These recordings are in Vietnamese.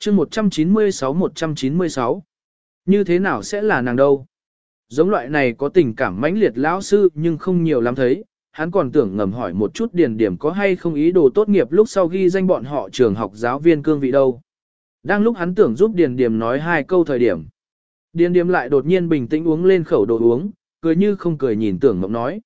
chương 196-196. Như thế nào sẽ là nàng đâu? Giống loại này có tình cảm mãnh liệt lão sư nhưng không nhiều lắm thấy, hắn còn tưởng ngầm hỏi một chút điền điểm có hay không ý đồ tốt nghiệp lúc sau ghi danh bọn họ trường học giáo viên cương vị đâu. Đang lúc hắn tưởng giúp điền điểm nói hai câu thời điểm. Điền điểm lại đột nhiên bình tĩnh uống lên khẩu đồ uống, cười như không cười nhìn tưởng mộng nói.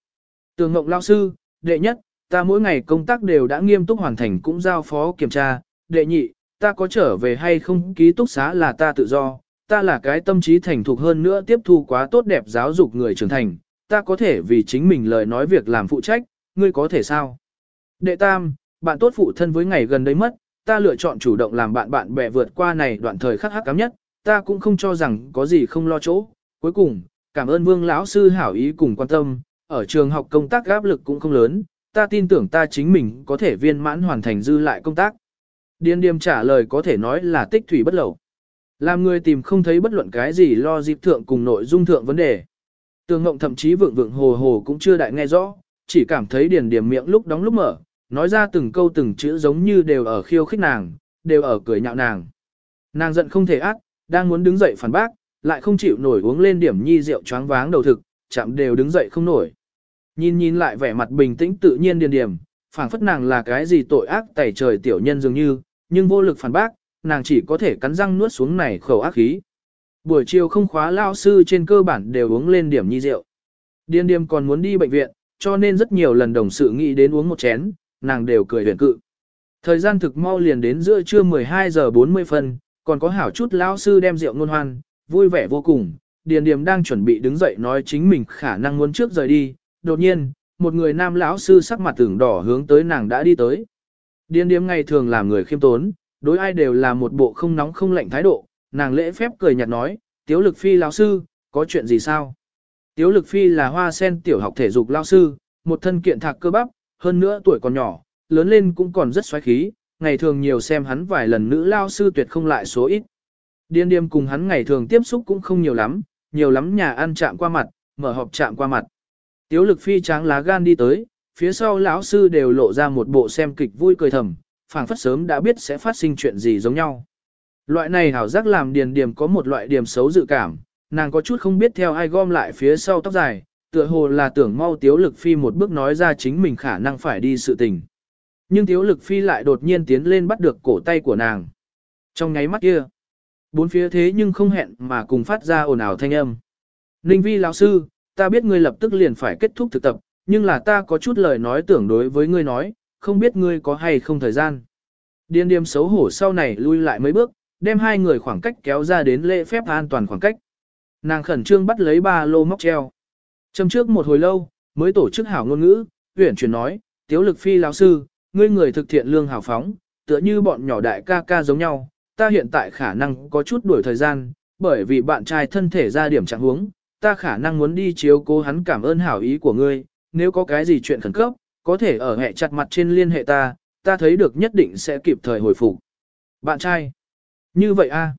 Tưởng mộng lao sư, đệ nhất, ta mỗi ngày công tác đều đã nghiêm túc hoàn thành cũng giao phó kiểm tra, đệ nhị, ta có trở về hay không ký túc xá là ta tự do, ta là cái tâm trí thành thục hơn nữa tiếp thu quá tốt đẹp giáo dục người trưởng thành, ta có thể vì chính mình lời nói việc làm phụ trách, ngươi có thể sao? Đệ tam, bạn tốt phụ thân với ngày gần đây mất, ta lựa chọn chủ động làm bạn bạn bè vượt qua này đoạn thời khắc hắc cám nhất, ta cũng không cho rằng có gì không lo chỗ. Cuối cùng, cảm ơn vương lão sư hảo ý cùng quan tâm, ở trường học công tác áp lực cũng không lớn, ta tin tưởng ta chính mình có thể viên mãn hoàn thành dư lại công tác. Điên điềm trả lời có thể nói là tích thủy bất lậu. Làm người tìm không thấy bất luận cái gì lo dịp thượng cùng nội dung thượng vấn đề. Tường Ngộng thậm chí vượng vượng hồ hồ cũng chưa đại nghe rõ, chỉ cảm thấy điền điểm miệng lúc đóng lúc mở, nói ra từng câu từng chữ giống như đều ở khiêu khích nàng, đều ở cười nhạo nàng. Nàng giận không thể ác, đang muốn đứng dậy phản bác, lại không chịu nổi uống lên điểm nhi rượu choáng váng đầu thực, chạm đều đứng dậy không nổi. Nhìn nhìn lại vẻ mặt bình tĩnh tự nhiên điền điểm, phảng phất nàng là cái gì tội ác tẩy trời tiểu nhân dường như, nhưng vô lực phản bác, nàng chỉ có thể cắn răng nuốt xuống này khẩu ác khí. Buổi chiều không khóa lao sư trên cơ bản đều uống lên điểm nhi rượu. Điên điềm còn muốn đi bệnh viện, cho nên rất nhiều lần đồng sự nghĩ đến uống một chén, nàng đều cười huyền cự. Thời gian thực mau liền đến giữa trưa 12 giờ 40 phân, còn có hảo chút lao sư đem rượu ngôn hoan, vui vẻ vô cùng. Điền điềm đang chuẩn bị đứng dậy nói chính mình khả năng muốn trước rời đi. Đột nhiên, một người nam lão sư sắc mặt tưởng đỏ hướng tới nàng đã đi tới. Điền điềm ngày thường làm người khiêm tốn, đối ai đều là một bộ không nóng không lạnh thái độ, nàng lễ phép cười nhạt nói, Tiếu Lực Phi lão sư, có chuyện gì sao? Tiếu Lực Phi là hoa sen tiểu học thể dục lão sư, một thân kiện thạc cơ bắp, hơn nữa tuổi còn nhỏ, lớn lên cũng còn rất xoáy khí, ngày thường nhiều xem hắn vài lần nữ lão sư tuyệt không lại số ít. Điên điềm cùng hắn ngày thường tiếp xúc cũng không nhiều lắm, nhiều lắm nhà ăn chạm qua mặt, mở họp chạm qua mặt. Tiếu Lực Phi tráng lá gan đi tới, phía sau lão sư đều lộ ra một bộ xem kịch vui cười thầm, phảng phất sớm đã biết sẽ phát sinh chuyện gì giống nhau. Loại này hảo giác làm điền điểm có một loại điểm xấu dự cảm, nàng có chút không biết theo ai gom lại phía sau tóc dài, tựa hồ là tưởng mau tiếu lực phi một bước nói ra chính mình khả năng phải đi sự tình. Nhưng tiếu lực phi lại đột nhiên tiến lên bắt được cổ tay của nàng. Trong nháy mắt kia, bốn phía thế nhưng không hẹn mà cùng phát ra ồn ào thanh âm. Ninh vi lão sư, ta biết ngươi lập tức liền phải kết thúc thực tập, nhưng là ta có chút lời nói tưởng đối với ngươi nói, không biết ngươi có hay không thời gian. Điên điềm xấu hổ sau này lui lại mấy bước, đem hai người khoảng cách kéo ra đến lễ phép an toàn khoảng cách. Nàng khẩn trương bắt lấy ba lô móc treo. Châm trước một hồi lâu, mới tổ chức hảo ngôn ngữ, huyển chuyển nói, tiếu lực phi lão sư, ngươi người thực thiện lương hào phóng, tựa như bọn nhỏ đại ca ca giống nhau, ta hiện tại khả năng có chút đuổi thời gian, bởi vì bạn trai thân thể ra điểm trạng huống, ta khả năng muốn đi chiếu cố hắn cảm ơn hảo ý của ngươi, nếu có cái gì chuyện khẩn cấp, có thể ở hệ chặt mặt trên liên hệ ta, ta thấy được nhất định sẽ kịp thời hồi phục. Bạn trai. Như vậy a.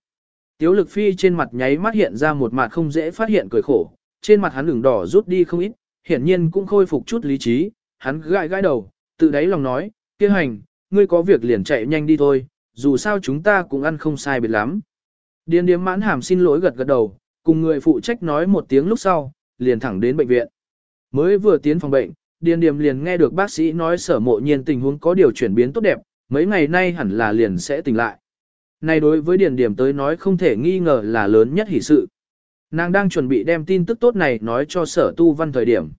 Tiếu lực phi trên mặt nháy mắt hiện ra một mặt không dễ phát hiện cười khổ, trên mặt hắn đường đỏ rút đi không ít, hiển nhiên cũng khôi phục chút lý trí, hắn gãi gãi đầu, tự đáy lòng nói, kia hành, ngươi có việc liền chạy nhanh đi thôi, dù sao chúng ta cũng ăn không sai biệt lắm. Điên điếm mãn hàm xin lỗi gật gật đầu, cùng người phụ trách nói một tiếng lúc sau, liền thẳng đến bệnh viện. Mới vừa tiến phòng bệnh, Điền điềm liền nghe được bác sĩ nói sở mộ nhiên tình huống có điều chuyển biến tốt đẹp, mấy ngày nay hẳn là liền sẽ tỉnh lại. Này đối với Điền điềm tới nói không thể nghi ngờ là lớn nhất hỷ sự. Nàng đang chuẩn bị đem tin tức tốt này nói cho sở tu văn thời điểm.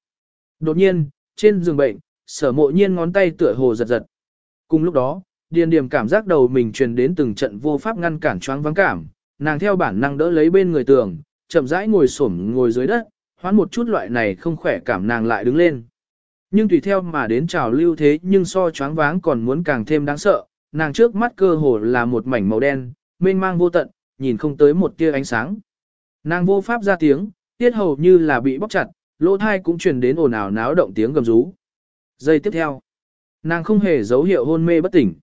Đột nhiên, trên giường bệnh, sở mộ nhiên ngón tay tựa hồ giật giật. Cùng lúc đó, Điền điềm cảm giác đầu mình truyền đến từng trận vô pháp ngăn cản choáng vắng cảm, nàng theo bản năng đỡ lấy bên người tường, chậm rãi ngồi xổm ngồi dưới đất, hoán một chút loại này không khỏe cảm nàng lại đứng lên. Nhưng tùy theo mà đến trào lưu thế nhưng so choáng váng còn muốn càng thêm đáng sợ, nàng trước mắt cơ hồ là một mảnh màu đen, mênh mang vô tận, nhìn không tới một tia ánh sáng. Nàng vô pháp ra tiếng, tiết hầu như là bị bóc chặt, lỗ thai cũng truyền đến ồn ào náo động tiếng gầm rú. Giây tiếp theo, nàng không hề dấu hiệu hôn mê bất tỉnh.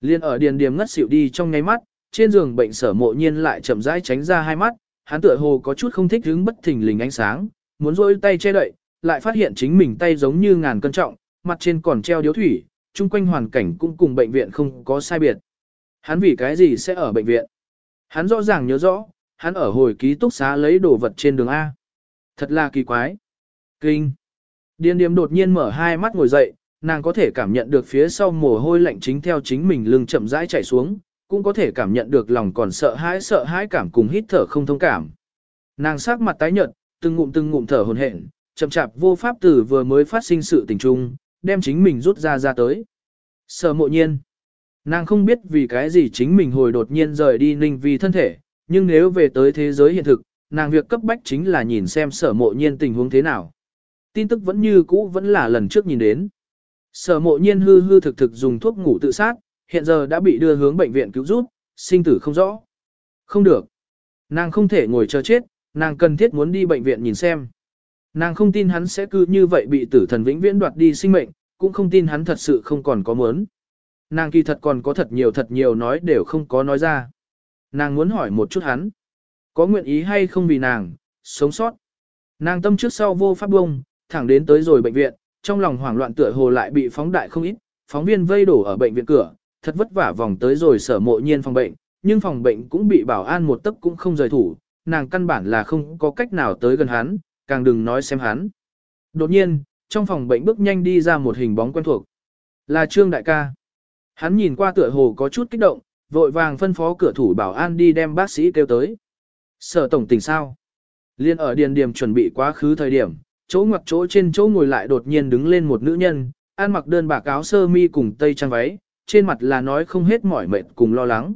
Liên ở điền điềm ngất xỉu đi trong ngay mắt, trên giường bệnh sở mộ nhiên lại chậm rãi tránh ra hai mắt, hắn tựa hồ có chút không thích hứng bất thình lình ánh sáng, muốn rôi tay che đậy, lại phát hiện chính mình tay giống như ngàn cân trọng, mặt trên còn treo điếu thủy, chung quanh hoàn cảnh cũng cùng bệnh viện không có sai biệt. Hắn vì cái gì sẽ ở bệnh viện? Hắn rõ ràng nhớ rõ, hắn ở hồi ký túc xá lấy đồ vật trên đường A. Thật là kỳ quái. Kinh. Điền điềm đột nhiên mở hai mắt ngồi dậy, nàng có thể cảm nhận được phía sau mồ hôi lạnh chính theo chính mình lưng chậm rãi chảy xuống, cũng có thể cảm nhận được lòng còn sợ hãi sợ hãi cảm cùng hít thở không thông cảm. Nàng sắc mặt tái nhợt, từng ngụm từng ngụm thở hổn hển, chậm chạp vô pháp từ vừa mới phát sinh sự tình trung, đem chính mình rút ra ra tới. Sở mộ nhiên. Nàng không biết vì cái gì chính mình hồi đột nhiên rời đi ninh Vi thân thể, nhưng nếu về tới thế giới hiện thực, nàng việc cấp bách chính là nhìn xem sở mộ nhiên tình huống thế nào. Tin tức vẫn như cũ vẫn là lần trước nhìn đến. Sở mộ nhiên hư hư thực thực dùng thuốc ngủ tự sát, hiện giờ đã bị đưa hướng bệnh viện cứu giúp, sinh tử không rõ. Không được. Nàng không thể ngồi chờ chết, nàng cần thiết muốn đi bệnh viện nhìn xem. Nàng không tin hắn sẽ cứ như vậy bị tử thần vĩnh viễn đoạt đi sinh mệnh, cũng không tin hắn thật sự không còn có muốn. Nàng kỳ thật còn có thật nhiều thật nhiều nói đều không có nói ra. Nàng muốn hỏi một chút hắn. Có nguyện ý hay không vì nàng, sống sót. Nàng tâm trước sau vô pháp bông, thẳng đến tới rồi bệnh viện, trong lòng hoảng loạn tựa hồ lại bị phóng đại không ít, phóng viên vây đổ ở bệnh viện cửa, thật vất vả vòng tới rồi sở mộ nhiên phòng bệnh, nhưng phòng bệnh cũng bị bảo an một tấc cũng không rời thủ, nàng căn bản là không có cách nào tới gần hắn, càng đừng nói xem hắn. Đột nhiên, trong phòng bệnh bước nhanh đi ra một hình bóng quen thuộc. Là Trương Đại ca. Hắn nhìn qua tựa hồ có chút kích động, vội vàng phân phó cửa thủ bảo an đi đem bác sĩ kêu tới. Sở tổng tình sao? Liên ở điền điểm chuẩn bị quá khứ thời điểm, chỗ ngoặc chỗ trên chỗ ngồi lại đột nhiên đứng lên một nữ nhân, ăn mặc đơn bạc áo sơ mi cùng tây trang váy, trên mặt là nói không hết mỏi mệt cùng lo lắng.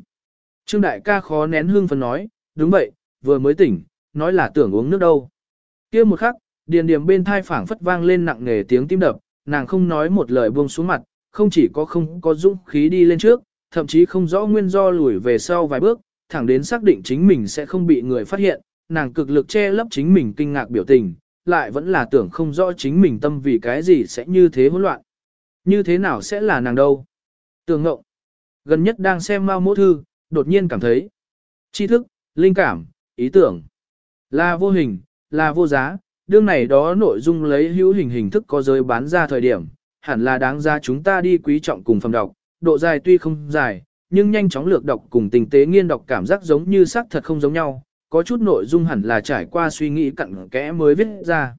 Trương đại ca khó nén hương phấn nói, đúng vậy, vừa mới tỉnh, nói là tưởng uống nước đâu. kia một khắc, điền điểm bên thai phảng phất vang lên nặng nề tiếng tim đập, nàng không nói một lời buông xuống mặt, không chỉ có không có dũng khí đi lên trước, thậm chí không rõ nguyên do lùi về sau vài bước, thẳng đến xác định chính mình sẽ không bị người phát hiện, nàng cực lực che lấp chính mình kinh ngạc biểu tình, lại vẫn là tưởng không rõ chính mình tâm vì cái gì sẽ như thế hỗn loạn. Như thế nào sẽ là nàng đâu? Tường ngộng. Gần nhất đang xem Mao Mẫu thư, đột nhiên cảm thấy. tri thức, linh cảm, ý tưởng. Là vô hình, là vô giá, đương này đó nội dung lấy hữu hình hình thức có giới bán ra thời điểm, hẳn là đáng ra chúng ta đi quý trọng cùng phẩm đọc, độ dài tuy không dài, nhưng nhanh chóng lược đọc cùng tình tế nghiên đọc cảm giác giống như xác thật không giống nhau, có chút nội dung hẳn là trải qua suy nghĩ cặn kẽ mới viết ra.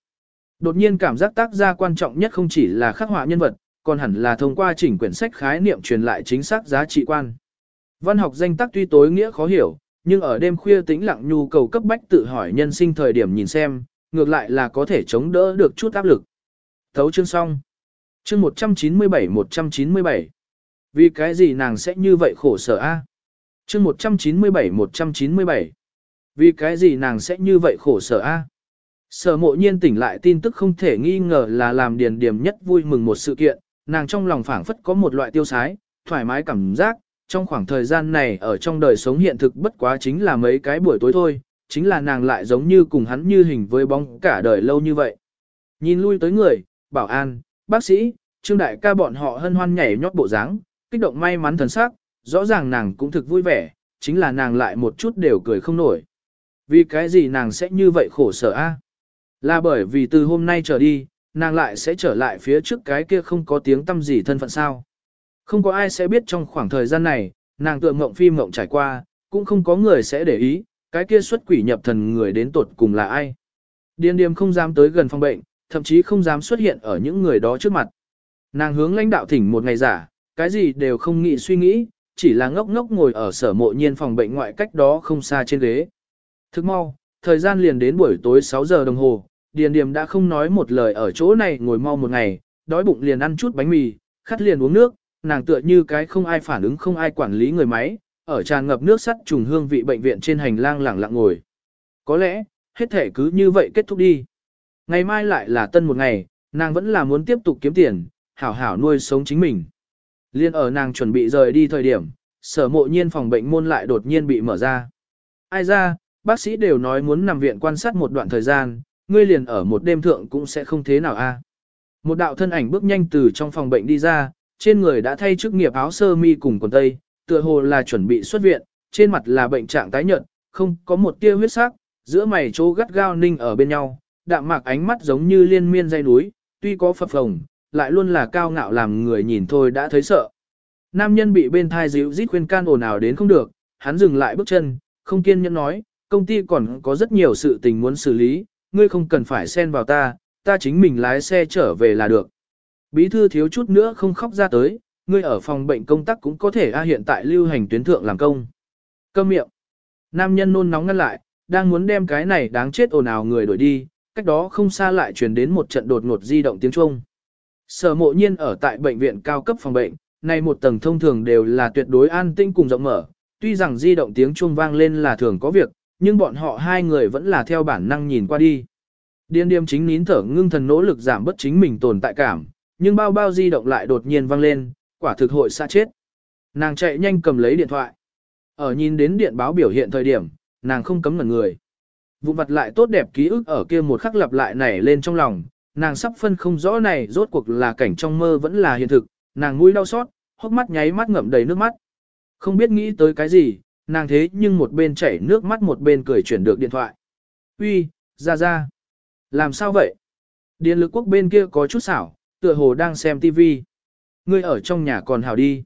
Đột nhiên cảm giác tác gia quan trọng nhất không chỉ là khắc họa nhân vật, còn hẳn là thông qua chỉnh quyển sách khái niệm truyền lại chính xác giá trị quan. Văn học danh tác tuy tối nghĩa khó hiểu, nhưng ở đêm khuya tĩnh lặng nhu cầu cấp bách tự hỏi nhân sinh thời điểm nhìn xem, ngược lại là có thể chống đỡ được chút áp lực. Thấu chương xong. Chương 197-197. Vì cái gì nàng sẽ như vậy khổ sở a? À? Chương 197-197. Vì cái gì nàng sẽ như vậy khổ sở a? Sở mộ nhiên tỉnh lại tin tức không thể nghi ngờ là làm điền điểm nhất vui mừng một sự kiện, nàng trong lòng phảng phất có một loại tiêu sái, thoải mái cảm giác, trong khoảng thời gian này ở trong đời sống hiện thực bất quá chính là mấy cái buổi tối thôi, chính là nàng lại giống như cùng hắn như hình với bóng cả đời lâu như vậy. Nhìn lui tới người, bảo an, bác sĩ, trương đại ca bọn họ hân hoan nhảy nhót bộ dáng, kích động may mắn thần sắc, rõ ràng nàng cũng thực vui vẻ, chính là nàng lại một chút đều cười không nổi. Vì cái gì nàng sẽ như vậy khổ sở a? Là bởi vì từ hôm nay trở đi, nàng lại sẽ trở lại phía trước cái kia không có tiếng tâm gì thân phận sao. Không có ai sẽ biết trong khoảng thời gian này, nàng tựa mộng phim mộng trải qua, cũng không có người sẽ để ý, cái kia xuất quỷ nhập thần người đến tột cùng là ai. điên điềm không dám tới gần phòng bệnh, thậm chí không dám xuất hiện ở những người đó trước mặt. Nàng hướng lãnh đạo thỉnh một ngày giả, cái gì đều không nghĩ suy nghĩ, chỉ là ngốc ngốc ngồi ở sở mộ nhiên phòng bệnh ngoại cách đó không xa trên ghế. Thức mau, thời gian liền đến buổi tối 6 giờ đồng hồ, Điền Điềm đã không nói một lời ở chỗ này ngồi mau một ngày, đói bụng liền ăn chút bánh mì, khát liền uống nước, nàng tựa như cái không ai phản ứng không ai quản lý người máy, ở tràn ngập nước sắt trùng hương vị bệnh viện trên hành lang lẳng lặng ngồi. Có lẽ, hết thể cứ như vậy kết thúc đi. Ngày mai lại là tân một ngày, nàng vẫn là muốn tiếp tục kiếm tiền, hảo hảo nuôi sống chính mình. Liên ở nàng chuẩn bị rời đi thời điểm, sở mộ nhiên phòng bệnh môn lại đột nhiên bị mở ra. Ai ra, bác sĩ đều nói muốn nằm viện quan sát một đoạn thời gian, ngươi liền ở một đêm thượng cũng sẽ không thế nào a. À? Một đạo thân ảnh bước nhanh từ trong phòng bệnh đi ra, trên người đã thay chức nghiệp áo sơ mi cùng quần tây, tựa hồ là chuẩn bị xuất viện, trên mặt là bệnh trạng tái nhợt, không có một tia huyết sắc, giữa mày chỗ gắt gao ninh ở bên nhau, đạm mạc ánh mắt giống như liên miên dây núi, tuy có phập phồng, lại luôn là cao ngạo làm người nhìn thôi đã thấy sợ. Nam nhân bị bên thai dịu rít khuyên can ồn ào đến không được, hắn dừng lại bước chân, không kiên nhẫn nói, công ty còn có rất nhiều sự tình muốn xử lý, ngươi không cần phải xen vào ta, ta chính mình lái xe trở về là được. Bí thư thiếu chút nữa không khóc ra tới, ngươi ở phòng bệnh công tác cũng có thể a hiện tại lưu hành tuyến thượng làm công. Câm miệng. Nam nhân nôn nóng ngăn lại, đang muốn đem cái này đáng chết ồn ào người đuổi đi, cách đó không xa lại truyền đến một trận đột ngột di động tiếng Trung. Sở mộ nhiên ở tại bệnh viện cao cấp phòng bệnh, này một tầng thông thường đều là tuyệt đối an tinh cùng rộng mở, tuy rằng di động tiếng Trung vang lên là thường có việc, nhưng bọn họ hai người vẫn là theo bản năng nhìn qua đi. Điên điềm chính nín thở ngưng thần nỗ lực giảm bất chính mình tồn tại cảm, nhưng bao bao di động lại đột nhiên vang lên, quả thực hội xa chết. Nàng chạy nhanh cầm lấy điện thoại. Ở nhìn đến điện báo biểu hiện thời điểm, nàng không cấm ngẩn người. Vụ mặt lại tốt đẹp ký ức ở kia một khắc lặp lại nảy lên trong lòng, nàng sắp phân không rõ này rốt cuộc là cảnh trong mơ vẫn là hiện thực, nàng mũi đau xót, hốc mắt nháy mắt ngậm đầy nước mắt. Không biết nghĩ tới cái gì, nàng thế nhưng một bên chảy nước mắt một bên cười chuyển được điện thoại. Uy, ra ra. Làm sao vậy? Điện lực quốc bên kia có chút xảo, tựa hồ đang xem tivi. Ngươi ở trong nhà còn hào đi.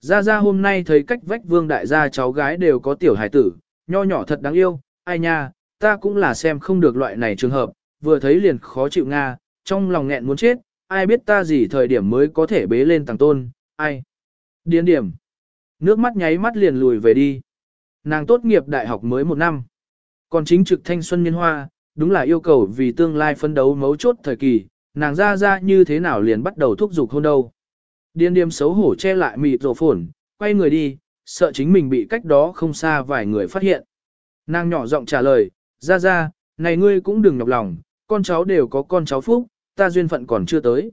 Ra ra hôm nay thấy cách vách vương đại gia cháu gái đều có tiểu hài tử, nho nhỏ thật đáng yêu, ai nha, ta cũng là xem không được loại này trường hợp, vừa thấy liền khó chịu Nga, trong lòng nghẹn muốn chết, ai biết ta gì thời điểm mới có thể bế lên tàng tôn, ai. Điên điểm. Nước mắt nháy mắt liền lùi về đi. Nàng tốt nghiệp đại học mới một năm. Còn chính trực thanh xuân niên hoa, đúng là yêu cầu vì tương lai phân đấu mấu chốt thời kỳ, nàng ra ra như thế nào liền bắt đầu thúc giục hôn đâu. Điên điềm xấu hổ che lại mịt rổ phổn, quay người đi, sợ chính mình bị cách đó không xa vài người phát hiện. Nàng nhỏ giọng trả lời, ra ra, này ngươi cũng đừng nhọc lòng, con cháu đều có con cháu phúc, ta duyên phận còn chưa tới.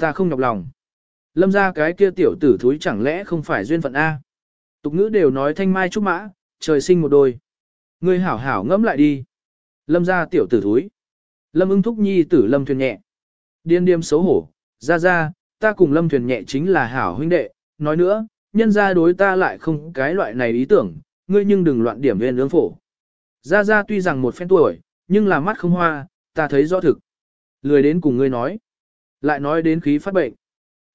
Ta không nhọc lòng. Lâm ra cái kia tiểu tử thúi chẳng lẽ không phải duyên phận A. Tục ngữ đều nói thanh mai trúc mã, trời sinh một đôi. Ngươi hảo hảo ngẫm lại đi. Lâm ra tiểu tử thúi. Lâm ưng thúc nhi tử lâm thuyền nhẹ. Điên điềm xấu hổ, ra ra, ta cùng lâm thuyền nhẹ chính là hảo huynh đệ. Nói nữa, nhân ra đối ta lại không cái loại này ý tưởng, ngươi nhưng đừng loạn điểm lên ương phổ. Ra ra tuy rằng một phen tuổi, nhưng là mắt không hoa, ta thấy rõ thực. Lười đến cùng ngươi nói. Lại nói đến khí phát bệnh.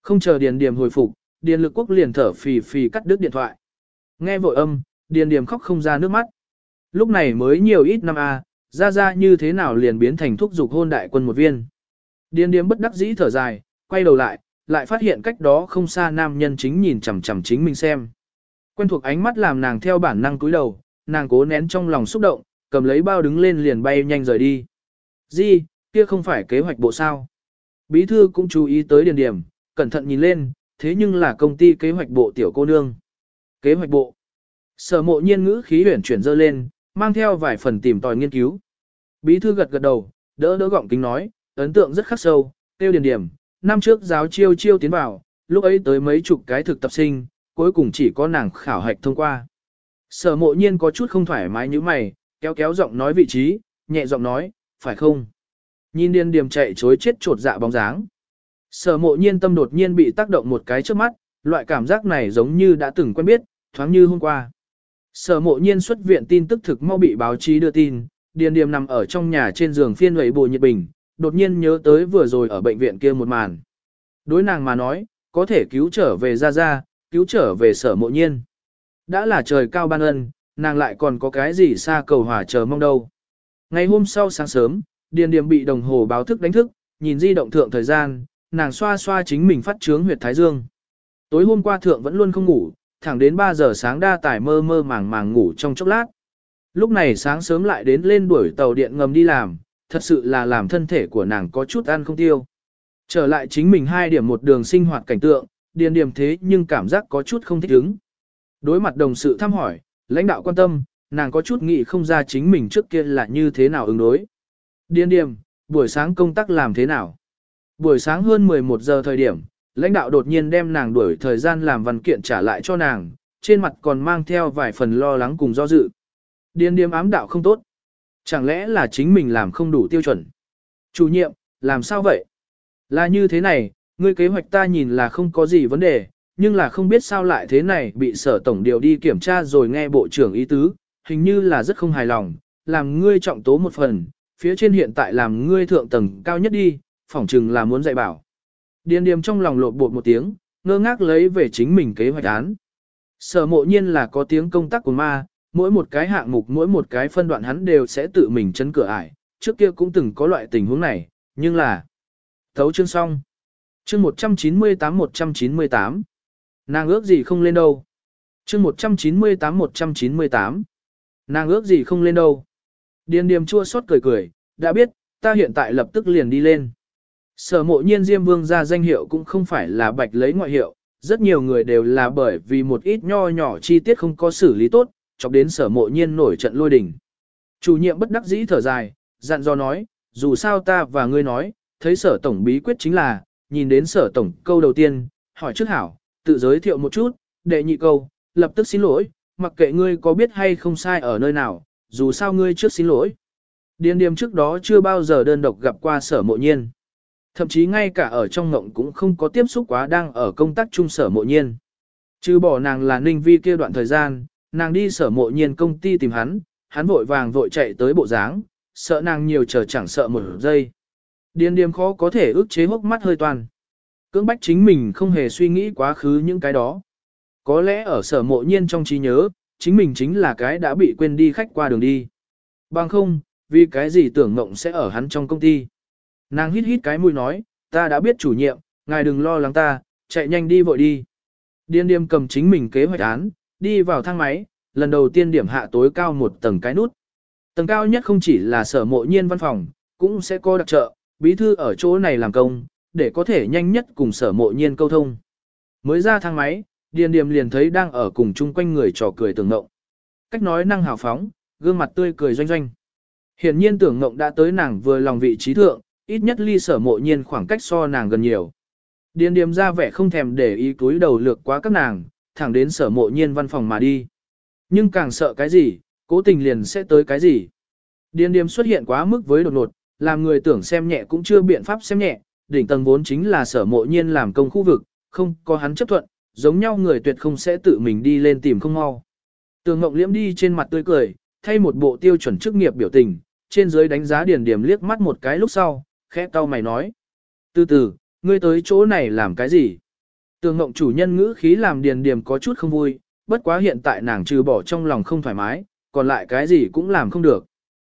Không chờ điền điểm hồi phục, điền lực quốc liền thở phì phì cắt đứt điện thoại. Nghe vội âm, điền điểm khóc không ra nước mắt. Lúc này mới nhiều ít năm a, ra ra như thế nào liền biến thành thúc dục hôn đại quân một viên. Điền điểm bất đắc dĩ thở dài, quay đầu lại, lại phát hiện cách đó không xa nam nhân chính nhìn chằm chằm chính mình xem. Quen thuộc ánh mắt làm nàng theo bản năng cúi đầu, nàng cố nén trong lòng xúc động, cầm lấy bao đứng lên liền bay nhanh rời đi. Di, kia không phải kế hoạch bộ sao. Bí thư cũng chú ý tới điền điểm, cẩn thận nhìn lên, thế nhưng là công ty kế hoạch bộ tiểu cô nương. Kế hoạch bộ. Sở mộ nhiên ngữ khí huyển chuyển dơ lên, mang theo vài phần tìm tòi nghiên cứu. Bí thư gật gật đầu, đỡ đỡ gọng kính nói, ấn tượng rất khắc sâu, tiêu điền điểm. Năm trước giáo chiêu chiêu tiến vào, lúc ấy tới mấy chục cái thực tập sinh, cuối cùng chỉ có nàng khảo hạch thông qua. Sở mộ nhiên có chút không thoải mái như mày, kéo kéo giọng nói vị trí, nhẹ giọng nói, phải không? Nhìn điên điểm chạy chối chết trột dạ bóng dáng. Sở mộ nhiên tâm đột nhiên bị tác động một cái trước mắt, loại cảm giác này giống như đã từng quen biết, thoáng như hôm qua. Sở mộ nhiên xuất viện tin tức thực mau bị báo chí đưa tin, điền Điềm nằm ở trong nhà trên giường phiên lầy bồ nhiệt bình, đột nhiên nhớ tới vừa rồi ở bệnh viện kia một màn. Đối nàng mà nói, có thể cứu trở về ra ra, cứu trở về sở mộ nhiên. Đã là trời cao ban ân, nàng lại còn có cái gì xa cầu hỏa chờ mong đâu. Ngày hôm sau sáng sớm, Điền Điềm bị đồng hồ báo thức đánh thức, nhìn di động thượng thời gian, nàng xoa xoa chính mình phát trướng huyệt thái dương. Tối hôm qua thượng vẫn luôn không ngủ, thẳng đến 3 giờ sáng đa tải mơ mơ màng màng ngủ trong chốc lát. Lúc này sáng sớm lại đến lên đuổi tàu điện ngầm đi làm, thật sự là làm thân thể của nàng có chút ăn không tiêu. Trở lại chính mình hai điểm một đường sinh hoạt cảnh tượng, điền điểm thế nhưng cảm giác có chút không thích ứng. Đối mặt đồng sự thăm hỏi, lãnh đạo quan tâm, nàng có chút nghĩ không ra chính mình trước kia là như thế nào ứng đối. Điền điểm, buổi sáng công tác làm thế nào? Buổi sáng hơn 11 giờ thời điểm, lãnh đạo đột nhiên đem nàng đuổi thời gian làm văn kiện trả lại cho nàng, trên mặt còn mang theo vài phần lo lắng cùng do dự. Điên điếm ám đạo không tốt. Chẳng lẽ là chính mình làm không đủ tiêu chuẩn? Chủ nhiệm, làm sao vậy? Là như thế này, ngươi kế hoạch ta nhìn là không có gì vấn đề, nhưng là không biết sao lại thế này bị sở tổng điều đi kiểm tra rồi nghe bộ trưởng ý tứ, hình như là rất không hài lòng, làm ngươi trọng tố một phần, phía trên hiện tại làm ngươi thượng tầng cao nhất đi, phỏng chừng là muốn dạy bảo. Điền điềm trong lòng lột bột một tiếng, ngơ ngác lấy về chính mình kế hoạch án. Sở mộ nhiên là có tiếng công tác của ma, mỗi một cái hạng mục mỗi một cái phân đoạn hắn đều sẽ tự mình chấn cửa ải, trước kia cũng từng có loại tình huống này, nhưng là... Thấu chương xong. Chương 198-198. Nàng ước gì không lên đâu. Chương 198-198. Nàng ước gì không lên đâu. Điền điềm chua xót cười cười, đã biết, ta hiện tại lập tức liền đi lên. Sở mộ nhiên Diêm Vương ra danh hiệu cũng không phải là bạch lấy ngoại hiệu, rất nhiều người đều là bởi vì một ít nho nhỏ chi tiết không có xử lý tốt, chọc đến sở mộ nhiên nổi trận lôi đình. Chủ nhiệm bất đắc dĩ thở dài, dặn dò nói, dù sao ta và ngươi nói, thấy sở tổng bí quyết chính là, nhìn đến sở tổng câu đầu tiên, hỏi trước hảo, tự giới thiệu một chút, đệ nhị câu, lập tức xin lỗi, mặc kệ ngươi có biết hay không sai ở nơi nào, dù sao ngươi trước xin lỗi. Điền điềm trước đó chưa bao giờ đơn độc gặp qua sở mộ nhiên. Thậm chí ngay cả ở trong ngộng cũng không có tiếp xúc quá đang ở công tác chung sở mộ nhiên. Chứ bỏ nàng là ninh vi kia đoạn thời gian, nàng đi sở mộ nhiên công ty tìm hắn, hắn vội vàng vội chạy tới bộ dáng, sợ nàng nhiều chờ chẳng sợ một giây. Điên điềm khó có thể ức chế hốc mắt hơi toàn. Cưỡng bách chính mình không hề suy nghĩ quá khứ những cái đó. Có lẽ ở sở mộ nhiên trong trí nhớ, chính mình chính là cái đã bị quên đi khách qua đường đi. Bằng không, vì cái gì tưởng mộng sẽ ở hắn trong công ty. Nàng hít hít cái mũi nói, ta đã biết chủ nhiệm, ngài đừng lo lắng ta, chạy nhanh đi vội đi. Điên điềm cầm chính mình kế hoạch án, đi vào thang máy, lần đầu tiên điểm hạ tối cao một tầng cái nút. Tầng cao nhất không chỉ là sở mộ nhiên văn phòng, cũng sẽ có đặc trợ, bí thư ở chỗ này làm công, để có thể nhanh nhất cùng sở mộ nhiên câu thông. Mới ra thang máy, điền điềm liền thấy đang ở cùng chung quanh người trò cười tưởng ngộng. Cách nói năng hào phóng, gương mặt tươi cười doanh doanh. Hiển nhiên tưởng ngộng đã tới nàng vừa lòng vị trí thượng, ít nhất ly sở mộ nhiên khoảng cách so nàng gần nhiều. Điền điềm ra vẻ không thèm để ý túi đầu lược quá các nàng, thẳng đến sở mộ nhiên văn phòng mà đi. Nhưng càng sợ cái gì, cố tình liền sẽ tới cái gì. Điền điềm xuất hiện quá mức với đột ngột, làm người tưởng xem nhẹ cũng chưa biện pháp xem nhẹ, đỉnh tầng vốn chính là sở mộ nhiên làm công khu vực, không có hắn chấp thuận, giống nhau người tuyệt không sẽ tự mình đi lên tìm không mau. Tường Ngọc Liễm đi trên mặt tươi cười, thay một bộ tiêu chuẩn chức nghiệp biểu tình, trên dưới đánh giá điền điểm liếc mắt một cái lúc sau, khẽ cau mày nói. Từ từ, ngươi tới chỗ này làm cái gì? Tường ngộng chủ nhân ngữ khí làm điền điểm có chút không vui, bất quá hiện tại nàng trừ bỏ trong lòng không thoải mái, còn lại cái gì cũng làm không được.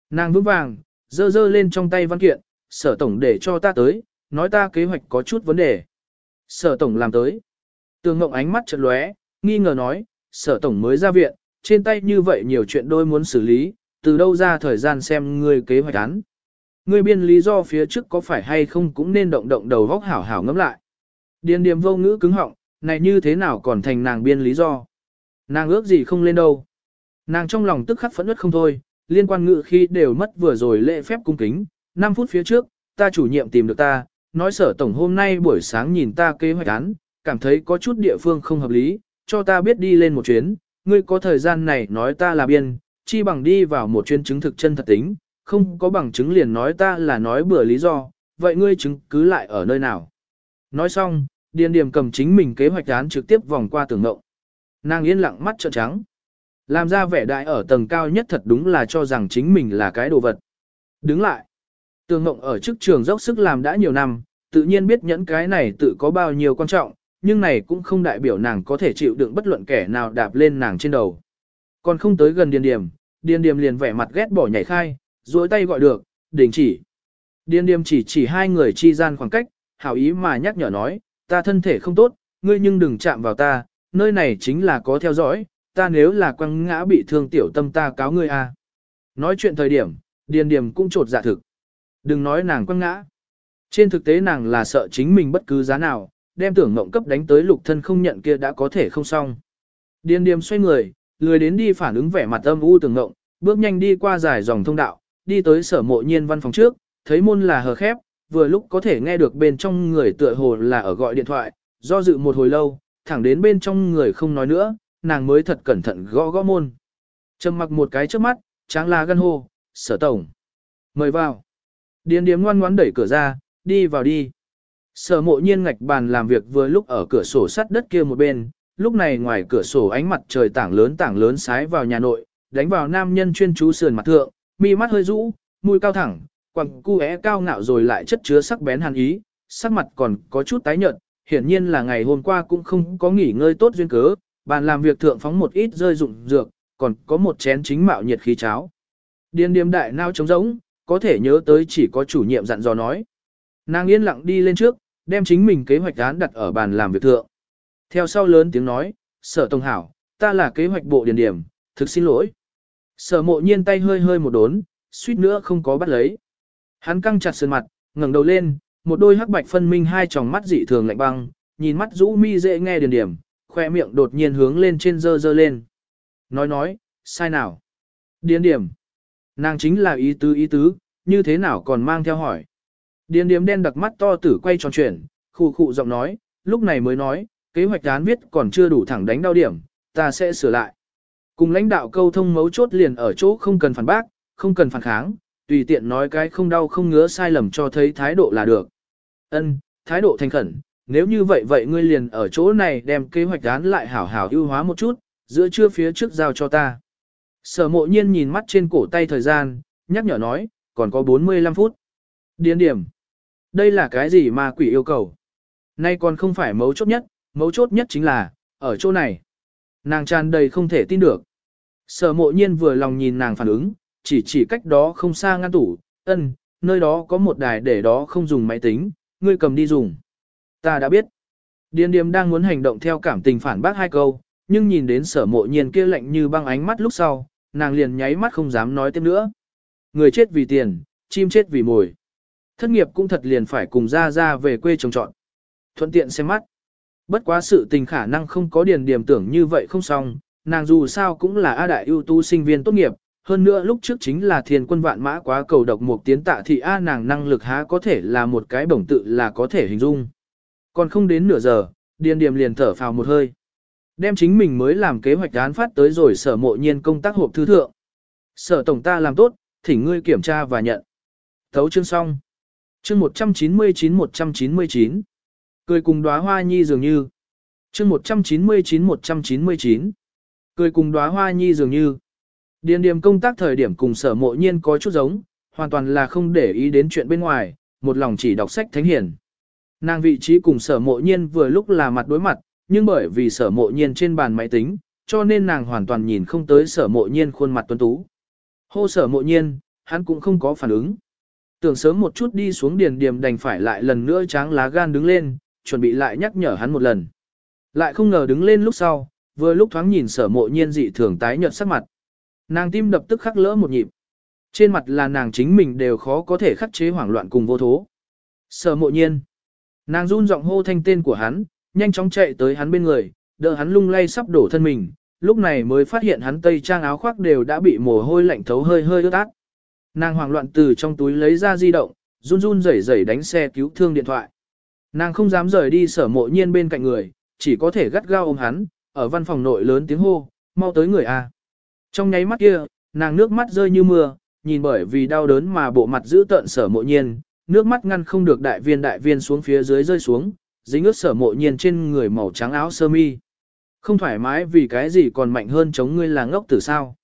Nàng vững vàng, dơ dơ lên trong tay văn kiện, sở tổng để cho ta tới, nói ta kế hoạch có chút vấn đề. Sở tổng làm tới. Tường Ngộng ánh mắt chợt lóe, nghi ngờ nói, sở tổng mới ra viện, trên tay như vậy nhiều chuyện đôi muốn xử lý, từ đâu ra thời gian xem ngươi kế hoạch án. Ngươi biên lý do phía trước có phải hay không cũng nên động động đầu vóc hảo hảo ngẫm lại. Điền điềm vô ngữ cứng họng, này như thế nào còn thành nàng biên lý do. Nàng ước gì không lên đâu. Nàng trong lòng tức khắc phẫn nứt không thôi, liên quan ngữ khi đều mất vừa rồi lễ phép cung kính. 5 phút phía trước, ta chủ nhiệm tìm được ta, nói sở tổng hôm nay buổi sáng nhìn ta kế hoạch án, cảm thấy có chút địa phương không hợp lý, cho ta biết đi lên một chuyến, ngươi có thời gian này nói ta là biên, chi bằng đi vào một chuyến chứng thực chân thật tính, không có bằng chứng liền nói ta là nói bừa lý do, vậy ngươi chứng cứ lại ở nơi nào. Nói xong, Điền Điềm cầm chính mình kế hoạch án trực tiếp vòng qua tường ngộng. Nàng yên lặng mắt trợn trắng. Làm ra vẻ đại ở tầng cao nhất thật đúng là cho rằng chính mình là cái đồ vật. Đứng lại. Tường ngộng ở chức trường dốc sức làm đã nhiều năm, tự nhiên biết nhẫn cái này tự có bao nhiêu quan trọng, nhưng này cũng không đại biểu nàng có thể chịu đựng bất luận kẻ nào đạp lên nàng trên đầu. Còn không tới gần điền điểm, điền điểm liền vẻ mặt ghét bỏ nhảy khai, duỗi tay gọi được, đình chỉ. Điền Điềm chỉ chỉ hai người chi gian khoảng cách, hảo ý mà nhắc nhở nói, ta thân thể không tốt, ngươi nhưng đừng chạm vào ta, nơi này chính là có theo dõi, ta nếu là quăng ngã bị thương tiểu tâm ta cáo ngươi a. À. Nói chuyện thời điểm, điền Điềm cũng trột dạ thực. Đừng nói nàng quăng ngã. Trên thực tế nàng là sợ chính mình bất cứ giá nào, đem tưởng mộng cấp đánh tới lục thân không nhận kia đã có thể không xong. Điền điềm xoay người, lười đến đi phản ứng vẻ mặt âm u tưởng mộng, bước nhanh đi qua dài dòng thông đạo, đi tới sở mộ nhiên văn phòng trước, thấy môn là hờ khép, vừa lúc có thể nghe được bên trong người tựa hồ là ở gọi điện thoại, do dự một hồi lâu, thẳng đến bên trong người không nói nữa, nàng mới thật cẩn thận gõ gõ môn. Trầm mặc một cái trước mắt, tráng la gân hô, sở tổng. Mời vào. Điền điếm ngoan ngoãn đẩy cửa ra, đi vào đi. Sở mộ nhiên ngạch bàn làm việc vừa lúc ở cửa sổ sắt đất kia một bên, lúc này ngoài cửa sổ ánh mặt trời tảng lớn tảng lớn sái vào nhà nội, đánh vào nam nhân chuyên chú sườn mặt thượng, mi mắt hơi rũ, mũi cao thẳng, quặng cu é cao ngạo rồi lại chất chứa sắc bén hàn ý, sắc mặt còn có chút tái nhợt, hiển nhiên là ngày hôm qua cũng không có nghỉ ngơi tốt duyên cớ, bàn làm việc thượng phóng một ít rơi dụng dược, còn có một chén chính mạo nhiệt khí cháo. Điên điềm đại nao trống rỗng, có thể nhớ tới chỉ có chủ nhiệm dặn dò nói. Nàng yên lặng đi lên trước, đem chính mình kế hoạch án đặt ở bàn làm việc thượng. Theo sau lớn tiếng nói, sở tổng hảo, ta là kế hoạch bộ điền điểm, thực xin lỗi. Sở mộ nhiên tay hơi hơi một đốn, suýt nữa không có bắt lấy. Hắn căng chặt sườn mặt, ngẩng đầu lên, một đôi hắc bạch phân minh hai tròng mắt dị thường lạnh băng, nhìn mắt rũ mi dễ nghe điền điểm, khoe miệng đột nhiên hướng lên trên dơ dơ lên. Nói nói, sai nào? Điền điểm. Nàng chính là ý tứ ý tứ, như thế nào còn mang theo hỏi. Điền điểm đen đặc mắt to tử quay tròn chuyển, khụ khụ giọng nói, lúc này mới nói, kế hoạch án viết còn chưa đủ thẳng đánh đau điểm, ta sẽ sửa lại. Cùng lãnh đạo câu thông mấu chốt liền ở chỗ không cần phản bác, không cần phản kháng, tùy tiện nói cái không đau không ngứa sai lầm cho thấy thái độ là được. Ân, thái độ thành khẩn, nếu như vậy vậy ngươi liền ở chỗ này đem kế hoạch án lại hảo hảo ưu hóa một chút, giữa trưa phía trước giao cho ta. Sở mộ nhiên nhìn mắt trên cổ tay thời gian, nhắc nhở nói, còn có 45 phút. Điên điểm. Đây là cái gì mà quỷ yêu cầu? Nay còn không phải mấu chốt nhất, mấu chốt nhất chính là, ở chỗ này. Nàng tràn đầy không thể tin được. Sở mộ nhiên vừa lòng nhìn nàng phản ứng, chỉ chỉ cách đó không xa ngăn tủ, ân, nơi đó có một đài để đó không dùng máy tính, ngươi cầm đi dùng. Ta đã biết. Điền điềm đang muốn hành động theo cảm tình phản bác hai câu, nhưng nhìn đến sở mộ nhiên kia lạnh như băng ánh mắt lúc sau, nàng liền nháy mắt không dám nói tiếp nữa. Người chết vì tiền, chim chết vì mồi. Thất nghiệp cũng thật liền phải cùng ra ra về quê trồng trọn. Thuận tiện xem mắt. Bất quá sự tình khả năng không có điền điểm tưởng như vậy không xong, nàng dù sao cũng là A đại ưu tú sinh viên tốt nghiệp, hơn nữa lúc trước chính là thiên quân vạn mã quá cầu độc một tiến tạ thì A nàng năng lực há có thể là một cái bổng tự là có thể hình dung. Còn không đến nửa giờ, điền điểm liền thở phào một hơi. Đem chính mình mới làm kế hoạch án phát tới rồi sở mộ nhiên công tác hộp thư thượng. Sở tổng ta làm tốt, thỉnh ngươi kiểm tra và nhận. Thấu chương xong. Chương 199-199. Cười cùng đóa hoa nhi dường như. Chương 199-199. Cười cùng đóa hoa nhi dường như. Điền điểm công tác thời điểm cùng sở mộ nhiên có chút giống, hoàn toàn là không để ý đến chuyện bên ngoài, một lòng chỉ đọc sách thánh hiển. Nàng vị trí cùng sở mộ nhiên vừa lúc là mặt đối mặt, nhưng bởi vì sở mộ nhiên trên bàn máy tính, cho nên nàng hoàn toàn nhìn không tới sở mộ nhiên khuôn mặt tuấn tú. Hô sở mộ nhiên, hắn cũng không có phản ứng. Tưởng sớm một chút đi xuống điền điểm đành phải lại lần nữa tráng lá gan đứng lên, chuẩn bị lại nhắc nhở hắn một lần. Lại không ngờ đứng lên lúc sau, vừa lúc thoáng nhìn sở mộ nhiên dị thường tái nhợt sắc mặt. Nàng tim đập tức khắc lỡ một nhịp. Trên mặt là nàng chính mình đều khó có thể khắc chế hoảng loạn cùng vô thố. Sở mộ nhiên. Nàng run giọng hô thanh tên của hắn, nhanh chóng chạy tới hắn bên người, đỡ hắn lung lay sắp đổ thân mình, lúc này mới phát hiện hắn tây trang áo khoác đều đã bị mồ hôi lạnh thấu hơi hơi ướt át. Nàng hoảng loạn từ trong túi lấy ra di động, run run rẩy rẩy đánh xe cứu thương điện thoại. Nàng không dám rời đi sở mộ nhiên bên cạnh người, chỉ có thể gắt gao ôm hắn, ở văn phòng nội lớn tiếng hô, mau tới người A. Trong nháy mắt kia, nàng nước mắt rơi như mưa, nhìn bởi vì đau đớn mà bộ mặt giữ tợn sở mộ nhiên, nước mắt ngăn không được đại viên đại viên xuống phía dưới rơi xuống, dính ướt sở mộ nhiên trên người màu trắng áo sơ mi. Không thoải mái vì cái gì còn mạnh hơn chống ngươi là ngốc tử sao.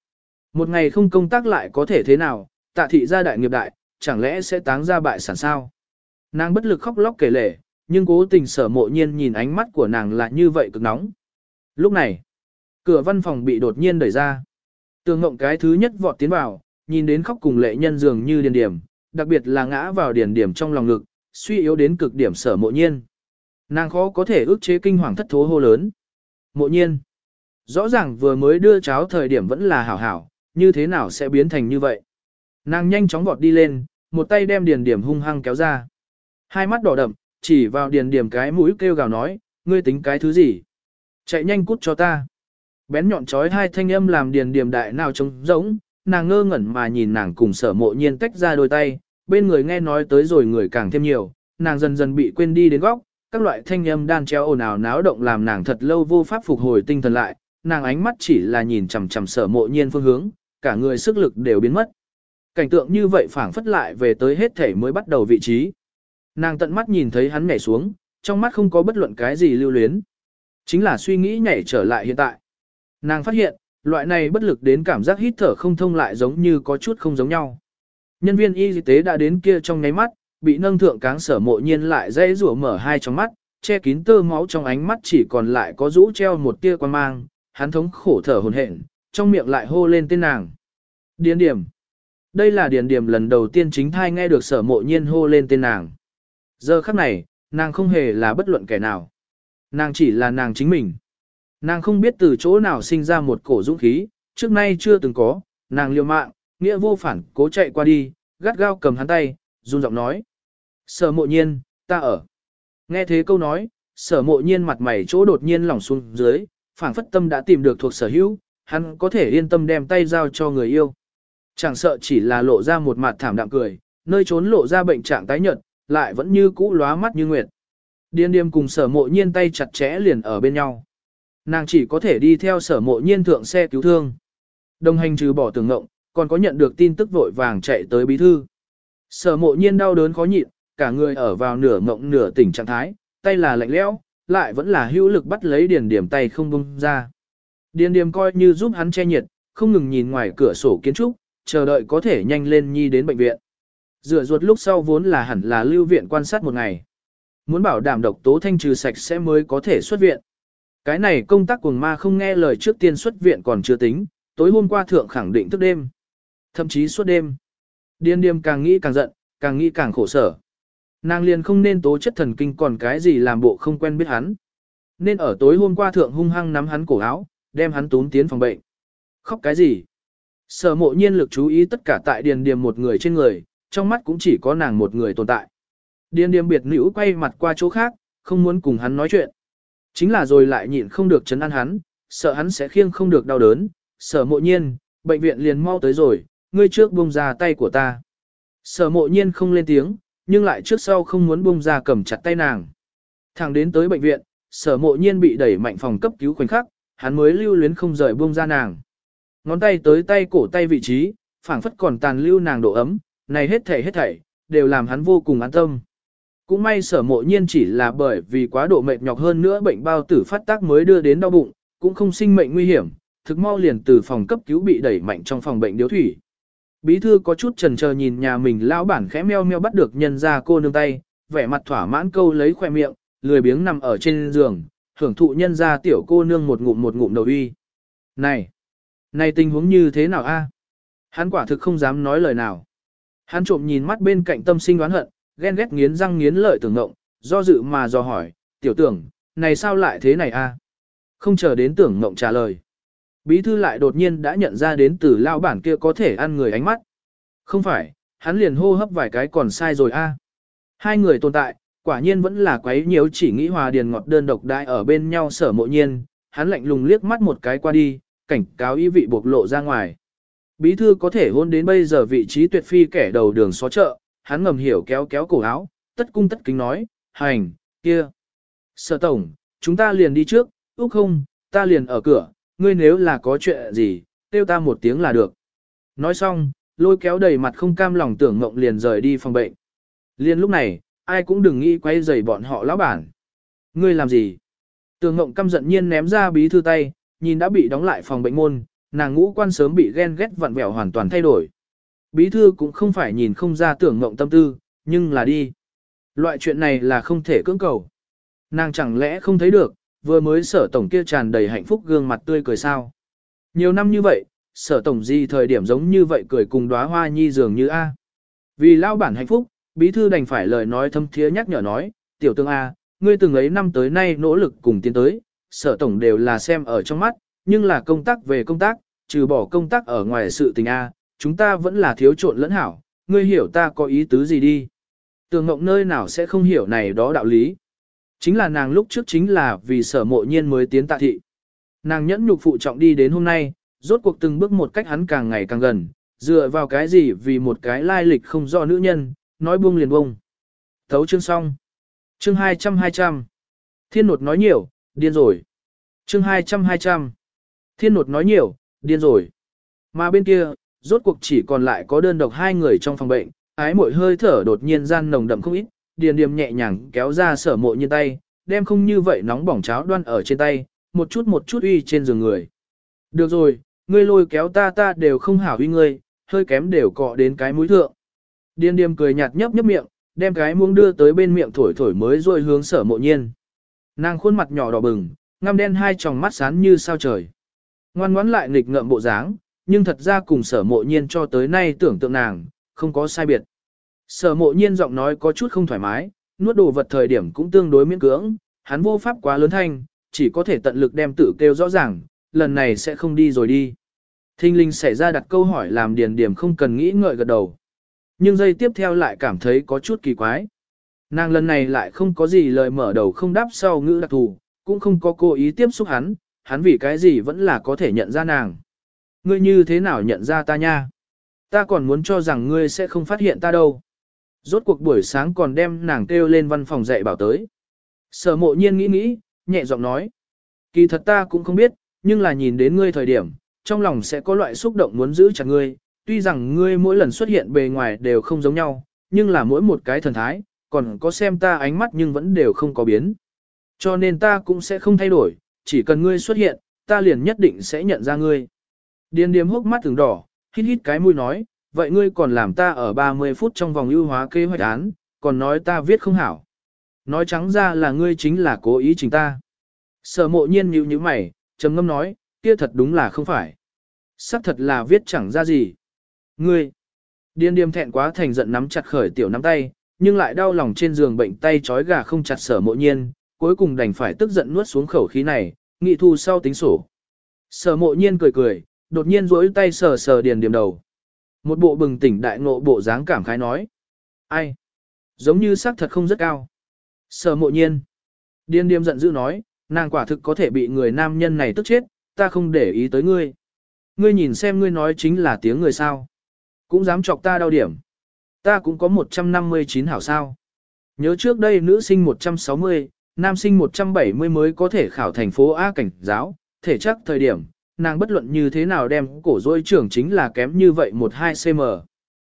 Một ngày không công tác lại có thể thế nào, tạ thị gia đại nghiệp đại, chẳng lẽ sẽ táng ra bại sản sao. Nàng bất lực khóc lóc kể lể, nhưng cố tình sở mộ nhiên nhìn ánh mắt của nàng là như vậy cực nóng. Lúc này, cửa văn phòng bị đột nhiên đẩy ra. Tường ngộng cái thứ nhất vọt tiến vào, nhìn đến khóc cùng lệ nhân dường như điền điểm, đặc biệt là ngã vào điền điểm trong lòng ngực, suy yếu đến cực điểm sở mộ nhiên. Nàng khó có thể ước chế kinh hoàng thất thố hô lớn. Mộ nhiên, rõ ràng vừa mới đưa cháo thời điểm vẫn là hảo hảo, như thế nào sẽ biến thành như vậy? Nàng nhanh chóng vọt đi lên, một tay đem điền điểm hung hăng kéo ra. Hai mắt đỏ đậm, chỉ vào điền điểm cái mũi kêu gào nói, ngươi tính cái thứ gì? Chạy nhanh cút cho ta. Bén nhọn chói hai thanh âm làm điền điểm đại nào trống rỗng, nàng ngơ ngẩn mà nhìn nàng cùng sở mộ nhiên tách ra đôi tay, bên người nghe nói tới rồi người càng thêm nhiều, nàng dần dần bị quên đi đến góc, các loại thanh âm đan treo ồn ào náo động làm nàng thật lâu vô pháp phục hồi tinh thần lại, nàng ánh mắt chỉ là nhìn chằm chằm sở mộ nhiên phương hướng, cả người sức lực đều biến mất. Cảnh tượng như vậy phảng phất lại về tới hết thể mới bắt đầu vị trí. Nàng tận mắt nhìn thấy hắn nhảy xuống, trong mắt không có bất luận cái gì lưu luyến. Chính là suy nghĩ nhảy trở lại hiện tại. Nàng phát hiện, loại này bất lực đến cảm giác hít thở không thông lại giống như có chút không giống nhau. Nhân viên y tế đã đến kia trong ngáy mắt, bị nâng thượng cáng sở mộ nhiên lại dây rủa mở hai trong mắt, che kín tơ máu trong ánh mắt chỉ còn lại có rũ treo một tia quan mang, hắn thống khổ thở hồn hển, trong miệng lại hô lên tên nàng. Điền điểm. Đây là điền điểm lần đầu tiên chính thai nghe được sở mộ nhiên hô lên tên nàng. Giờ khắc này, nàng không hề là bất luận kẻ nào. Nàng chỉ là nàng chính mình. Nàng không biết từ chỗ nào sinh ra một cổ dũng khí, trước nay chưa từng có, nàng liều mạng, nghĩa vô phản, cố chạy qua đi, gắt gao cầm hắn tay, run giọng nói. Sở mộ nhiên, ta ở. Nghe thế câu nói, sở mộ nhiên mặt mày chỗ đột nhiên lỏng xuống dưới, phảng phất tâm đã tìm được thuộc sở hữu, hắn có thể yên tâm đem tay giao cho người yêu. Chẳng sợ chỉ là lộ ra một mặt thảm đạm cười, nơi trốn lộ ra bệnh trạng tái nhợt, lại vẫn như cũ lóa mắt như nguyệt. Điên điềm cùng sở mộ nhiên tay chặt chẽ liền ở bên nhau. Nàng chỉ có thể đi theo sở mộ nhiên thượng xe cứu thương. Đồng hành trừ bỏ tưởng ngộng, còn có nhận được tin tức vội vàng chạy tới bí thư. Sở mộ nhiên đau đớn khó nhịn, cả người ở vào nửa ngộng nửa tỉnh trạng thái, tay là lạnh lẽo, lại vẫn là hữu lực bắt lấy điền điểm tay không bung ra. Điền điểm coi như giúp hắn che nhiệt, không ngừng nhìn ngoài cửa sổ kiến trúc, chờ đợi có thể nhanh lên nhi đến bệnh viện. Rửa ruột lúc sau vốn là hẳn là lưu viện quan sát một ngày. Muốn bảo đảm độc tố thanh trừ sạch sẽ mới có thể xuất viện. Cái này công tác cuồng ma không nghe lời trước tiên xuất viện còn chưa tính, tối hôm qua thượng khẳng định thức đêm. Thậm chí suốt đêm. Điên điềm càng nghĩ càng giận, càng nghĩ càng khổ sở. Nàng liền không nên tố chất thần kinh còn cái gì làm bộ không quen biết hắn. Nên ở tối hôm qua thượng hung hăng nắm hắn cổ áo, đem hắn tún tiến phòng bệnh. Khóc cái gì? Sở mộ nhiên lực chú ý tất cả tại điền điềm một người trên người, trong mắt cũng chỉ có nàng một người tồn tại. Điên điềm biệt nữ quay mặt qua chỗ khác, không muốn cùng hắn nói chuyện. Chính là rồi lại nhịn không được chấn an hắn, sợ hắn sẽ khiêng không được đau đớn. Sở mộ nhiên, bệnh viện liền mau tới rồi, ngươi trước buông ra tay của ta. Sở mộ nhiên không lên tiếng, nhưng lại trước sau không muốn buông ra cầm chặt tay nàng. Thẳng đến tới bệnh viện, sở mộ nhiên bị đẩy mạnh phòng cấp cứu khoảnh khắc, hắn mới lưu luyến không rời buông ra nàng. Ngón tay tới tay cổ tay vị trí, phảng phất còn tàn lưu nàng độ ấm, này hết thảy hết thảy, đều làm hắn vô cùng an tâm. Cũng may sở mộ nhiên chỉ là bởi vì quá độ mệt nhọc hơn nữa bệnh bao tử phát tác mới đưa đến đau bụng, cũng không sinh mệnh nguy hiểm, thực mau liền từ phòng cấp cứu bị đẩy mạnh trong phòng bệnh điếu thủy. Bí thư có chút trần chờ nhìn nhà mình lão bản khẽ meo meo bắt được nhân ra cô nương tay, vẻ mặt thỏa mãn câu lấy khoe miệng, lười biếng nằm ở trên giường, hưởng thụ nhân ra tiểu cô nương một ngụm một ngụm đầu uy. Này! Này tình huống như thế nào a? Hắn quả thực không dám nói lời nào. Hắn trộm nhìn mắt bên cạnh tâm sinh đoán hận, ghen ghét nghiến răng nghiến lợi tưởng ngộng, do dự mà do hỏi, tiểu tưởng, này sao lại thế này a? Không chờ đến tưởng ngộng trả lời. Bí thư lại đột nhiên đã nhận ra đến từ lao bản kia có thể ăn người ánh mắt. Không phải, hắn liền hô hấp vài cái còn sai rồi a. Hai người tồn tại, quả nhiên vẫn là quấy nhiễu chỉ nghĩ hòa điền ngọt đơn độc đại ở bên nhau sở mộ nhiên, hắn lạnh lùng liếc mắt một cái qua đi, cảnh cáo ý vị bộc lộ ra ngoài. Bí thư có thể hôn đến bây giờ vị trí tuyệt phi kẻ đầu đường xó chợ, hắn ngầm hiểu kéo kéo cổ áo, tất cung tất kính nói, hành, kia. Sở tổng, chúng ta liền đi trước, úc không, ta liền ở cửa, ngươi nếu là có chuyện gì, kêu ta một tiếng là được. Nói xong, lôi kéo đầy mặt không cam lòng tưởng ngộng liền rời đi phòng bệnh. Liên lúc này, ai cũng đừng nghĩ quay rầy bọn họ lão bản. Ngươi làm gì? Tưởng ngộng căm giận nhiên ném ra bí thư tay, nhìn đã bị đóng lại phòng bệnh môn, nàng ngũ quan sớm bị ghen ghét vặn vẹo hoàn toàn thay đổi. Bí thư cũng không phải nhìn không ra tưởng ngộng tâm tư, nhưng là đi. Loại chuyện này là không thể cưỡng cầu. Nàng chẳng lẽ không thấy được, vừa mới sở tổng kia tràn đầy hạnh phúc gương mặt tươi cười sao. Nhiều năm như vậy, sở tổng gì thời điểm giống như vậy cười cùng đóa hoa nhi dường như A. Vì lao bản hạnh phúc, bí thư đành phải lời nói thâm thiế nhắc nhở nói, tiểu tương A, ngươi từng ấy năm tới nay nỗ lực cùng tiến tới, sở tổng đều là xem ở trong mắt, nhưng là công tác về công tác, trừ bỏ công tác ở ngoài sự tình A, chúng ta vẫn là thiếu trộn lẫn hảo, ngươi hiểu ta có ý tứ gì đi. Tường ngộng nơi nào sẽ không hiểu này đó đạo lý. Chính là nàng lúc trước chính là vì sở mộ nhiên mới tiến tạ thị. Nàng nhẫn nhục phụ trọng đi đến hôm nay, rốt cuộc từng bước một cách hắn càng ngày càng gần, dựa vào cái gì vì một cái lai lịch không rõ nữ nhân, nói buông liền buông. Thấu chương xong. Chương 200-200. Thiên nột nói nhiều, điên rồi. Chương 200-200. Thiên nột nói nhiều, điên rồi. Mà bên kia, rốt cuộc chỉ còn lại có đơn độc hai người trong phòng bệnh, ái mội hơi thở đột nhiên gian nồng đậm không ít, điền điềm nhẹ nhàng kéo ra sở mộ như tay, đem không như vậy nóng bỏng cháo đoan ở trên tay, một chút một chút uy trên giường người. Được rồi, ngươi lôi kéo ta ta đều không hảo uy ngươi, hơi kém đều cọ đến cái mũi thượng. Điền điềm cười nhạt nhấp nhấp miệng, đem cái muông đưa tới bên miệng thổi thổi mới rồi hướng sở mộ nhiên. Nàng khuôn mặt nhỏ đỏ bừng, ngăm đen hai tròng mắt sáng như sao trời. Ngoan ngoãn lại nghịch ngợm bộ dáng, nhưng thật ra cùng sở mộ nhiên cho tới nay tưởng tượng nàng, không có sai biệt. Sở mộ nhiên giọng nói có chút không thoải mái, nuốt đồ vật thời điểm cũng tương đối miễn cưỡng, hắn vô pháp quá lớn thanh, chỉ có thể tận lực đem tự kêu rõ ràng, lần này sẽ không đi rồi đi. Thinh linh xảy ra đặt câu hỏi làm điền điểm không cần nghĩ ngợi gật đầu. Nhưng giây tiếp theo lại cảm thấy có chút kỳ quái. Nàng lần này lại không có gì lời mở đầu không đáp sau ngữ đặc thù, cũng không có cố ý tiếp xúc hắn, hắn vì cái gì vẫn là có thể nhận ra nàng. Ngươi như thế nào nhận ra ta nha? Ta còn muốn cho rằng ngươi sẽ không phát hiện ta đâu. Rốt cuộc buổi sáng còn đem nàng kêu lên văn phòng dạy bảo tới. Sở mộ nhiên nghĩ nghĩ, nhẹ giọng nói. Kỳ thật ta cũng không biết, nhưng là nhìn đến ngươi thời điểm, trong lòng sẽ có loại xúc động muốn giữ chặt ngươi. Tuy rằng ngươi mỗi lần xuất hiện bề ngoài đều không giống nhau, nhưng là mỗi một cái thần thái, còn có xem ta ánh mắt nhưng vẫn đều không có biến. Cho nên ta cũng sẽ không thay đổi, chỉ cần ngươi xuất hiện, ta liền nhất định sẽ nhận ra ngươi. Điền điếm hốc mắt thường đỏ, hít hít cái mũi nói, vậy ngươi còn làm ta ở 30 phút trong vòng ưu hóa kế hoạch án, còn nói ta viết không hảo. Nói trắng ra là ngươi chính là cố ý chính ta. Sở mộ nhiên nhíu như mày, trầm ngâm nói, kia thật đúng là không phải. Sắc thật là viết chẳng ra gì. Ngươi, điên điềm thẹn quá thành giận nắm chặt khởi tiểu nắm tay, nhưng lại đau lòng trên giường bệnh tay trói gà không chặt sở mộ nhiên, cuối cùng đành phải tức giận nuốt xuống khẩu khí này, nghị thu sau tính sổ. Sở mộ nhiên cười cười, đột nhiên rỗi tay sờ sờ điền điểm đầu. Một bộ bừng tỉnh đại ngộ bộ dáng cảm khái nói. Ai? Giống như sắc thật không rất cao. Sở mộ nhiên. Điền điềm giận dữ nói, nàng quả thực có thể bị người nam nhân này tức chết, ta không để ý tới ngươi. Ngươi nhìn xem ngươi nói chính là tiếng người sao. Cũng dám chọc ta đau điểm. Ta cũng có 159 hảo sao. Nhớ trước đây nữ sinh 160, nam sinh 170 mới có thể khảo thành phố A cảnh giáo, thể chắc thời điểm, nàng bất luận như thế nào đem cổ dối trưởng chính là kém như vậy 1-2 cm.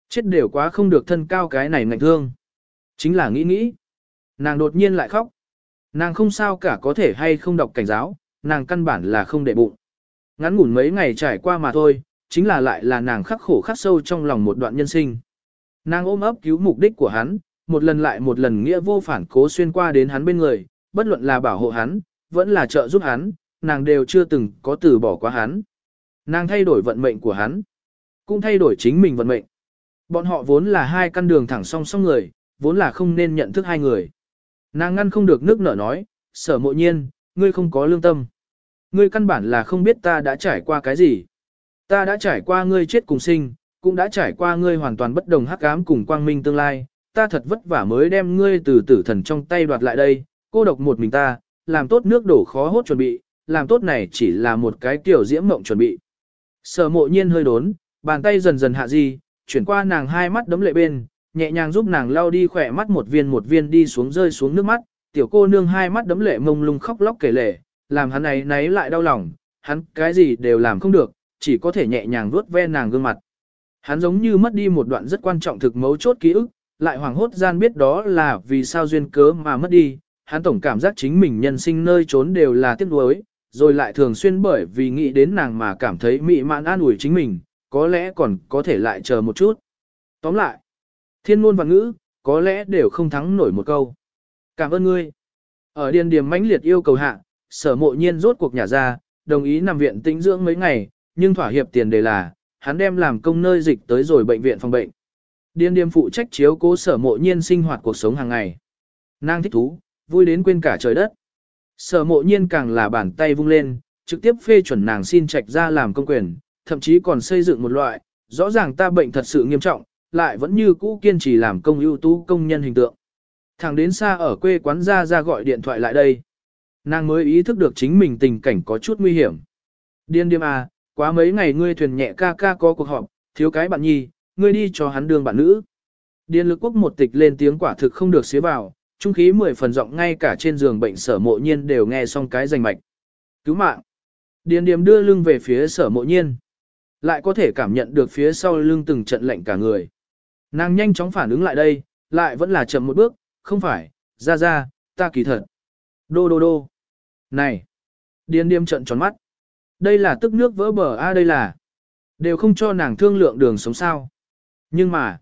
Chết đều quá không được thân cao cái này ngạnh thương. Chính là nghĩ nghĩ. Nàng đột nhiên lại khóc. Nàng không sao cả có thể hay không đọc cảnh giáo, nàng căn bản là không để bụng. Ngắn ngủn mấy ngày trải qua mà thôi, chính là lại là nàng khắc khổ khắc sâu trong lòng một đoạn nhân sinh. Nàng ôm ấp cứu mục đích của hắn, một lần lại một lần nghĩa vô phản cố xuyên qua đến hắn bên người, bất luận là bảo hộ hắn, vẫn là trợ giúp hắn, nàng đều chưa từng có từ bỏ qua hắn. Nàng thay đổi vận mệnh của hắn, cũng thay đổi chính mình vận mệnh. Bọn họ vốn là hai căn đường thẳng song song người, vốn là không nên nhận thức hai người. Nàng ngăn không được nước nở nói, sở mộ nhiên, ngươi không có lương tâm. Ngươi căn bản là không biết ta đã trải qua cái gì. Ta đã trải qua ngươi chết cùng sinh, cũng đã trải qua ngươi hoàn toàn bất đồng hắc ám cùng quang minh tương lai. Ta thật vất vả mới đem ngươi từ tử thần trong tay đoạt lại đây, cô độc một mình ta, làm tốt nước đổ khó hốt chuẩn bị, làm tốt này chỉ là một cái tiểu diễm mộng chuẩn bị. Sở mộ nhiên hơi đốn, bàn tay dần dần hạ di, chuyển qua nàng hai mắt đấm lệ bên, nhẹ nhàng giúp nàng lau đi khỏe mắt một viên một viên đi xuống rơi xuống nước mắt, tiểu cô nương hai mắt đấm lệ mông lung khóc lóc kể lể, làm hắn ấy náy lại đau lòng, hắn cái gì đều làm không được, chỉ có thể nhẹ nhàng vuốt ve nàng gương mặt. Hắn giống như mất đi một đoạn rất quan trọng thực mấu chốt ký ức, lại hoàng hốt gian biết đó là vì sao duyên cớ mà mất đi, hắn tổng cảm giác chính mình nhân sinh nơi trốn đều là tiếc nuối, rồi lại thường xuyên bởi vì nghĩ đến nàng mà cảm thấy mị mạn an ủi chính mình, có lẽ còn có thể lại chờ một chút. Tóm lại, thiên ngôn và ngữ, có lẽ đều không thắng nổi một câu. Cảm ơn ngươi. Ở điền điểm mãnh liệt yêu cầu hạ, sở mộ nhiên rốt cuộc nhà ra, đồng ý nằm viện tĩnh dưỡng mấy ngày, nhưng thỏa hiệp tiền đề là, hắn đem làm công nơi dịch tới rồi bệnh viện phòng bệnh. Điền Điềm phụ trách chiếu cố sở mộ nhiên sinh hoạt cuộc sống hàng ngày. Nàng thích thú, vui đến quên cả trời đất. Sở mộ nhiên càng là bàn tay vung lên, trực tiếp phê chuẩn nàng xin trạch ra làm công quyền, thậm chí còn xây dựng một loại, rõ ràng ta bệnh thật sự nghiêm trọng, lại vẫn như cũ kiên trì làm công ưu tú công nhân hình tượng. Thằng đến xa ở quê quán ra ra gọi điện thoại lại đây. Nàng mới ý thức được chính mình tình cảnh có chút nguy hiểm. Điên điềm à, quá mấy ngày ngươi thuyền nhẹ ca ca có cuộc họp, thiếu cái bạn nhi, ngươi đi cho hắn đường bạn nữ. Điền lực quốc một tịch lên tiếng quả thực không được xế vào, trung khí mười phần rộng ngay cả trên giường bệnh sở mộ nhiên đều nghe xong cái danh mạch. Cứu mạng. Điền điềm đưa lưng về phía sở mộ nhiên. Lại có thể cảm nhận được phía sau lưng từng trận lệnh cả người. Nàng nhanh chóng phản ứng lại đây, lại vẫn là chậm một bước, không phải, ra ra, ta kỳ thật. Đô đô đô. Này. Điền điềm trận tròn mắt. Đây là tức nước vỡ bờ a đây là. Đều không cho nàng thương lượng đường sống sao. Nhưng mà,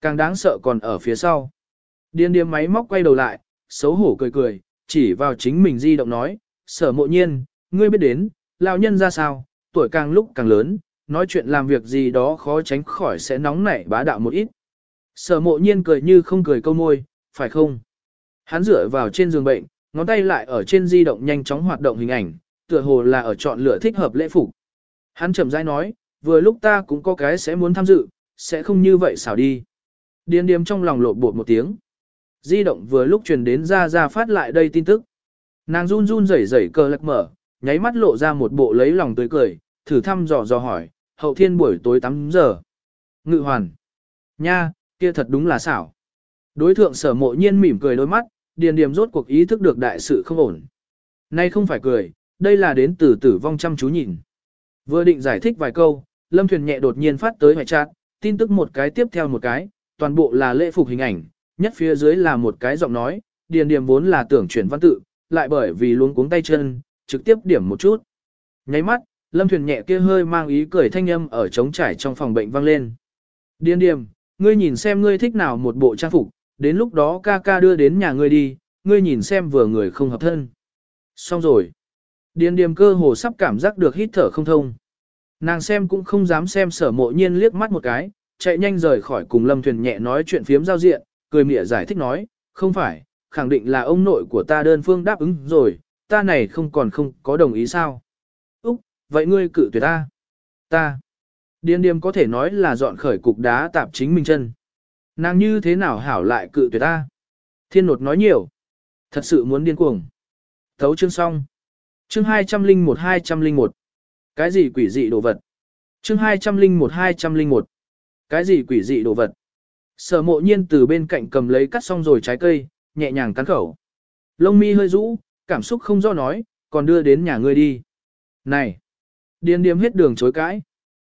càng đáng sợ còn ở phía sau. Điên điếm máy móc quay đầu lại, xấu hổ cười cười, chỉ vào chính mình di động nói, sở mộ nhiên, ngươi biết đến, lão nhân ra sao, tuổi càng lúc càng lớn, nói chuyện làm việc gì đó khó tránh khỏi sẽ nóng nảy bá đạo một ít. Sở mộ nhiên cười như không cười câu môi, phải không? Hắn dựa vào trên giường bệnh, ngón tay lại ở trên di động nhanh chóng hoạt động hình ảnh, tựa hồ là ở chọn lựa thích hợp lễ phục. Hắn chậm rãi nói, vừa lúc ta cũng có cái sẽ muốn tham dự, sẽ không như vậy xảo đi. Điên điềm trong lòng lộ bột một tiếng. Di động vừa lúc truyền đến ra ra phát lại đây tin tức. Nàng run run rẩy rẩy cờ lật mở, nháy mắt lộ ra một bộ lấy lòng tươi cười, thử thăm dò dò hỏi, hậu thiên buổi tối 8 giờ. Ngự hoàn. Nha, kia thật đúng là xảo. Đối thượng sở mộ nhiên mỉm cười đôi mắt, điền điềm rốt cuộc ý thức được đại sự không ổn. Nay không phải cười, đây là đến từ tử vong chăm chú nhìn. Vừa định giải thích vài câu, Lâm Thuyền nhẹ đột nhiên phát tới hoài chat, tin tức một cái tiếp theo một cái, toàn bộ là lễ phục hình ảnh, nhất phía dưới là một cái giọng nói, điền điểm vốn là tưởng chuyển văn tự, lại bởi vì luống cuống tay chân, trực tiếp điểm một chút. Nháy mắt, Lâm Thuyền nhẹ kia hơi mang ý cười thanh âm ở trống trải trong phòng bệnh vang lên. Điền điểm, ngươi nhìn xem ngươi thích nào một bộ trang phục, đến lúc đó ca ca đưa đến nhà ngươi đi, ngươi nhìn xem vừa người không hợp thân. Xong rồi. Điền điểm cơ hồ sắp cảm giác được hít thở không thông. Nàng xem cũng không dám xem sở mộ nhiên liếc mắt một cái, chạy nhanh rời khỏi cùng Lâm Thuyền nhẹ nói chuyện phiếm giao diện, cười mỉa giải thích nói, không phải, khẳng định là ông nội của ta đơn phương đáp ứng rồi, ta này không còn không có đồng ý sao. Úc, vậy ngươi cự tuyệt ta. Ta. Điên điềm có thể nói là dọn khởi cục đá tạp chính mình chân. Nàng như thế nào hảo lại cự tuyệt ta. Thiên nột nói nhiều. Thật sự muốn điên cuồng. Thấu chương xong. Chương 201-201. Cái gì quỷ dị đồ vật? Chương 201-201. Cái gì quỷ dị đồ vật? Sở mộ nhiên từ bên cạnh cầm lấy cắt xong rồi trái cây, nhẹ nhàng cắn khẩu. Lông mi hơi rũ, cảm xúc không do nói, còn đưa đến nhà ngươi đi. Này! Điên điếm hết đường chối cãi.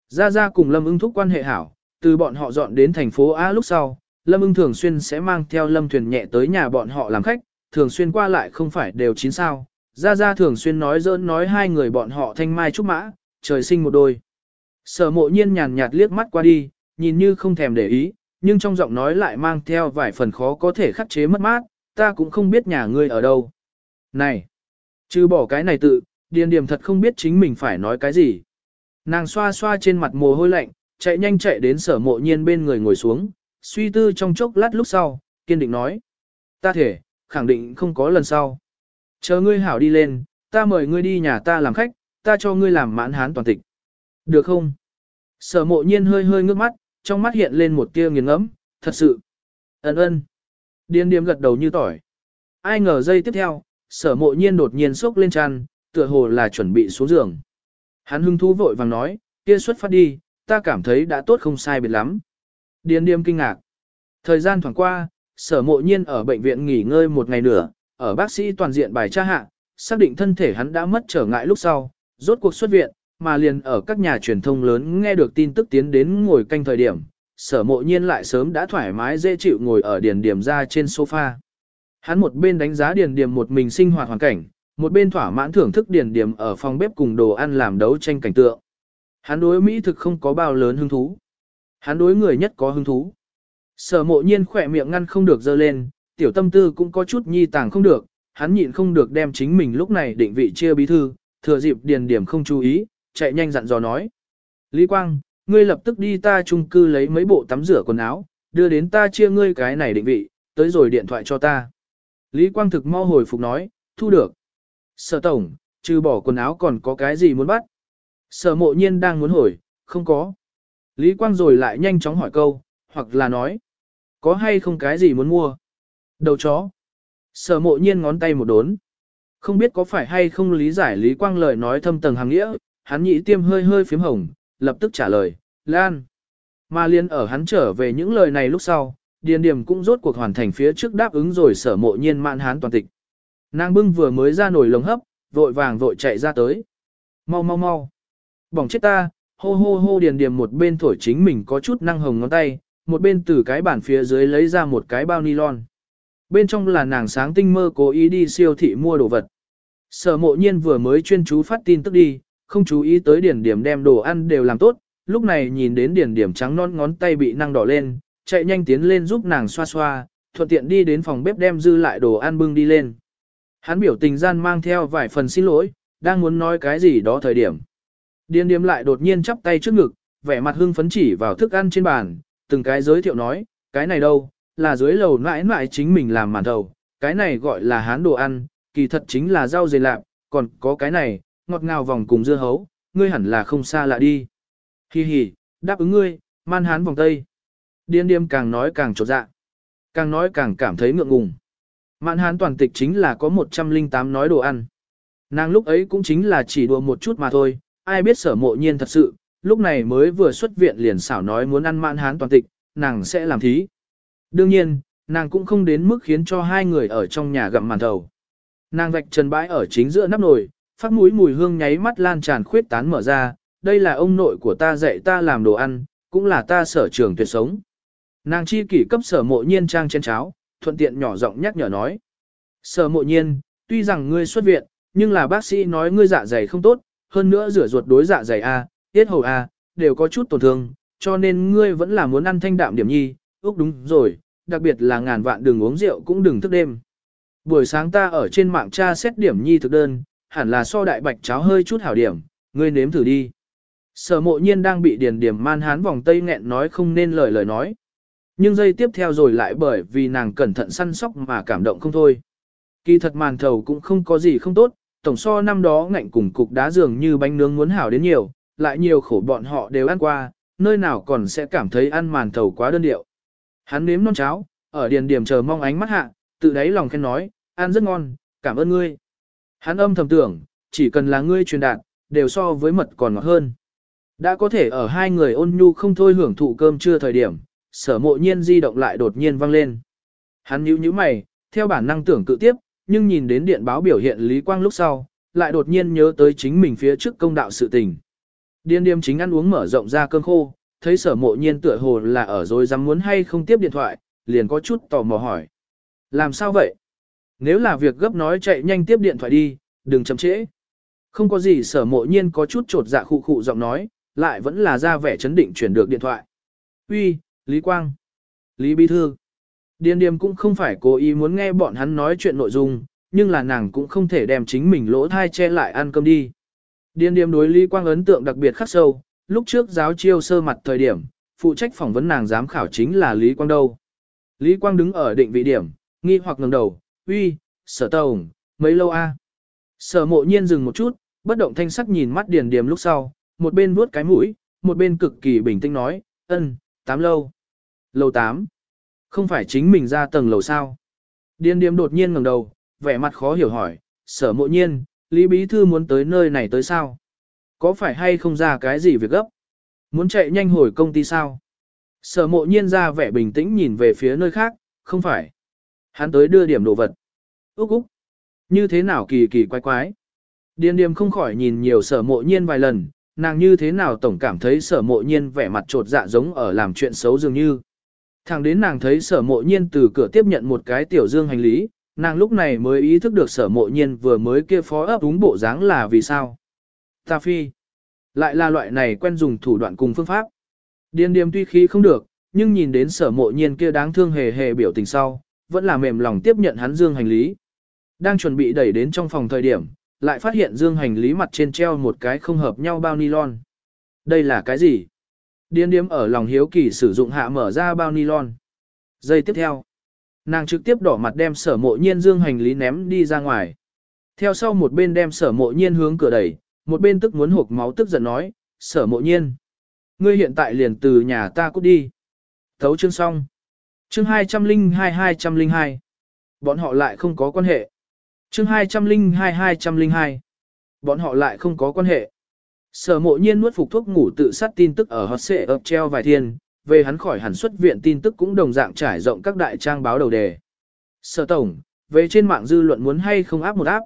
Ra ra cùng Lâm ưng thúc quan hệ hảo, từ bọn họ dọn đến thành phố A lúc sau, Lâm ưng thường xuyên sẽ mang theo Lâm thuyền nhẹ tới nhà bọn họ làm khách, thường xuyên qua lại không phải đều chín sao. Gia Gia thường xuyên nói dỡn nói hai người bọn họ thanh mai trúc mã, trời sinh một đôi. Sở mộ nhiên nhàn nhạt liếc mắt qua đi, nhìn như không thèm để ý, nhưng trong giọng nói lại mang theo vài phần khó có thể khắc chế mất mát, ta cũng không biết nhà ngươi ở đâu. Này, chứ bỏ cái này tự, điền điểm thật không biết chính mình phải nói cái gì. Nàng xoa xoa trên mặt mồ hôi lạnh, chạy nhanh chạy đến sở mộ nhiên bên người ngồi xuống, suy tư trong chốc lát lúc sau, kiên định nói. Ta thể, khẳng định không có lần sau. Chờ ngươi hảo đi lên, ta mời ngươi đi nhà ta làm khách, ta cho ngươi làm mãn hán toàn tịch. Được không? Sở mộ nhiên hơi hơi ngước mắt, trong mắt hiện lên một tia nghiền ngẫm, thật sự. Ấn ơn. Điên điềm gật đầu như tỏi. Ai ngờ giây tiếp theo, sở mộ nhiên đột nhiên sốc lên tràn, tựa hồ là chuẩn bị xuống giường. Hắn hưng thú vội vàng nói, kia xuất phát đi, ta cảm thấy đã tốt không sai biệt lắm. Điên điềm kinh ngạc. Thời gian thoảng qua, sở mộ nhiên ở bệnh viện nghỉ ngơi một ngày nữa, ở bác sĩ toàn diện bài tra hạ, xác định thân thể hắn đã mất trở ngại lúc sau, rốt cuộc xuất viện, mà liền ở các nhà truyền thông lớn nghe được tin tức tiến đến ngồi canh thời điểm, sở mộ nhiên lại sớm đã thoải mái dễ chịu ngồi ở điền điểm ra trên sofa. Hắn một bên đánh giá điền điểm một mình sinh hoạt hoàn cảnh, một bên thỏa mãn thưởng thức điền điểm ở phòng bếp cùng đồ ăn làm đấu tranh cảnh tượng. Hắn đối Mỹ thực không có bao lớn hứng thú. Hắn đối người nhất có hứng thú. Sở mộ nhiên khỏe miệng ngăn không được dơ lên, tiểu tâm tư cũng có chút nhi tàng không được, hắn nhịn không được đem chính mình lúc này định vị chia bí thư, thừa dịp điền điểm không chú ý, chạy nhanh dặn dò nói. Lý Quang, ngươi lập tức đi ta chung cư lấy mấy bộ tắm rửa quần áo, đưa đến ta chia ngươi cái này định vị, tới rồi điện thoại cho ta. Lý Quang thực mau hồi phục nói, thu được. Sở tổng, trừ bỏ quần áo còn có cái gì muốn bắt? Sở mộ nhiên đang muốn hỏi, không có. Lý Quang rồi lại nhanh chóng hỏi câu, hoặc là nói, có hay không cái gì muốn mua? Đầu chó. Sở mộ nhiên ngón tay một đốn. Không biết có phải hay không lý giải Lý Quang lời nói thâm tầng hàng nghĩa, hắn nhị tiêm hơi hơi phím hồng, lập tức trả lời, Lan. Mà liên ở hắn trở về những lời này lúc sau, Điền Điểm cũng rốt cuộc hoàn thành phía trước đáp ứng rồi sở mộ nhiên mạn hán toàn tịch. Nàng bưng vừa mới ra nổi lồng hấp, vội vàng vội chạy ra tới. Mau mau mau. Bỏng chết ta, hô hô hô Điền Điểm một bên thổi chính mình có chút năng hồng ngón tay, một bên từ cái bản phía dưới lấy ra một cái bao nylon. Bên trong là nàng sáng tinh mơ cố ý đi siêu thị mua đồ vật. Sở mộ nhiên vừa mới chuyên chú phát tin tức đi, không chú ý tới điển điểm đem đồ ăn đều làm tốt, lúc này nhìn đến điển điểm trắng non ngón tay bị năng đỏ lên, chạy nhanh tiến lên giúp nàng xoa xoa, thuận tiện đi đến phòng bếp đem dư lại đồ ăn bưng đi lên. Hắn biểu tình gian mang theo vài phần xin lỗi, đang muốn nói cái gì đó thời điểm. Điền điểm lại đột nhiên chắp tay trước ngực, vẻ mặt hưng phấn chỉ vào thức ăn trên bàn, từng cái giới thiệu nói, cái này đâu, là dưới lầu mãi mãi chính mình làm màn thầu, cái này gọi là hán đồ ăn, kỳ thật chính là rau dề lạp, còn có cái này, ngọt ngào vòng cùng dưa hấu, ngươi hẳn là không xa lạ đi. Hi hi, đáp ứng ngươi, man hán vòng tây. Điên điếm càng nói càng trột dạ, càng nói càng cảm thấy ngượng ngùng. Mạn hán toàn tịch chính là có 108 nói đồ ăn. Nàng lúc ấy cũng chính là chỉ đùa một chút mà thôi, ai biết sở mộ nhiên thật sự, lúc này mới vừa xuất viện liền xảo nói muốn ăn mạn hán toàn tịch, nàng sẽ làm thí. Đương nhiên, nàng cũng không đến mức khiến cho hai người ở trong nhà gặm màn thầu. Nàng vạch trần bãi ở chính giữa nắp nồi, phát mũi mùi hương nháy mắt lan tràn khuyết tán mở ra, đây là ông nội của ta dạy ta làm đồ ăn, cũng là ta sở trường tuyệt sống. Nàng chi kỷ cấp sở mộ nhiên trang trên cháo, thuận tiện nhỏ giọng nhắc nhở nói. Sở mộ nhiên, tuy rằng ngươi xuất viện, nhưng là bác sĩ nói ngươi dạ dày không tốt, hơn nữa rửa ruột đối dạ dày A, tiết hầu A, đều có chút tổn thương, cho nên ngươi vẫn là muốn ăn thanh đạm điểm nhi, úc đúng rồi, đặc biệt là ngàn vạn đừng uống rượu cũng đừng thức đêm. Buổi sáng ta ở trên mạng tra xét điểm nhi thực đơn, hẳn là so đại bạch cháo hơi chút hảo điểm, ngươi nếm thử đi. Sở mộ nhiên đang bị điền điểm man hán vòng tây nghẹn nói không nên lời lời nói. Nhưng giây tiếp theo rồi lại bởi vì nàng cẩn thận săn sóc mà cảm động không thôi. Kỳ thật màn thầu cũng không có gì không tốt, tổng so năm đó ngạnh cùng cục đá dường như bánh nướng muốn hảo đến nhiều, lại nhiều khổ bọn họ đều ăn qua, nơi nào còn sẽ cảm thấy ăn màn thầu quá đơn điệu. Hắn nếm non cháo, ở điền điểm chờ mong ánh mắt hạ, tự đáy lòng khen nói, ăn rất ngon, cảm ơn ngươi. Hắn âm thầm tưởng, chỉ cần là ngươi truyền đạt, đều so với mật còn ngọt hơn. Đã có thể ở hai người ôn nhu không thôi hưởng thụ cơm trưa thời điểm, sở mộ nhiên di động lại đột nhiên vang lên. Hắn nhíu nhíu mày, theo bản năng tưởng cự tiếp, nhưng nhìn đến điện báo biểu hiện Lý Quang lúc sau, lại đột nhiên nhớ tới chính mình phía trước công đạo sự tình. Điên điềm chính ăn uống mở rộng ra cơn khô, thấy sở mộ nhiên tựa hồ là ở rồi dám muốn hay không tiếp điện thoại, liền có chút tò mò hỏi. Làm sao vậy? Nếu là việc gấp nói chạy nhanh tiếp điện thoại đi, đừng chậm trễ. Không có gì sở mộ nhiên có chút trột dạ khụ khụ giọng nói, lại vẫn là ra vẻ chấn định chuyển được điện thoại. Uy, Lý Quang. Lý Bí Thư. Điền điềm cũng không phải cố ý muốn nghe bọn hắn nói chuyện nội dung, nhưng là nàng cũng không thể đem chính mình lỗ thai che lại ăn cơm đi. Điền điềm đối Lý Quang ấn tượng đặc biệt khắc sâu, lúc trước giáo chiêu sơ mặt thời điểm, phụ trách phỏng vấn nàng giám khảo chính là Lý Quang đâu. Lý Quang đứng ở định vị điểm, nghi hoặc ngẩng đầu, uy, sở tổng, mấy lâu a? Sở mộ nhiên dừng một chút, bất động thanh sắc nhìn mắt điền điềm lúc sau, một bên vuốt cái mũi, một bên cực kỳ bình tĩnh nói, ân, tám lâu. lâu tám. Không phải chính mình ra tầng lầu sao? Điền điềm đột nhiên ngẩng đầu, vẻ mặt khó hiểu hỏi, sở mộ nhiên, Lý Bí Thư muốn tới nơi này tới sao? Có phải hay không ra cái gì việc gấp? Muốn chạy nhanh hồi công ty sao? Sở mộ nhiên ra vẻ bình tĩnh nhìn về phía nơi khác, không phải. Hắn tới đưa điểm đồ vật. Úc Úc. Như thế nào kỳ kỳ quái quái. Điền điềm không khỏi nhìn nhiều sở mộ nhiên vài lần, nàng như thế nào tổng cảm thấy sở mộ nhiên vẻ mặt trột dạ giống ở làm chuyện xấu dường như. Thẳng đến nàng thấy sở mộ nhiên từ cửa tiếp nhận một cái tiểu dương hành lý, nàng lúc này mới ý thức được sở mộ nhiên vừa mới kia phó ấp đúng bộ dáng là vì sao. Ta phi. Lại là loại này quen dùng thủ đoạn cùng phương pháp. Điền điềm tuy khí không được, nhưng nhìn đến sở mộ nhiên kia đáng thương hề hề biểu tình sau, vẫn là mềm lòng tiếp nhận hắn dương hành lý. Đang chuẩn bị đẩy đến trong phòng thời điểm, lại phát hiện dương hành lý mặt trên treo một cái không hợp nhau bao nylon. Đây là cái gì? Điên điếm ở lòng hiếu kỳ sử dụng hạ mở ra bao nylon. Giây tiếp theo, nàng trực tiếp đỏ mặt đem sở mộ nhiên dương hành lý ném đi ra ngoài. Theo sau một bên đem sở mộ nhiên hướng cửa đẩy, một bên tức muốn hộp máu tức giận nói, sở mộ nhiên. Ngươi hiện tại liền từ nhà ta cút đi. Thấu chương xong. Chương 202-202. Bọn họ lại không có quan hệ. Chương 202-202. Bọn họ lại không có quan hệ. Sở mộ nhiên nuốt phục thuốc ngủ tự sát tin tức ở hot xệ ập treo vài thiên, về hắn khỏi hẳn xuất viện tin tức cũng đồng dạng trải rộng các đại trang báo đầu đề. Sở tổng, về trên mạng dư luận muốn hay không áp một áp.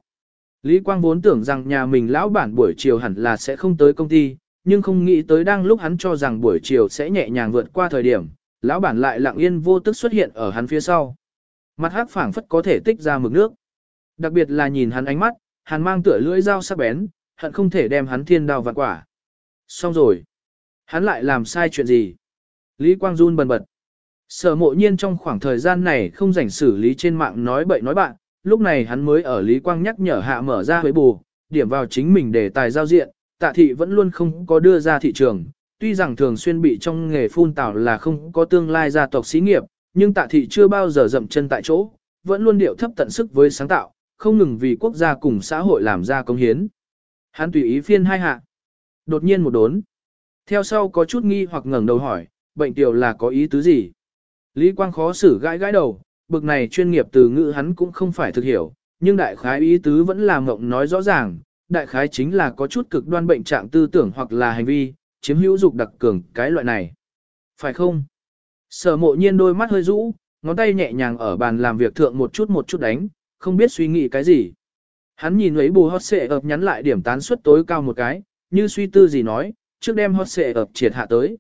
Lý Quang vốn tưởng rằng nhà mình lão bản buổi chiều hẳn là sẽ không tới công ty, nhưng không nghĩ tới đang lúc hắn cho rằng buổi chiều sẽ nhẹ nhàng vượt qua thời điểm, lão bản lại lặng yên vô tức xuất hiện ở hắn phía sau. Mặt hắc phảng phất có thể tích ra mực nước. Đặc biệt là nhìn hắn ánh mắt, hắn mang tựa lưỡi dao sắc bén, hận không thể đem hắn thiên đao vạn quả. Xong rồi. Hắn lại làm sai chuyện gì? Lý Quang run bần bật. Sở mộ nhiên trong khoảng thời gian này không rảnh xử lý trên mạng nói bậy nói bạn, lúc này hắn mới ở Lý Quang nhắc nhở hạ mở ra với bù, điểm vào chính mình để tài giao diện, tạ thị vẫn luôn không có đưa ra thị trường, tuy rằng thường xuyên bị trong nghề phun tảo là không có tương lai gia tộc xí nghiệp, nhưng tạ thị chưa bao giờ dậm chân tại chỗ, vẫn luôn điệu thấp tận sức với sáng tạo, không ngừng vì quốc gia cùng xã hội làm ra công hiến. Hắn tùy ý phiên hai hạ. Đột nhiên một đốn. Theo sau có chút nghi hoặc ngẩng đầu hỏi, bệnh tiểu là có ý tứ gì? Lý Quang khó xử gãi gãi đầu, bực này chuyên nghiệp từ ngữ hắn cũng không phải thực hiểu, nhưng đại khái ý tứ vẫn là mộng nói rõ ràng, đại khái chính là có chút cực đoan bệnh trạng tư tưởng hoặc là hành vi, chiếm hữu dục đặc cường cái loại này. Phải không? Sở mộ nhiên đôi mắt hơi rũ, ngón tay nhẹ nhàng ở bàn làm việc thượng một chút một chút đánh, không biết suy nghĩ cái gì. Hắn nhìn ấy bù hot xệ ập nhắn lại điểm tán suất tối cao một cái, như suy tư gì nói, trước đem hot xệ ập triệt hạ tới.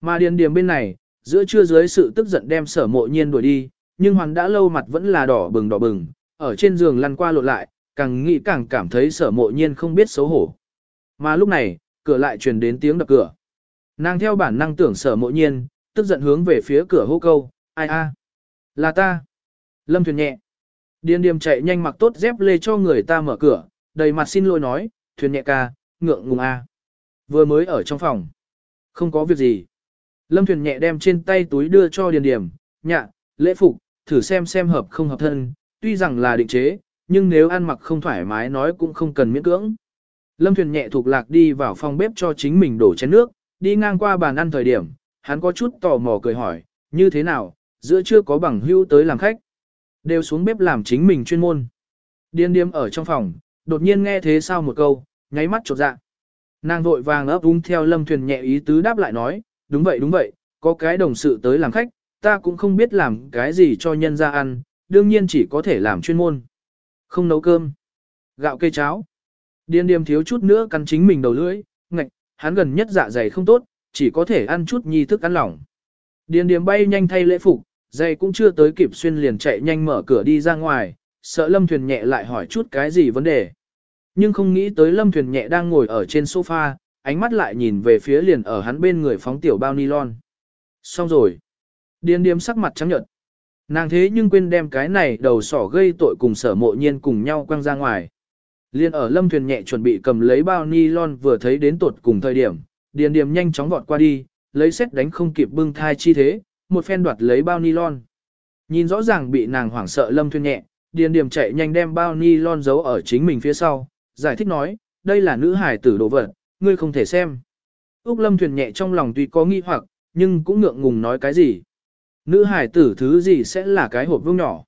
Mà điền điểm bên này, giữa trưa dưới sự tức giận đem sở mộ nhiên đuổi đi, nhưng hoàn đã lâu mặt vẫn là đỏ bừng đỏ bừng, ở trên giường lăn qua lộn lại, càng nghĩ càng cảm thấy sở mộ nhiên không biết xấu hổ. Mà lúc này, cửa lại truyền đến tiếng đập cửa. Nàng theo bản năng tưởng sở mộ nhiên, tức giận hướng về phía cửa hô câu, ai a, là ta. Lâm thuyền nhẹ. Điên điềm chạy nhanh mặc tốt dép lê cho người ta mở cửa, đầy mặt xin lỗi nói, thuyền nhẹ ca, ngượng ngùng a. Vừa mới ở trong phòng. Không có việc gì. Lâm thuyền nhẹ đem trên tay túi đưa cho điền điểm, nhạ, lễ phục, thử xem xem hợp không hợp thân, tuy rằng là định chế, nhưng nếu ăn mặc không thoải mái nói cũng không cần miễn cưỡng. Lâm thuyền nhẹ thuộc lạc đi vào phòng bếp cho chính mình đổ chén nước, đi ngang qua bàn ăn thời điểm, hắn có chút tò mò cười hỏi, như thế nào, giữa chưa có bằng hưu tới làm khách. Đều xuống bếp làm chính mình chuyên môn. Điên điếm ở trong phòng, đột nhiên nghe thế sao một câu, nháy mắt chột dạ. Nàng vội vàng ấp úng theo lâm thuyền nhẹ ý tứ đáp lại nói, đúng vậy đúng vậy, có cái đồng sự tới làm khách, ta cũng không biết làm cái gì cho nhân ra ăn, đương nhiên chỉ có thể làm chuyên môn. Không nấu cơm, gạo cây cháo. Điên điềm thiếu chút nữa cắn chính mình đầu lưỡi, ngạch, hắn gần nhất dạ dày không tốt, chỉ có thể ăn chút nhi thức ăn lỏng. Điền điềm bay nhanh thay lễ phục, giày cũng chưa tới kịp xuyên liền chạy nhanh mở cửa đi ra ngoài, sợ lâm thuyền nhẹ lại hỏi chút cái gì vấn đề. Nhưng không nghĩ tới lâm thuyền nhẹ đang ngồi ở trên sofa, ánh mắt lại nhìn về phía liền ở hắn bên người phóng tiểu bao nylon. Xong rồi. Điền điềm sắc mặt trắng nhợt. Nàng thế nhưng quên đem cái này đầu sỏ gây tội cùng sở mộ nhiên cùng nhau quăng ra ngoài. Liên ở lâm thuyền nhẹ chuẩn bị cầm lấy bao nylon vừa thấy đến tột cùng thời điểm, điền điềm nhanh chóng vọt qua đi, lấy xét đánh không kịp bưng thai chi thế, một phen đoạt lấy bao nylon. Nhìn rõ ràng bị nàng hoảng sợ lâm thuyền nhẹ, điền điềm chạy nhanh đem bao nylon giấu ở chính mình phía sau, giải thích nói, đây là nữ hải tử đồ vật, ngươi không thể xem. Úc lâm thuyền nhẹ trong lòng tuy có nghi hoặc, nhưng cũng ngượng ngùng nói cái gì. Nữ hải tử thứ gì sẽ là cái hộp vương nhỏ.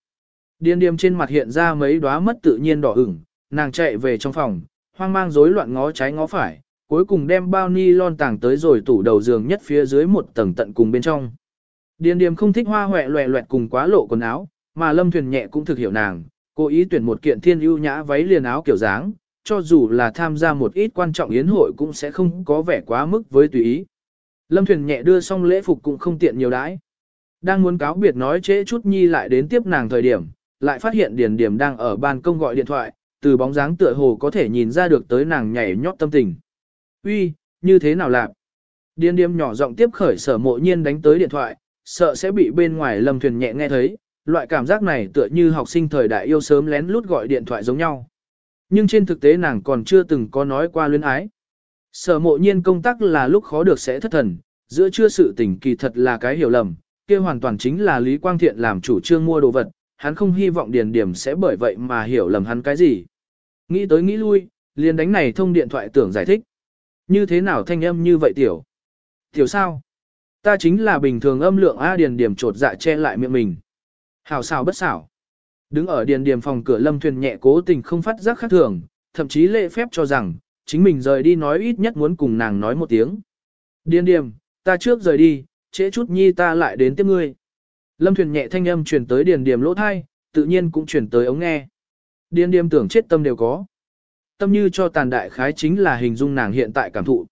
Điền điềm trên mặt hiện ra mấy đóa mất tự nhiên đỏ ửng, nàng chạy về trong phòng, hoang mang rối loạn ngó trái ngó phải, cuối cùng đem bao ni lon tàng tới rồi tủ đầu giường nhất phía dưới một tầng tận cùng bên trong. Điền điềm không thích hoa hoẹ loẹ loẹt cùng quá lộ quần áo, mà lâm thuyền nhẹ cũng thực hiểu nàng, cố ý tuyển một kiện thiên ưu nhã váy liền áo kiểu dáng, cho dù là tham gia một ít quan trọng yến hội cũng sẽ không có vẻ quá mức với tùy ý. Lâm thuyền nhẹ đưa xong lễ phục cũng không tiện nhiều đãi. Đang muốn cáo biệt nói trễ chút nhi lại đến tiếp nàng thời điểm, lại phát hiện Điền Điềm đang ở ban công gọi điện thoại, từ bóng dáng tựa hồ có thể nhìn ra được tới nàng nhảy nhót tâm tình. Uy, như thế nào lạc? Điền Điềm nhỏ giọng tiếp khởi sở mộ nhiên đánh tới điện thoại, sợ sẽ bị bên ngoài lâm thuyền nhẹ nghe thấy, loại cảm giác này tựa như học sinh thời đại yêu sớm lén lút gọi điện thoại giống nhau. Nhưng trên thực tế nàng còn chưa từng có nói qua luyến ái. Sở mộ nhiên công tác là lúc khó được sẽ thất thần, giữa chưa sự tình kỳ thật là cái hiểu lầm, kia hoàn toàn chính là Lý Quang Thiện làm chủ trương mua đồ vật, hắn không hy vọng điền điểm sẽ bởi vậy mà hiểu lầm hắn cái gì. Nghĩ tới nghĩ lui, liền đánh này thông điện thoại tưởng giải thích. Như thế nào thanh âm như vậy tiểu? Tiểu sao? Ta chính là bình thường âm lượng A điền điểm trột dạ che lại miệng mình. Hảo xảo bất xảo. Đứng ở điền điểm phòng cửa lâm thuyền nhẹ cố tình không phát giác khác thường, thậm chí lệ phép cho rằng, chính mình rời đi nói ít nhất muốn cùng nàng nói một tiếng. Điền điểm, ta trước rời đi, trễ chút nhi ta lại đến tiếp ngươi. Lâm thuyền nhẹ thanh âm truyền tới điền điểm lỗ thai, tự nhiên cũng truyền tới ống nghe. Điền điểm tưởng chết tâm đều có. Tâm như cho tàn đại khái chính là hình dung nàng hiện tại cảm thụ.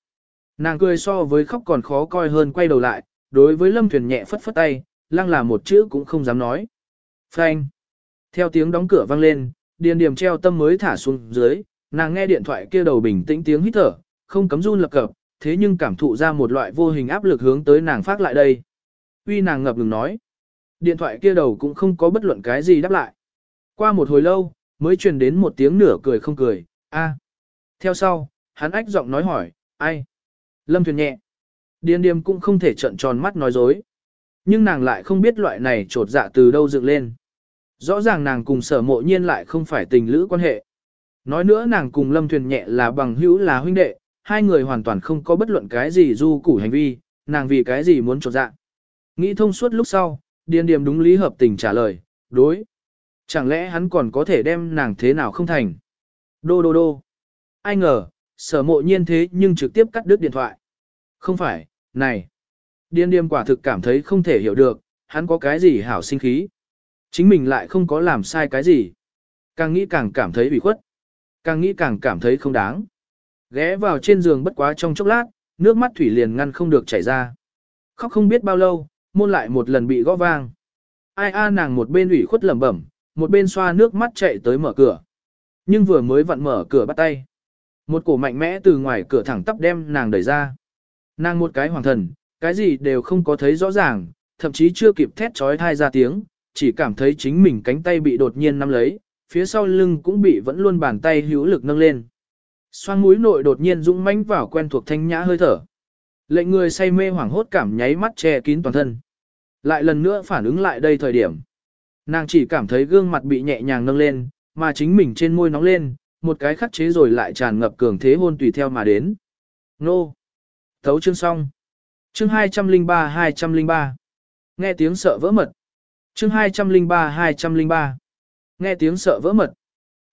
Nàng cười so với khóc còn khó coi hơn quay đầu lại, đối với lâm thuyền nhẹ phất phất tay, lăng là một chữ cũng không dám nói. Phanh. Theo tiếng đóng cửa vang lên, điền điểm treo tâm mới thả xuống dưới, nàng nghe điện thoại kia đầu bình tĩnh tiếng hít thở, không cấm run lập cập, thế nhưng cảm thụ ra một loại vô hình áp lực hướng tới nàng phát lại đây. Uy nàng ngập ngừng nói. Điện thoại kia đầu cũng không có bất luận cái gì đáp lại. Qua một hồi lâu, mới truyền đến một tiếng nửa cười không cười, a. Theo sau, hắn ách giọng nói hỏi, ai? Lâm Thuyền nhẹ. Điên điềm cũng không thể trận tròn mắt nói dối. Nhưng nàng lại không biết loại này trột dạ từ đâu dựng lên. Rõ ràng nàng cùng sở mộ nhiên lại không phải tình lữ quan hệ. Nói nữa nàng cùng Lâm Thuyền nhẹ là bằng hữu là huynh đệ, hai người hoàn toàn không có bất luận cái gì du củ hành vi, nàng vì cái gì muốn trột dạ. Nghĩ thông suốt lúc sau, điền điềm đúng lý hợp tình trả lời, đối. Chẳng lẽ hắn còn có thể đem nàng thế nào không thành? Đô đô đô. Ai ngờ, sở mộ nhiên thế nhưng trực tiếp cắt đứt điện thoại. Không phải, này. Điên điềm quả thực cảm thấy không thể hiểu được, hắn có cái gì hảo sinh khí. Chính mình lại không có làm sai cái gì. Càng nghĩ càng cảm thấy bị khuất. Càng nghĩ càng cảm thấy không đáng. Ghé vào trên giường bất quá trong chốc lát, nước mắt thủy liền ngăn không được chảy ra. Khóc không biết bao lâu, môn lại một lần bị gõ vang. Ai a nàng một bên ủy khuất lẩm bẩm, một bên xoa nước mắt chạy tới mở cửa. Nhưng vừa mới vặn mở cửa bắt tay. Một cổ mạnh mẽ từ ngoài cửa thẳng tắp đem nàng đẩy ra. Nàng một cái hoàng thần, cái gì đều không có thấy rõ ràng, thậm chí chưa kịp thét trói thai ra tiếng, chỉ cảm thấy chính mình cánh tay bị đột nhiên nắm lấy, phía sau lưng cũng bị vẫn luôn bàn tay hữu lực nâng lên. Xoang mũi nội đột nhiên dũng mãnh vào quen thuộc thanh nhã hơi thở. Lệnh người say mê hoảng hốt cảm nháy mắt che kín toàn thân. Lại lần nữa phản ứng lại đây thời điểm. Nàng chỉ cảm thấy gương mặt bị nhẹ nhàng nâng lên, mà chính mình trên môi nóng lên, một cái khắc chế rồi lại tràn ngập cường thế hôn tùy theo mà đến. Nô! Thấu chương xong. Chương 203-203. Nghe tiếng sợ vỡ mật. Chương 203-203. Nghe tiếng sợ vỡ mật.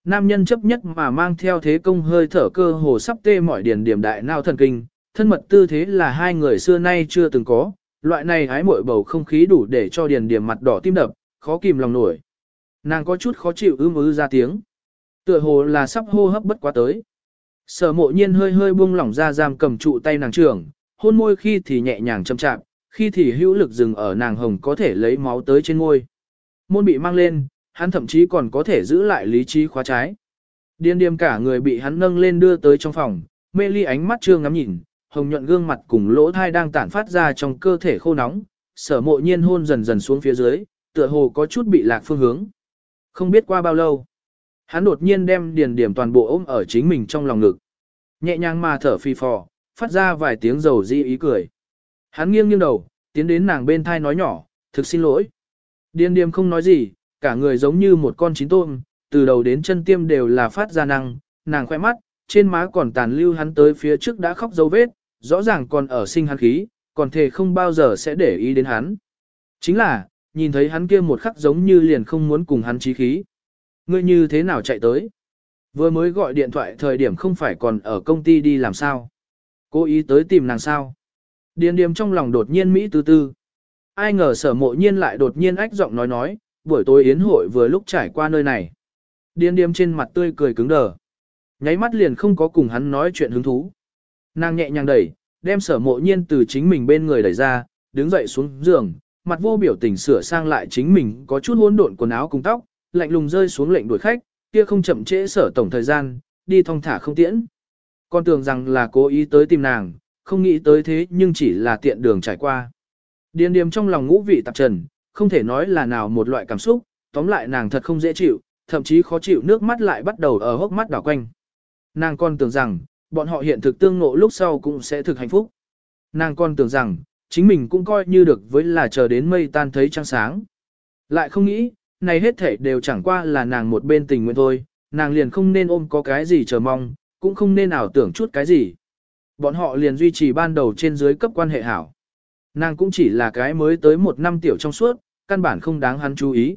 Nam nhân chấp nhất mà mang theo thế công hơi thở cơ hồ sắp tê mọi điển điểm đại nao thần kinh, thân mật tư thế là hai người xưa nay chưa từng có, loại này hái mội bầu không khí đủ để cho điền điểm mặt đỏ tim đập, khó kìm lòng nổi. Nàng có chút khó chịu ưm ư ra tiếng. Tựa hồ là sắp hô hấp bất quá tới. Sở mộ nhiên hơi hơi buông lỏng ra giam cầm trụ tay nàng trưởng, hôn môi khi thì nhẹ nhàng châm chạm, khi thì hữu lực dừng ở nàng hồng có thể lấy máu tới trên môi. Môn bị mang lên, hắn thậm chí còn có thể giữ lại lý trí khóa trái. Điên điềm cả người bị hắn nâng lên đưa tới trong phòng, mê ly ánh mắt trương ngắm nhìn, hồng nhuận gương mặt cùng lỗ thai đang tản phát ra trong cơ thể khô nóng, sở mộ nhiên hôn dần dần xuống phía dưới, tựa hồ có chút bị lạc phương hướng. Không biết qua bao lâu, hắn đột nhiên đem điền điểm toàn bộ ôm ở chính mình trong lòng ngực. Nhẹ nhàng mà thở phì phò, phát ra vài tiếng dầu di ý cười. Hắn nghiêng nghiêng đầu, tiến đến nàng bên thai nói nhỏ, thực xin lỗi. Điền điểm không nói gì, cả người giống như một con chín tôm, từ đầu đến chân tiêm đều là phát ra năng, nàng khoe mắt, trên má còn tàn lưu hắn tới phía trước đã khóc dấu vết, rõ ràng còn ở sinh hắn khí, còn thề không bao giờ sẽ để ý đến hắn. Chính là, nhìn thấy hắn kia một khắc giống như liền không muốn cùng hắn chí khí. Ngươi như thế nào chạy tới? Vừa mới gọi điện thoại thời điểm không phải còn ở công ty đi làm sao? Cố ý tới tìm nàng sao? Điền điềm trong lòng đột nhiên Mỹ tư tư. Ai ngờ sở mộ nhiên lại đột nhiên ách giọng nói nói, buổi tối yến hội vừa lúc trải qua nơi này. Điền điềm trên mặt tươi cười cứng đờ. Nháy mắt liền không có cùng hắn nói chuyện hứng thú. Nàng nhẹ nhàng đẩy, đem sở mộ nhiên từ chính mình bên người đẩy ra, đứng dậy xuống giường, mặt vô biểu tình sửa sang lại chính mình có chút hỗn độn quần áo cùng tóc, lạnh lùng rơi xuống lệnh đuổi khách, kia không chậm trễ sở tổng thời gian, đi thong thả không tiễn. Con tưởng rằng là cố ý tới tìm nàng, không nghĩ tới thế nhưng chỉ là tiện đường trải qua. Điền điềm trong lòng ngũ vị tạp trần, không thể nói là nào một loại cảm xúc, tóm lại nàng thật không dễ chịu, thậm chí khó chịu nước mắt lại bắt đầu ở hốc mắt đảo quanh. Nàng còn tưởng rằng, bọn họ hiện thực tương ngộ lúc sau cũng sẽ thực hạnh phúc. Nàng còn tưởng rằng, chính mình cũng coi như được với là chờ đến mây tan thấy trăng sáng. Lại không nghĩ, này hết thể đều chẳng qua là nàng một bên tình nguyện thôi, nàng liền không nên ôm có cái gì chờ mong, cũng không nên ảo tưởng chút cái gì. Bọn họ liền duy trì ban đầu trên dưới cấp quan hệ hảo. Nàng cũng chỉ là cái mới tới một năm tiểu trong suốt, căn bản không đáng hắn chú ý.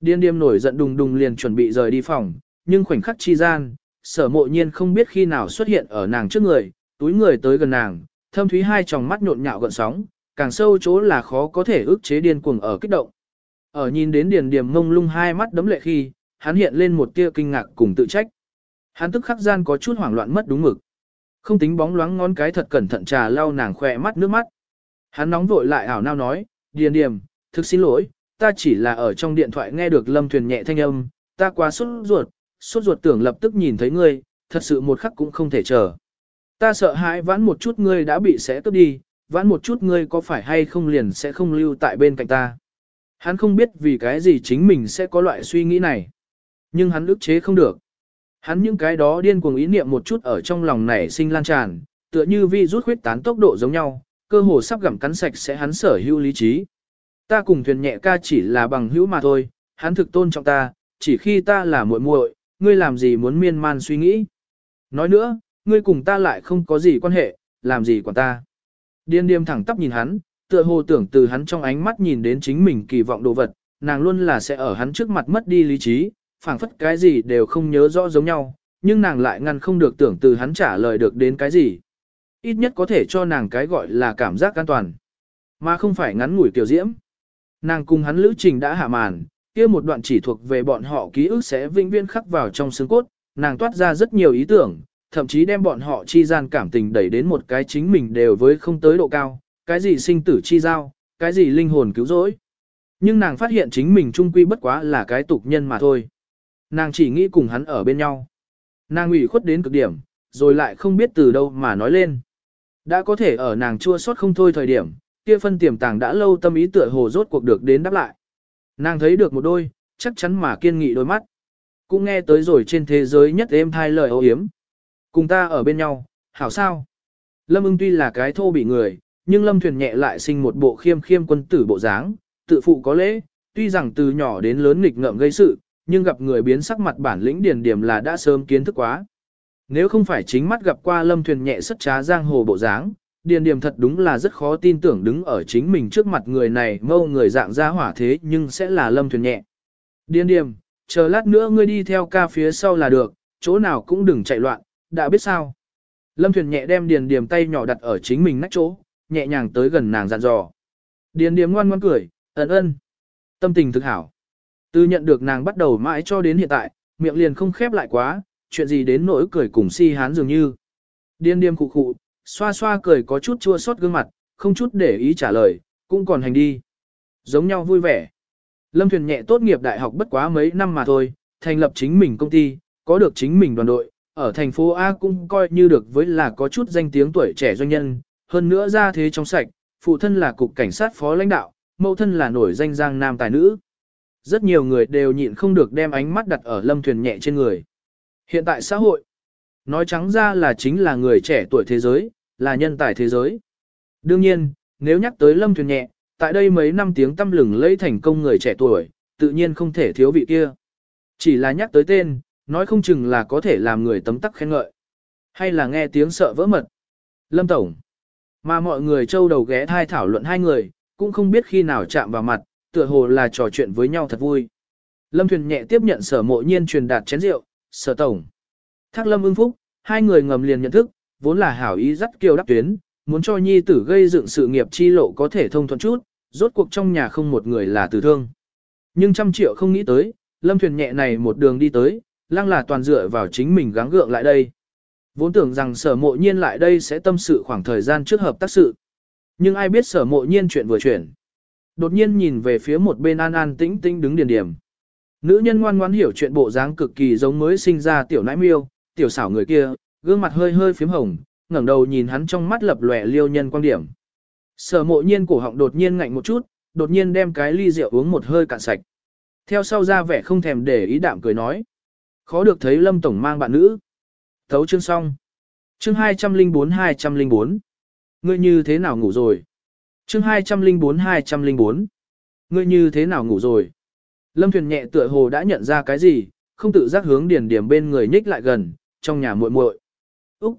Điên điềm nổi giận đùng đùng liền chuẩn bị rời đi phòng, nhưng khoảnh khắc chi gian, sở mộ nhiên không biết khi nào xuất hiện ở nàng trước người, túi người tới gần nàng, thâm thúy hai tròng mắt nhộn nhạo gợn sóng, càng sâu chỗ là khó có thể ức chế điên cuồng ở kích động. Ở nhìn đến điền điểm ngông lung hai mắt đấm lệ khi, hắn hiện lên một tia kinh ngạc cùng tự trách. Hắn tức khắc gian có chút hoảng loạn mất đúng mực. Không tính bóng loáng ngón cái thật cẩn thận trà lau nàng khỏe mắt nước mắt. Hắn nóng vội lại ảo nao nói, điền điểm, thực xin lỗi, ta chỉ là ở trong điện thoại nghe được lâm thuyền nhẹ thanh âm, ta quá sốt ruột, sốt ruột tưởng lập tức nhìn thấy ngươi, thật sự một khắc cũng không thể chờ. Ta sợ hãi vãn một chút ngươi đã bị sẽ cướp đi, vãn một chút ngươi có phải hay không liền sẽ không lưu tại bên cạnh ta. Hắn không biết vì cái gì chính mình sẽ có loại suy nghĩ này. Nhưng hắn ức chế không được. Hắn những cái đó điên cuồng ý niệm một chút ở trong lòng nảy sinh lan tràn, tựa như vi rút khuyết tán tốc độ giống nhau, cơ hồ sắp gặm cắn sạch sẽ hắn sở hữu lý trí. Ta cùng thuyền nhẹ ca chỉ là bằng hữu mà thôi, hắn thực tôn trọng ta, chỉ khi ta là muội muội, ngươi làm gì muốn miên man suy nghĩ. Nói nữa, ngươi cùng ta lại không có gì quan hệ, làm gì quản ta. Điên điềm thẳng tắp nhìn hắn, tựa hồ tưởng từ hắn trong ánh mắt nhìn đến chính mình kỳ vọng đồ vật, nàng luôn là sẽ ở hắn trước mặt mất đi lý trí, phảng phất cái gì đều không nhớ rõ giống nhau, nhưng nàng lại ngăn không được tưởng từ hắn trả lời được đến cái gì. Ít nhất có thể cho nàng cái gọi là cảm giác an toàn, mà không phải ngắn ngủi tiểu diễm. Nàng cùng hắn lữ trình đã hạ màn, kia một đoạn chỉ thuộc về bọn họ ký ức sẽ vinh viên khắc vào trong xương cốt, nàng toát ra rất nhiều ý tưởng, thậm chí đem bọn họ chi gian cảm tình đẩy đến một cái chính mình đều với không tới độ cao, cái gì sinh tử chi giao, cái gì linh hồn cứu rỗi. Nhưng nàng phát hiện chính mình trung quy bất quá là cái tục nhân mà thôi. Nàng chỉ nghĩ cùng hắn ở bên nhau. Nàng ủy khuất đến cực điểm, rồi lại không biết từ đâu mà nói lên. Đã có thể ở nàng chua xót không thôi thời điểm, kia phân tiềm tàng đã lâu tâm ý tựa hồ rốt cuộc được đến đáp lại. Nàng thấy được một đôi, chắc chắn mà kiên nghị đôi mắt. Cũng nghe tới rồi trên thế giới nhất êm thai lời âu hiếm. Cùng ta ở bên nhau, hảo sao? Lâm ưng tuy là cái thô bị người, nhưng lâm thuyền nhẹ lại sinh một bộ khiêm khiêm quân tử bộ dáng, tự phụ có lễ, tuy rằng từ nhỏ đến lớn nghịch ngợm gây sự, nhưng gặp người biến sắc mặt bản lĩnh điền điểm là đã sớm kiến thức quá. Nếu không phải chính mắt gặp qua lâm thuyền nhẹ sất trá giang hồ bộ dáng, điền điểm thật đúng là rất khó tin tưởng đứng ở chính mình trước mặt người này mâu người dạng ra hỏa thế nhưng sẽ là lâm thuyền nhẹ. Điền điểm, chờ lát nữa ngươi đi theo ca phía sau là được, chỗ nào cũng đừng chạy loạn, đã biết sao. Lâm thuyền nhẹ đem điền điểm tay nhỏ đặt ở chính mình nách chỗ, nhẹ nhàng tới gần nàng dặn dò. Điền điểm ngoan ngoan cười, ẩn ân. Tâm tình thực hảo. Từ nhận được nàng bắt đầu mãi cho đến hiện tại, miệng liền không khép lại quá, chuyện gì đến nỗi cười cùng si hán dường như. Điên điềm khụ khụ, xoa xoa cười có chút chua xót gương mặt, không chút để ý trả lời, cũng còn hành đi. Giống nhau vui vẻ. Lâm Thuyền nhẹ tốt nghiệp đại học bất quá mấy năm mà thôi, thành lập chính mình công ty, có được chính mình đoàn đội, ở thành phố A cũng coi như được với là có chút danh tiếng tuổi trẻ doanh nhân, hơn nữa ra thế trong sạch, phụ thân là cục cảnh sát phó lãnh đạo, mẫu thân là nổi danh giang nam tài nữ. Rất nhiều người đều nhịn không được đem ánh mắt đặt ở lâm thuyền nhẹ trên người. Hiện tại xã hội, nói trắng ra là chính là người trẻ tuổi thế giới, là nhân tài thế giới. Đương nhiên, nếu nhắc tới lâm thuyền nhẹ, tại đây mấy năm tiếng tâm lừng lấy thành công người trẻ tuổi, tự nhiên không thể thiếu vị kia. Chỉ là nhắc tới tên, nói không chừng là có thể làm người tấm tắc khen ngợi. Hay là nghe tiếng sợ vỡ mật. Lâm Tổng. Mà mọi người trâu đầu ghé thai thảo luận hai người, cũng không biết khi nào chạm vào mặt, tựa hồ là trò chuyện với nhau thật vui. Lâm Thuyền nhẹ tiếp nhận sở mộ nhiên truyền đạt chén rượu, sở tổng. Thác Lâm ưng phúc, hai người ngầm liền nhận thức, vốn là hảo ý dắt kiều đắp tuyến, muốn cho nhi tử gây dựng sự nghiệp chi lộ có thể thông thuận chút, rốt cuộc trong nhà không một người là tử thương. Nhưng trăm triệu không nghĩ tới, Lâm Thuyền nhẹ này một đường đi tới, lăng là toàn dựa vào chính mình gắng gượng lại đây. Vốn tưởng rằng sở mộ nhiên lại đây sẽ tâm sự khoảng thời gian trước hợp tác sự. Nhưng ai biết sở mộ nhiên chuyện vừa chuyển. Đột nhiên nhìn về phía một bên an an tĩnh tĩnh đứng điền điểm. Nữ nhân ngoan ngoãn hiểu chuyện bộ dáng cực kỳ giống mới sinh ra tiểu nãi miêu, tiểu xảo người kia, gương mặt hơi hơi phím hồng, ngẩng đầu nhìn hắn trong mắt lập lòe liêu nhân quan điểm. Sở mộ nhiên cổ họng đột nhiên ngạnh một chút, đột nhiên đem cái ly rượu uống một hơi cạn sạch. Theo sau ra vẻ không thèm để ý đạm cười nói. Khó được thấy lâm tổng mang bạn nữ. Thấu chương xong. Chương 204-204. Ngươi như thế nào ngủ rồi? Chương 204-204. Ngươi như thế nào ngủ rồi? Lâm Thuyền nhẹ tựa hồ đã nhận ra cái gì, không tự giác hướng điền điểm bên người nhích lại gần, trong nhà muội muội. Úc!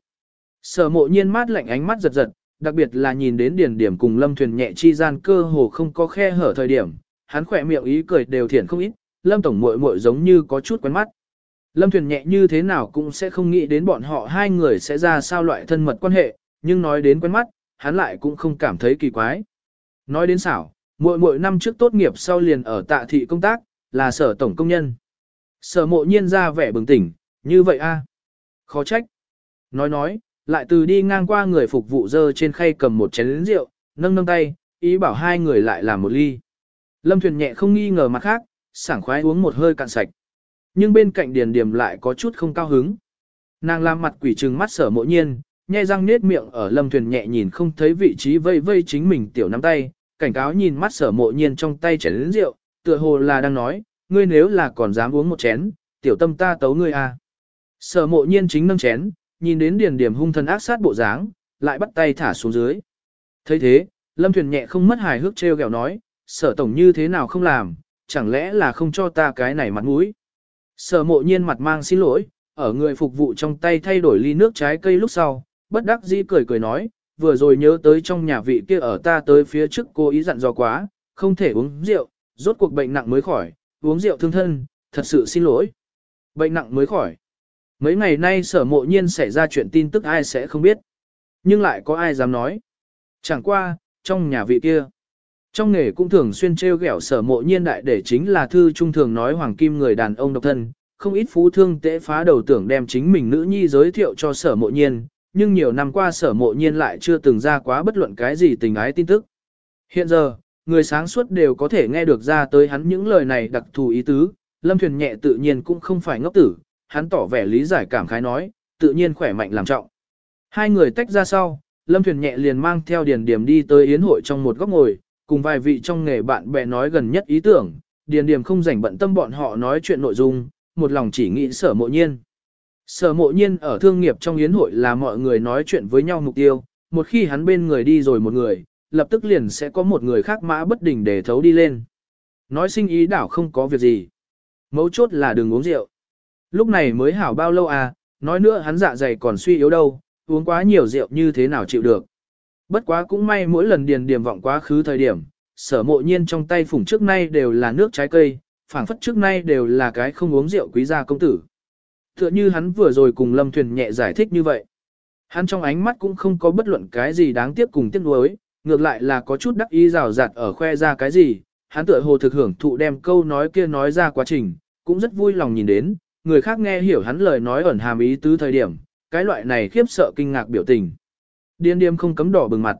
Sở mộ nhiên mát lạnh ánh mắt giật giật, đặc biệt là nhìn đến điền điểm cùng Lâm Thuyền nhẹ chi gian cơ hồ không có khe hở thời điểm, hắn khỏe miệng ý cười đều thiển không ít, Lâm tổng muội muội giống như có chút quen mắt. Lâm Thuyền nhẹ như thế nào cũng sẽ không nghĩ đến bọn họ hai người sẽ ra sao loại thân mật quan hệ, nhưng nói đến quen mắt, hắn lại cũng không cảm thấy kỳ quái. Nói đến xảo, muội muội năm trước tốt nghiệp sau liền ở tạ thị công tác, là sở tổng công nhân. Sở mộ nhiên ra vẻ bừng tỉnh, như vậy a à? Khó trách. Nói nói, lại từ đi ngang qua người phục vụ dơ trên khay cầm một chén rượu, nâng nâng tay, ý bảo hai người lại làm một ly. Lâm Thuyền nhẹ không nghi ngờ mặt khác, sảng khoái uống một hơi cạn sạch. Nhưng bên cạnh Điền Điềm lại có chút không cao hứng. Nàng làm mặt quỷ trừng mắt sở mộ nhiên, nhai răng nết miệng ở lâm thuyền nhẹ nhìn không thấy vị trí vây vây chính mình tiểu nắm tay, cảnh cáo nhìn mắt sở mộ nhiên trong tay chén lĩnh rượu, tựa hồ là đang nói, ngươi nếu là còn dám uống một chén, tiểu tâm ta tấu ngươi à. Sở mộ nhiên chính nâng chén, nhìn đến điền điểm hung thần ác sát bộ dáng, lại bắt tay thả xuống dưới. thấy thế, lâm thuyền nhẹ không mất hài hước treo gẹo nói, sở tổng như thế nào không làm, chẳng lẽ là không cho ta cái này mặt mũi. Sở mộ nhiên mặt mang xin lỗi, ở người phục vụ trong tay thay đổi ly nước trái cây lúc sau, bất đắc dĩ cười cười nói, vừa rồi nhớ tới trong nhà vị kia ở ta tới phía trước cô ý dặn dò quá, không thể uống rượu, rốt cuộc bệnh nặng mới khỏi, uống rượu thương thân, thật sự xin lỗi. Bệnh nặng mới khỏi. Mấy ngày nay sở mộ nhiên xảy ra chuyện tin tức ai sẽ không biết. Nhưng lại có ai dám nói. Chẳng qua, trong nhà vị kia. Trong nghề cũng thường xuyên trêu ghẹo sở mộ nhiên đại để chính là thư trung thường nói hoàng kim người đàn ông độc thân, không ít phú thương tễ phá đầu tưởng đem chính mình nữ nhi giới thiệu cho sở mộ nhiên, nhưng nhiều năm qua sở mộ nhiên lại chưa từng ra quá bất luận cái gì tình ái tin tức. Hiện giờ, người sáng suốt đều có thể nghe được ra tới hắn những lời này đặc thù ý tứ, lâm thuyền nhẹ tự nhiên cũng không phải ngốc tử, hắn tỏ vẻ lý giải cảm khái nói, tự nhiên khỏe mạnh làm trọng. Hai người tách ra sau, lâm thuyền nhẹ liền mang theo điền điểm đi tới yến hội trong một góc ngồi, cùng vài vị trong nghề bạn bè nói gần nhất ý tưởng, điền điểm không rảnh bận tâm bọn họ nói chuyện nội dung, một lòng chỉ nghĩ sở mộ nhiên. Sở mộ nhiên ở thương nghiệp trong yến hội là mọi người nói chuyện với nhau mục tiêu, một khi hắn bên người đi rồi một người, lập tức liền sẽ có một người khác mã bất đình để thấu đi lên. Nói sinh ý đảo không có việc gì. Mấu chốt là đừng uống rượu. Lúc này mới hảo bao lâu à, nói nữa hắn dạ dày còn suy yếu đâu, uống quá nhiều rượu như thế nào chịu được. Bất quá cũng may mỗi lần điền điểm vọng quá khứ thời điểm, sở mộ nhiên trong tay phủng trước nay đều là nước trái cây, phảng phất trước nay đều là cái không uống rượu quý gia công tử. Tựa như hắn vừa rồi cùng Lâm Thuyền nhẹ giải thích như vậy. Hắn trong ánh mắt cũng không có bất luận cái gì đáng tiếc cùng tiếc nuối, ngược lại là có chút đắc ý rào rạt ở khoe ra cái gì, hắn tựa hồ thực hưởng thụ đem câu nói kia nói ra quá trình, cũng rất vui lòng nhìn đến, người khác nghe hiểu hắn lời nói ẩn hàm ý tứ thời điểm, cái loại này khiếp sợ kinh ngạc biểu tình. Điên điềm không cấm đỏ bừng mặt.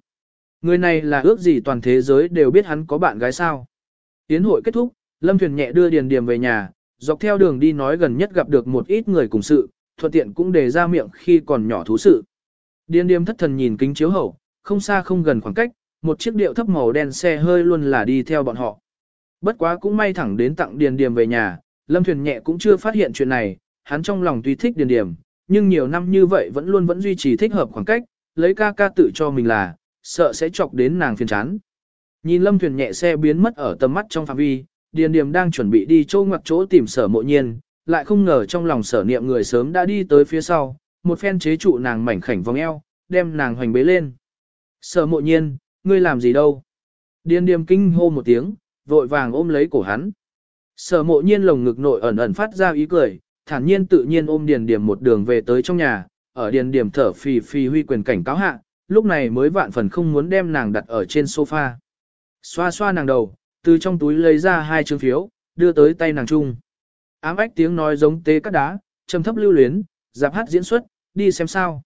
Người này là ước gì toàn thế giới đều biết hắn có bạn gái sao. Tiến hội kết thúc, Lâm Thuyền nhẹ đưa Điền Điềm về nhà, dọc theo đường đi nói gần nhất gặp được một ít người cùng sự, thuận tiện cũng đề ra miệng khi còn nhỏ thú sự. Điên Điềm thất thần nhìn kính chiếu hậu, không xa không gần khoảng cách, một chiếc điệu thấp màu đen xe hơi luôn là đi theo bọn họ. Bất quá cũng may thẳng đến tặng Điền Điềm về nhà, Lâm Thuyền nhẹ cũng chưa phát hiện chuyện này, hắn trong lòng tuy thích Điền Điềm, nhưng nhiều năm như vậy vẫn luôn vẫn duy trì thích hợp khoảng cách, lấy ca ca tự cho mình là, sợ sẽ chọc đến nàng phiền chán. Nhìn Lâm Thuyền nhẹ xe biến mất ở tầm mắt trong phạm vi, Điền Điềm đang chuẩn bị đi chỗ ngoặt chỗ tìm sở mộ nhiên, lại không ngờ trong lòng sở niệm người sớm đã đi tới phía sau, một phen chế trụ nàng mảnh khảnh vòng eo, đem nàng hoành bế lên. Sở mộ nhiên, ngươi làm gì đâu? Điền Điềm kinh hô một tiếng, vội vàng ôm lấy cổ hắn. Sở mộ nhiên lồng ngực nội ẩn ẩn phát ra ý cười, thản nhiên tự nhiên ôm Điền Điềm một đường về tới trong nhà, ở Điền Điềm thở phì phì huy quyền cảnh cáo hạ, lúc này mới vạn phần không muốn đem nàng đặt ở trên sofa. Xoa xoa nàng đầu, từ trong túi lấy ra hai chương phiếu, đưa tới tay nàng trung. Ám ách tiếng nói giống tê cắt đá, trầm thấp lưu luyến, dạp hát diễn xuất, đi xem sao.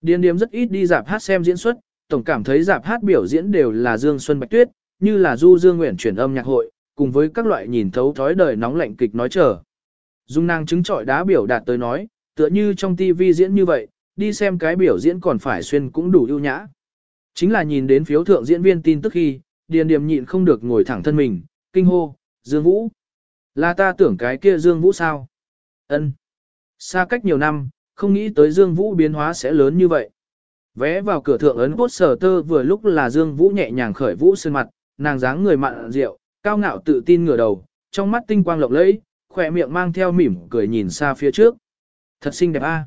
Điền điếm rất ít đi dạp hát xem diễn xuất, tổng cảm thấy dạp hát biểu diễn đều là Dương Xuân Bạch Tuyết, như là Du Dương Nguyện chuyển âm nhạc hội, cùng với các loại nhìn thấu thói đời nóng lạnh kịch nói chờ. Dung nàng chứng trọi đá biểu đạt tới nói, tựa như trong TV diễn như vậy, đi xem cái biểu diễn còn phải xuyên cũng đủ ưu nhã. Chính là nhìn đến phiếu thượng diễn viên tin tức khi, Điền Điềm nhịn không được ngồi thẳng thân mình, kinh hô, Dương Vũ. Là ta tưởng cái kia Dương Vũ sao? Ân. Xa cách nhiều năm, không nghĩ tới Dương Vũ biến hóa sẽ lớn như vậy. Vé vào cửa thượng ấn cốt sở tơ vừa lúc là Dương Vũ nhẹ nhàng khởi vũ sơn mặt, nàng dáng người mặn rượu, cao ngạo tự tin ngửa đầu, trong mắt tinh quang lộng lẫy, khỏe miệng mang theo mỉm cười nhìn xa phía trước. Thật xinh đẹp a.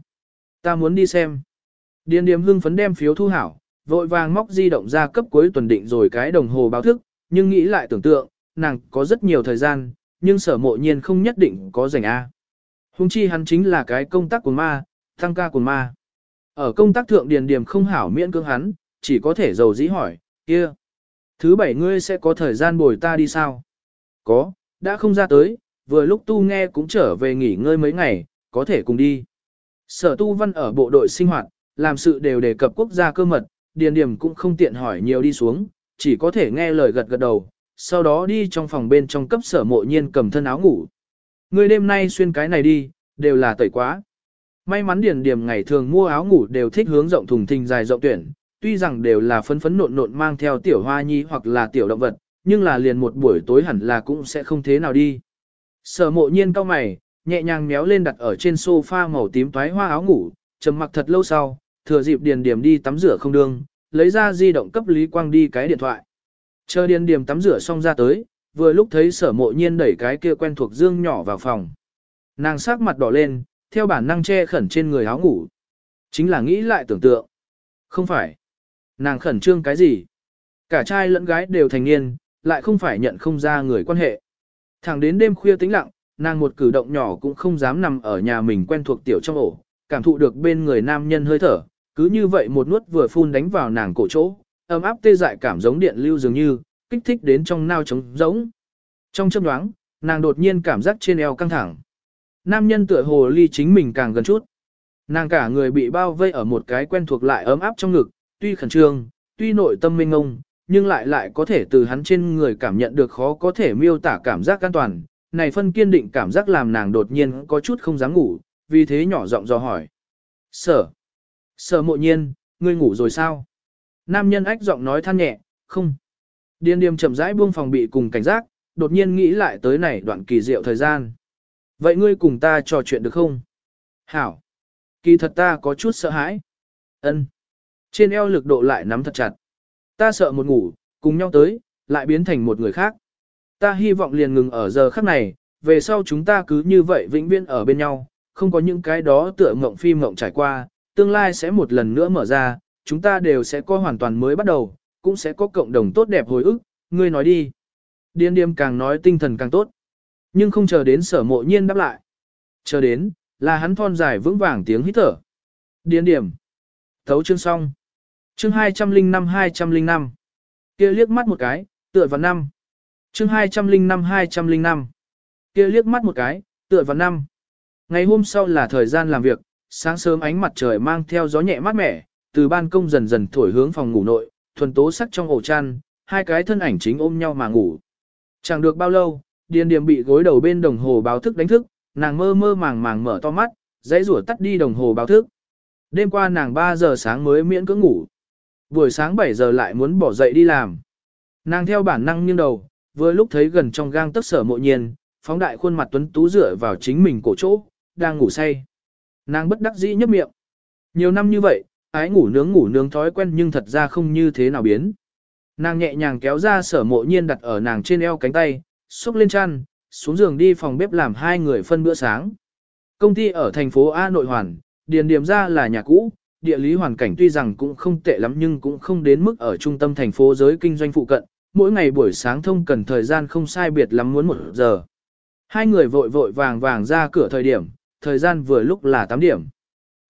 Ta muốn đi xem. Điền điềm hưng phấn đem phiếu thu hảo, vội vàng móc di động ra cấp cuối tuần định rồi cái đồng hồ báo thức, nhưng nghĩ lại tưởng tượng, nàng có rất nhiều thời gian, nhưng sở mộ nhiên không nhất định có rảnh A. Hùng chi hắn chính là cái công tác của ma, tăng ca của ma. Ở công tác thượng điền điểm không hảo miễn cưỡng hắn, chỉ có thể dầu dĩ hỏi, kia. Thứ bảy ngươi sẽ có thời gian bồi ta đi sao? Có, đã không ra tới, vừa lúc tu nghe cũng trở về nghỉ ngơi mấy ngày, có thể cùng đi. Sở tu văn ở bộ đội sinh hoạt, làm sự đều đề cập quốc gia cơ mật, điền điểm cũng không tiện hỏi nhiều đi xuống, chỉ có thể nghe lời gật gật đầu, sau đó đi trong phòng bên trong cấp sở mộ nhiên cầm thân áo ngủ. Người đêm nay xuyên cái này đi, đều là tẩy quá. May mắn điền điểm ngày thường mua áo ngủ đều thích hướng rộng thùng thình dài rộng tuyển, tuy rằng đều là phấn phấn nộn nộn mang theo tiểu hoa nhi hoặc là tiểu động vật, nhưng là liền một buổi tối hẳn là cũng sẽ không thế nào đi. Sở mộ nhiên cao mày, nhẹ nhàng méo lên đặt ở trên sofa màu tím toái hoa áo ngủ, trầm mặc thật lâu sau, thừa dịp điền điểm đi tắm rửa không đương, lấy ra di động cấp Lý Quang đi cái điện thoại. Chờ điền điểm tắm rửa xong ra tới, vừa lúc thấy sở mộ nhiên đẩy cái kia quen thuộc dương nhỏ vào phòng. Nàng sắc mặt đỏ lên, theo bản năng che khẩn trên người áo ngủ. Chính là nghĩ lại tưởng tượng. Không phải. Nàng khẩn trương cái gì? Cả trai lẫn gái đều thành niên, lại không phải nhận không ra người quan hệ. Thẳng đến đêm khuya tĩnh lặng, nàng một cử động nhỏ cũng không dám nằm ở nhà mình quen thuộc tiểu trong ổ, cảm thụ được bên người nam nhân hơi thở, cứ như vậy một nuốt vừa phun đánh vào nàng cổ chỗ, ấm áp tê dại cảm giống điện lưu dường như, kích thích đến trong nao trống giống. Trong chớp nhoáng, nàng đột nhiên cảm giác trên eo căng thẳng. Nam nhân tựa hồ ly chính mình càng gần chút. Nàng cả người bị bao vây ở một cái quen thuộc lại ấm áp trong ngực, tuy khẩn trương, tuy nội tâm mênh ngông, nhưng lại lại có thể từ hắn trên người cảm nhận được khó có thể miêu tả cảm giác an toàn. Này phân kiên định cảm giác làm nàng đột nhiên có chút không dám ngủ, vì thế nhỏ giọng dò hỏi. Sở, sở mộ nhiên, ngươi ngủ rồi sao? Nam nhân ách giọng nói than nhẹ, không. Điên điềm chậm rãi buông phòng bị cùng cảnh giác, đột nhiên nghĩ lại tới này đoạn kỳ diệu thời gian. Vậy ngươi cùng ta trò chuyện được không? Hảo. Kỳ thật ta có chút sợ hãi. Ân. Trên eo lực độ lại nắm thật chặt. Ta sợ một ngủ, cùng nhau tới, lại biến thành một người khác. Ta hy vọng liền ngừng ở giờ khắc này, về sau chúng ta cứ như vậy vĩnh viễn ở bên nhau, không có những cái đó tựa mộng phim mộng trải qua, tương lai sẽ một lần nữa mở ra, chúng ta đều sẽ có hoàn toàn mới bắt đầu, cũng sẽ có cộng đồng tốt đẹp hồi ức, ngươi nói đi. Điên điềm càng nói tinh thần càng tốt. Nhưng không chờ đến sở mộ nhiên đáp lại. Chờ đến, là hắn thon dài vững vàng tiếng hít thở. Điên điểm. Thấu chương xong. Chương 205-205. Kia liếc mắt một cái, tựa vào năm. Chương 205-205. Kia liếc mắt một cái, tựa vào năm. Ngày hôm sau là thời gian làm việc, sáng sớm ánh mặt trời mang theo gió nhẹ mát mẻ, từ ban công dần dần thổi hướng phòng ngủ nội, thuần tố sắc trong ổ chăn, hai cái thân ảnh chính ôm nhau mà ngủ. Chẳng được bao lâu, Điền Điềm bị gối đầu bên đồng hồ báo thức đánh thức, nàng mơ mơ màng màng mở to mắt, dãy rủa tắt đi đồng hồ báo thức. Đêm qua nàng 3 giờ sáng mới miễn cưỡng ngủ. Buổi sáng 7 giờ lại muốn bỏ dậy đi làm. Nàng theo bản năng nghiêng đầu, vừa lúc thấy gần trong gang tấc sở mộ nhiên, phóng đại khuôn mặt tuấn tú dựa vào chính mình cổ chỗ, đang ngủ say. Nàng bất đắc dĩ nhấp miệng. Nhiều năm như vậy, ái ngủ nướng ngủ nướng thói quen nhưng thật ra không như thế nào biến. Nàng nhẹ nhàng kéo ra sở mộ nhiên đặt ở nàng trên eo cánh tay, xúc lên chăn, xuống giường đi phòng bếp làm hai người phân bữa sáng. Công ty ở thành phố A nội hoàn, điền điểm ra là nhà cũ, địa lý hoàn cảnh tuy rằng cũng không tệ lắm nhưng cũng không đến mức ở trung tâm thành phố giới kinh doanh phụ cận, mỗi ngày buổi sáng thông cần thời gian không sai biệt lắm muốn một giờ. Hai người vội vội vàng vàng ra cửa thời điểm, thời gian vừa lúc là 8 điểm.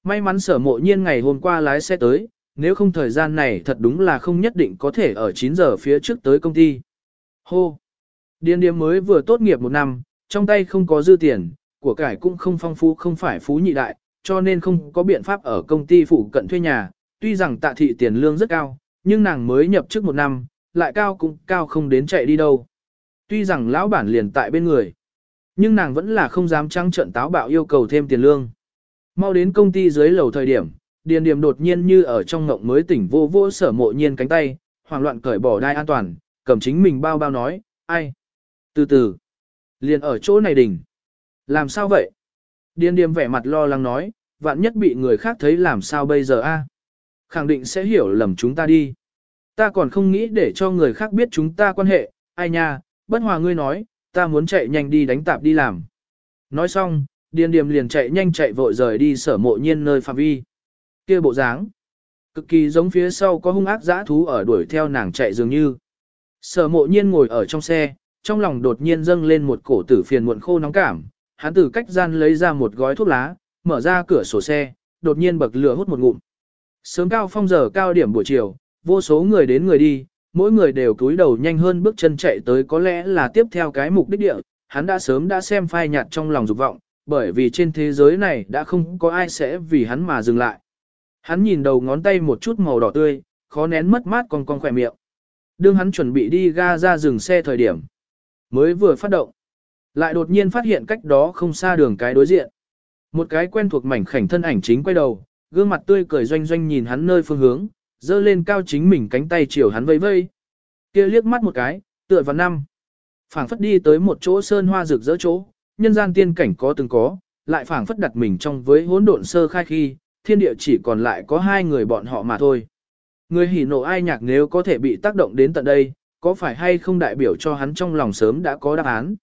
May mắn sở mộ nhiên ngày hôm qua lái xe tới, nếu không thời gian này thật đúng là không nhất định có thể ở 9 giờ phía trước tới công ty. Hô! Điền điếm mới vừa tốt nghiệp một năm, trong tay không có dư tiền, của cải cũng không phong phú không phải phú nhị đại, cho nên không có biện pháp ở công ty phụ cận thuê nhà, tuy rằng tạ thị tiền lương rất cao, nhưng nàng mới nhập trước một năm, lại cao cũng cao không đến chạy đi đâu. Tuy rằng lão bản liền tại bên người, nhưng nàng vẫn là không dám trăng trận táo bạo yêu cầu thêm tiền lương. Mau đến công ty dưới lầu thời điểm, điền điểm đột nhiên như ở trong ngộng mới tỉnh vô vô sở mộ nhiên cánh tay, hoảng loạn cởi bỏ đai an toàn, cầm chính mình bao bao nói, ai. Từ từ, liền ở chỗ này đỉnh. Làm sao vậy? Điền điềm vẻ mặt lo lắng nói, vạn nhất bị người khác thấy làm sao bây giờ a? Khẳng định sẽ hiểu lầm chúng ta đi. Ta còn không nghĩ để cho người khác biết chúng ta quan hệ, ai nha, bất hòa ngươi nói, ta muốn chạy nhanh đi đánh tạp đi làm. Nói xong, điền điềm liền chạy nhanh chạy vội rời đi sở mộ nhiên nơi phạm vi. kia bộ dáng, cực kỳ giống phía sau có hung ác dã thú ở đuổi theo nàng chạy dường như. Sở mộ nhiên ngồi ở trong xe, trong lòng đột nhiên dâng lên một cổ tử phiền muộn khô nóng cảm, hắn từ cách gian lấy ra một gói thuốc lá, mở ra cửa sổ xe, đột nhiên bậc lửa hút một ngụm. Sớm cao phong giờ cao điểm buổi chiều, vô số người đến người đi, mỗi người đều cúi đầu nhanh hơn bước chân chạy tới có lẽ là tiếp theo cái mục đích địa, hắn đã sớm đã xem phai nhạt trong lòng dục vọng, bởi vì trên thế giới này đã không có ai sẽ vì hắn mà dừng lại. Hắn nhìn đầu ngón tay một chút màu đỏ tươi, khó nén mất mát con con khỏe miệng. Đương hắn chuẩn bị đi ga ra dừng xe thời điểm. Mới vừa phát động. Lại đột nhiên phát hiện cách đó không xa đường cái đối diện. Một cái quen thuộc mảnh khảnh thân ảnh chính quay đầu, gương mặt tươi cười doanh doanh nhìn hắn nơi phương hướng, dơ lên cao chính mình cánh tay chiều hắn vây vây. Kia liếc mắt một cái, tựa vào năm. phảng phất đi tới một chỗ sơn hoa rực rỡ chỗ, nhân gian tiên cảnh có từng có, lại phảng phất đặt mình trong với hỗn độn sơ khai khi, thiên địa chỉ còn lại có hai người bọn họ mà thôi. Người hỉ nộ ai nhạc nếu có thể bị tác động đến tận đây, có phải hay không đại biểu cho hắn trong lòng sớm đã có đáp án.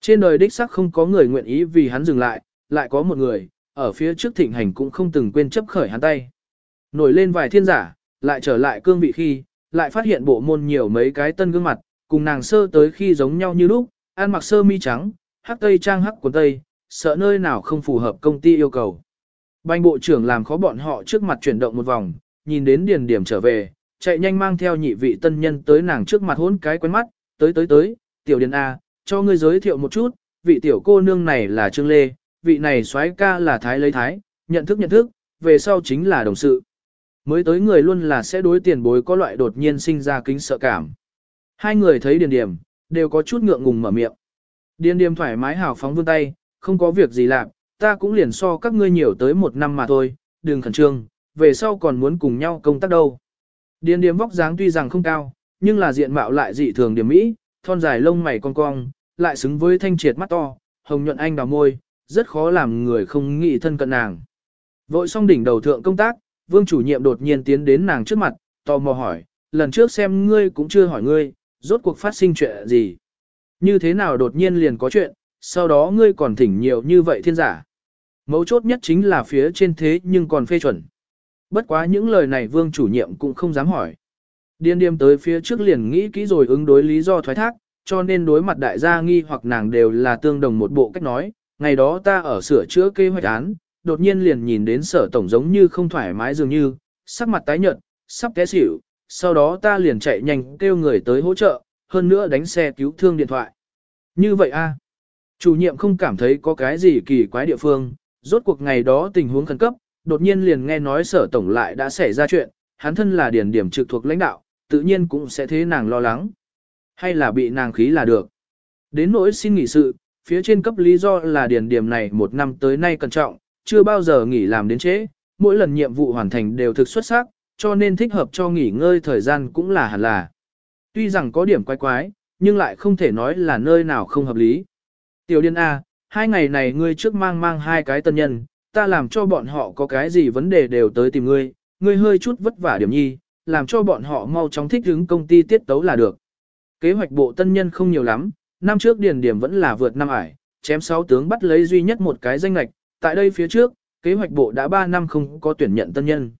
Trên đời đích sắc không có người nguyện ý vì hắn dừng lại, lại có một người, ở phía trước thịnh hành cũng không từng quên chấp khởi hắn tay. Nổi lên vài thiên giả, lại trở lại cương vị khi, lại phát hiện bộ môn nhiều mấy cái tân gương mặt, cùng nàng sơ tới khi giống nhau như lúc, ăn mặc sơ mi trắng, hắc tây trang hắc quần tây, sợ nơi nào không phù hợp công ty yêu cầu. Banh bộ trưởng làm khó bọn họ trước mặt chuyển động một vòng, nhìn đến điền điểm trở về, chạy nhanh mang theo nhị vị tân nhân tới nàng trước mặt hôn cái quen mắt, tới tới tới, tiểu điền A, cho ngươi giới thiệu một chút, vị tiểu cô nương này là Trương Lê, vị này soái ca là Thái lấy Thái, nhận thức nhận thức, về sau chính là đồng sự. Mới tới người luôn là sẽ đối tiền bối có loại đột nhiên sinh ra kính sợ cảm. Hai người thấy điền điểm, đều có chút ngượng ngùng mở miệng. Điền điểm thoải mái hào phóng vươn tay, không có việc gì làm, ta cũng liền so các ngươi nhiều tới một năm mà thôi, đừng khẩn trương, về sau còn muốn cùng nhau công tác đâu. Điền điểm vóc dáng tuy rằng không cao, nhưng là diện mạo lại dị thường điểm mỹ, thon dài lông mày cong cong, lại xứng với thanh triệt mắt to, hồng nhuận anh đào môi, rất khó làm người không nghĩ thân cận nàng. Vội xong đỉnh đầu thượng công tác, vương chủ nhiệm đột nhiên tiến đến nàng trước mặt, tò mò hỏi, lần trước xem ngươi cũng chưa hỏi ngươi, rốt cuộc phát sinh chuyện gì. Như thế nào đột nhiên liền có chuyện, sau đó ngươi còn thỉnh nhiều như vậy thiên giả. Mấu chốt nhất chính là phía trên thế nhưng còn phê chuẩn. Bất quá những lời này vương chủ nhiệm cũng không dám hỏi. Điên điềm tới phía trước liền nghĩ kỹ rồi ứng đối lý do thoái thác, cho nên đối mặt đại gia nghi hoặc nàng đều là tương đồng một bộ cách nói. Ngày đó ta ở sửa chữa kế hoạch án, đột nhiên liền nhìn đến sở tổng giống như không thoải mái dường như, sắc mặt tái nhợt, sắp té xỉu, sau đó ta liền chạy nhanh kêu người tới hỗ trợ, hơn nữa đánh xe cứu thương điện thoại. Như vậy a Chủ nhiệm không cảm thấy có cái gì kỳ quái địa phương, rốt cuộc ngày đó tình huống khẩn cấp, đột nhiên liền nghe nói sở tổng lại đã xảy ra chuyện, hắn thân là điển điểm trực thuộc lãnh đạo, tự nhiên cũng sẽ thế nàng lo lắng. Hay là bị nàng khí là được. Đến nỗi xin nghỉ sự, phía trên cấp lý do là điển điểm này một năm tới nay cẩn trọng, chưa bao giờ nghỉ làm đến trễ, mỗi lần nhiệm vụ hoàn thành đều thực xuất sắc, cho nên thích hợp cho nghỉ ngơi thời gian cũng là hẳn là. Tuy rằng có điểm quái quái, nhưng lại không thể nói là nơi nào không hợp lý. Tiểu Điên A, à, hai ngày này ngươi trước mang mang hai cái tân nhân, ta làm cho bọn họ có cái gì vấn đề đều tới tìm ngươi, ngươi hơi chút vất vả điểm nhi, làm cho bọn họ mau chóng thích ứng công ty tiết tấu là được. Kế hoạch bộ tân nhân không nhiều lắm, năm trước điền điểm vẫn là vượt năm ải, chém sáu tướng bắt lấy duy nhất một cái danh lạch, tại đây phía trước, kế hoạch bộ đã 3 năm không có tuyển nhận tân nhân.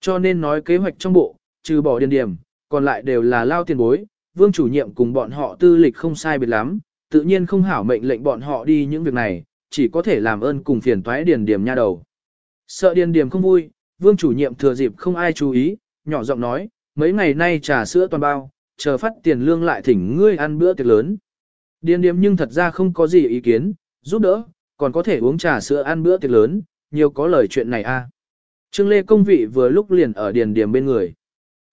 Cho nên nói kế hoạch trong bộ, trừ bỏ điền điểm, còn lại đều là lao tiền bối, vương chủ nhiệm cùng bọn họ tư lịch không sai biệt lắm, tự nhiên không hảo mệnh lệnh bọn họ đi những việc này, chỉ có thể làm ơn cùng phiền toái điền điểm nha đầu. Sợ điền điểm không vui, vương chủ nhiệm thừa dịp không ai chú ý, nhỏ giọng nói, mấy ngày nay trà sữa toàn bao, chờ phát tiền lương lại thỉnh ngươi ăn bữa tiệc lớn. Điền điểm nhưng thật ra không có gì ý kiến, giúp đỡ, còn có thể uống trà sữa ăn bữa tiệc lớn, nhiều có lời chuyện này a. Trương Lê công vị vừa lúc liền ở điền điểm bên người.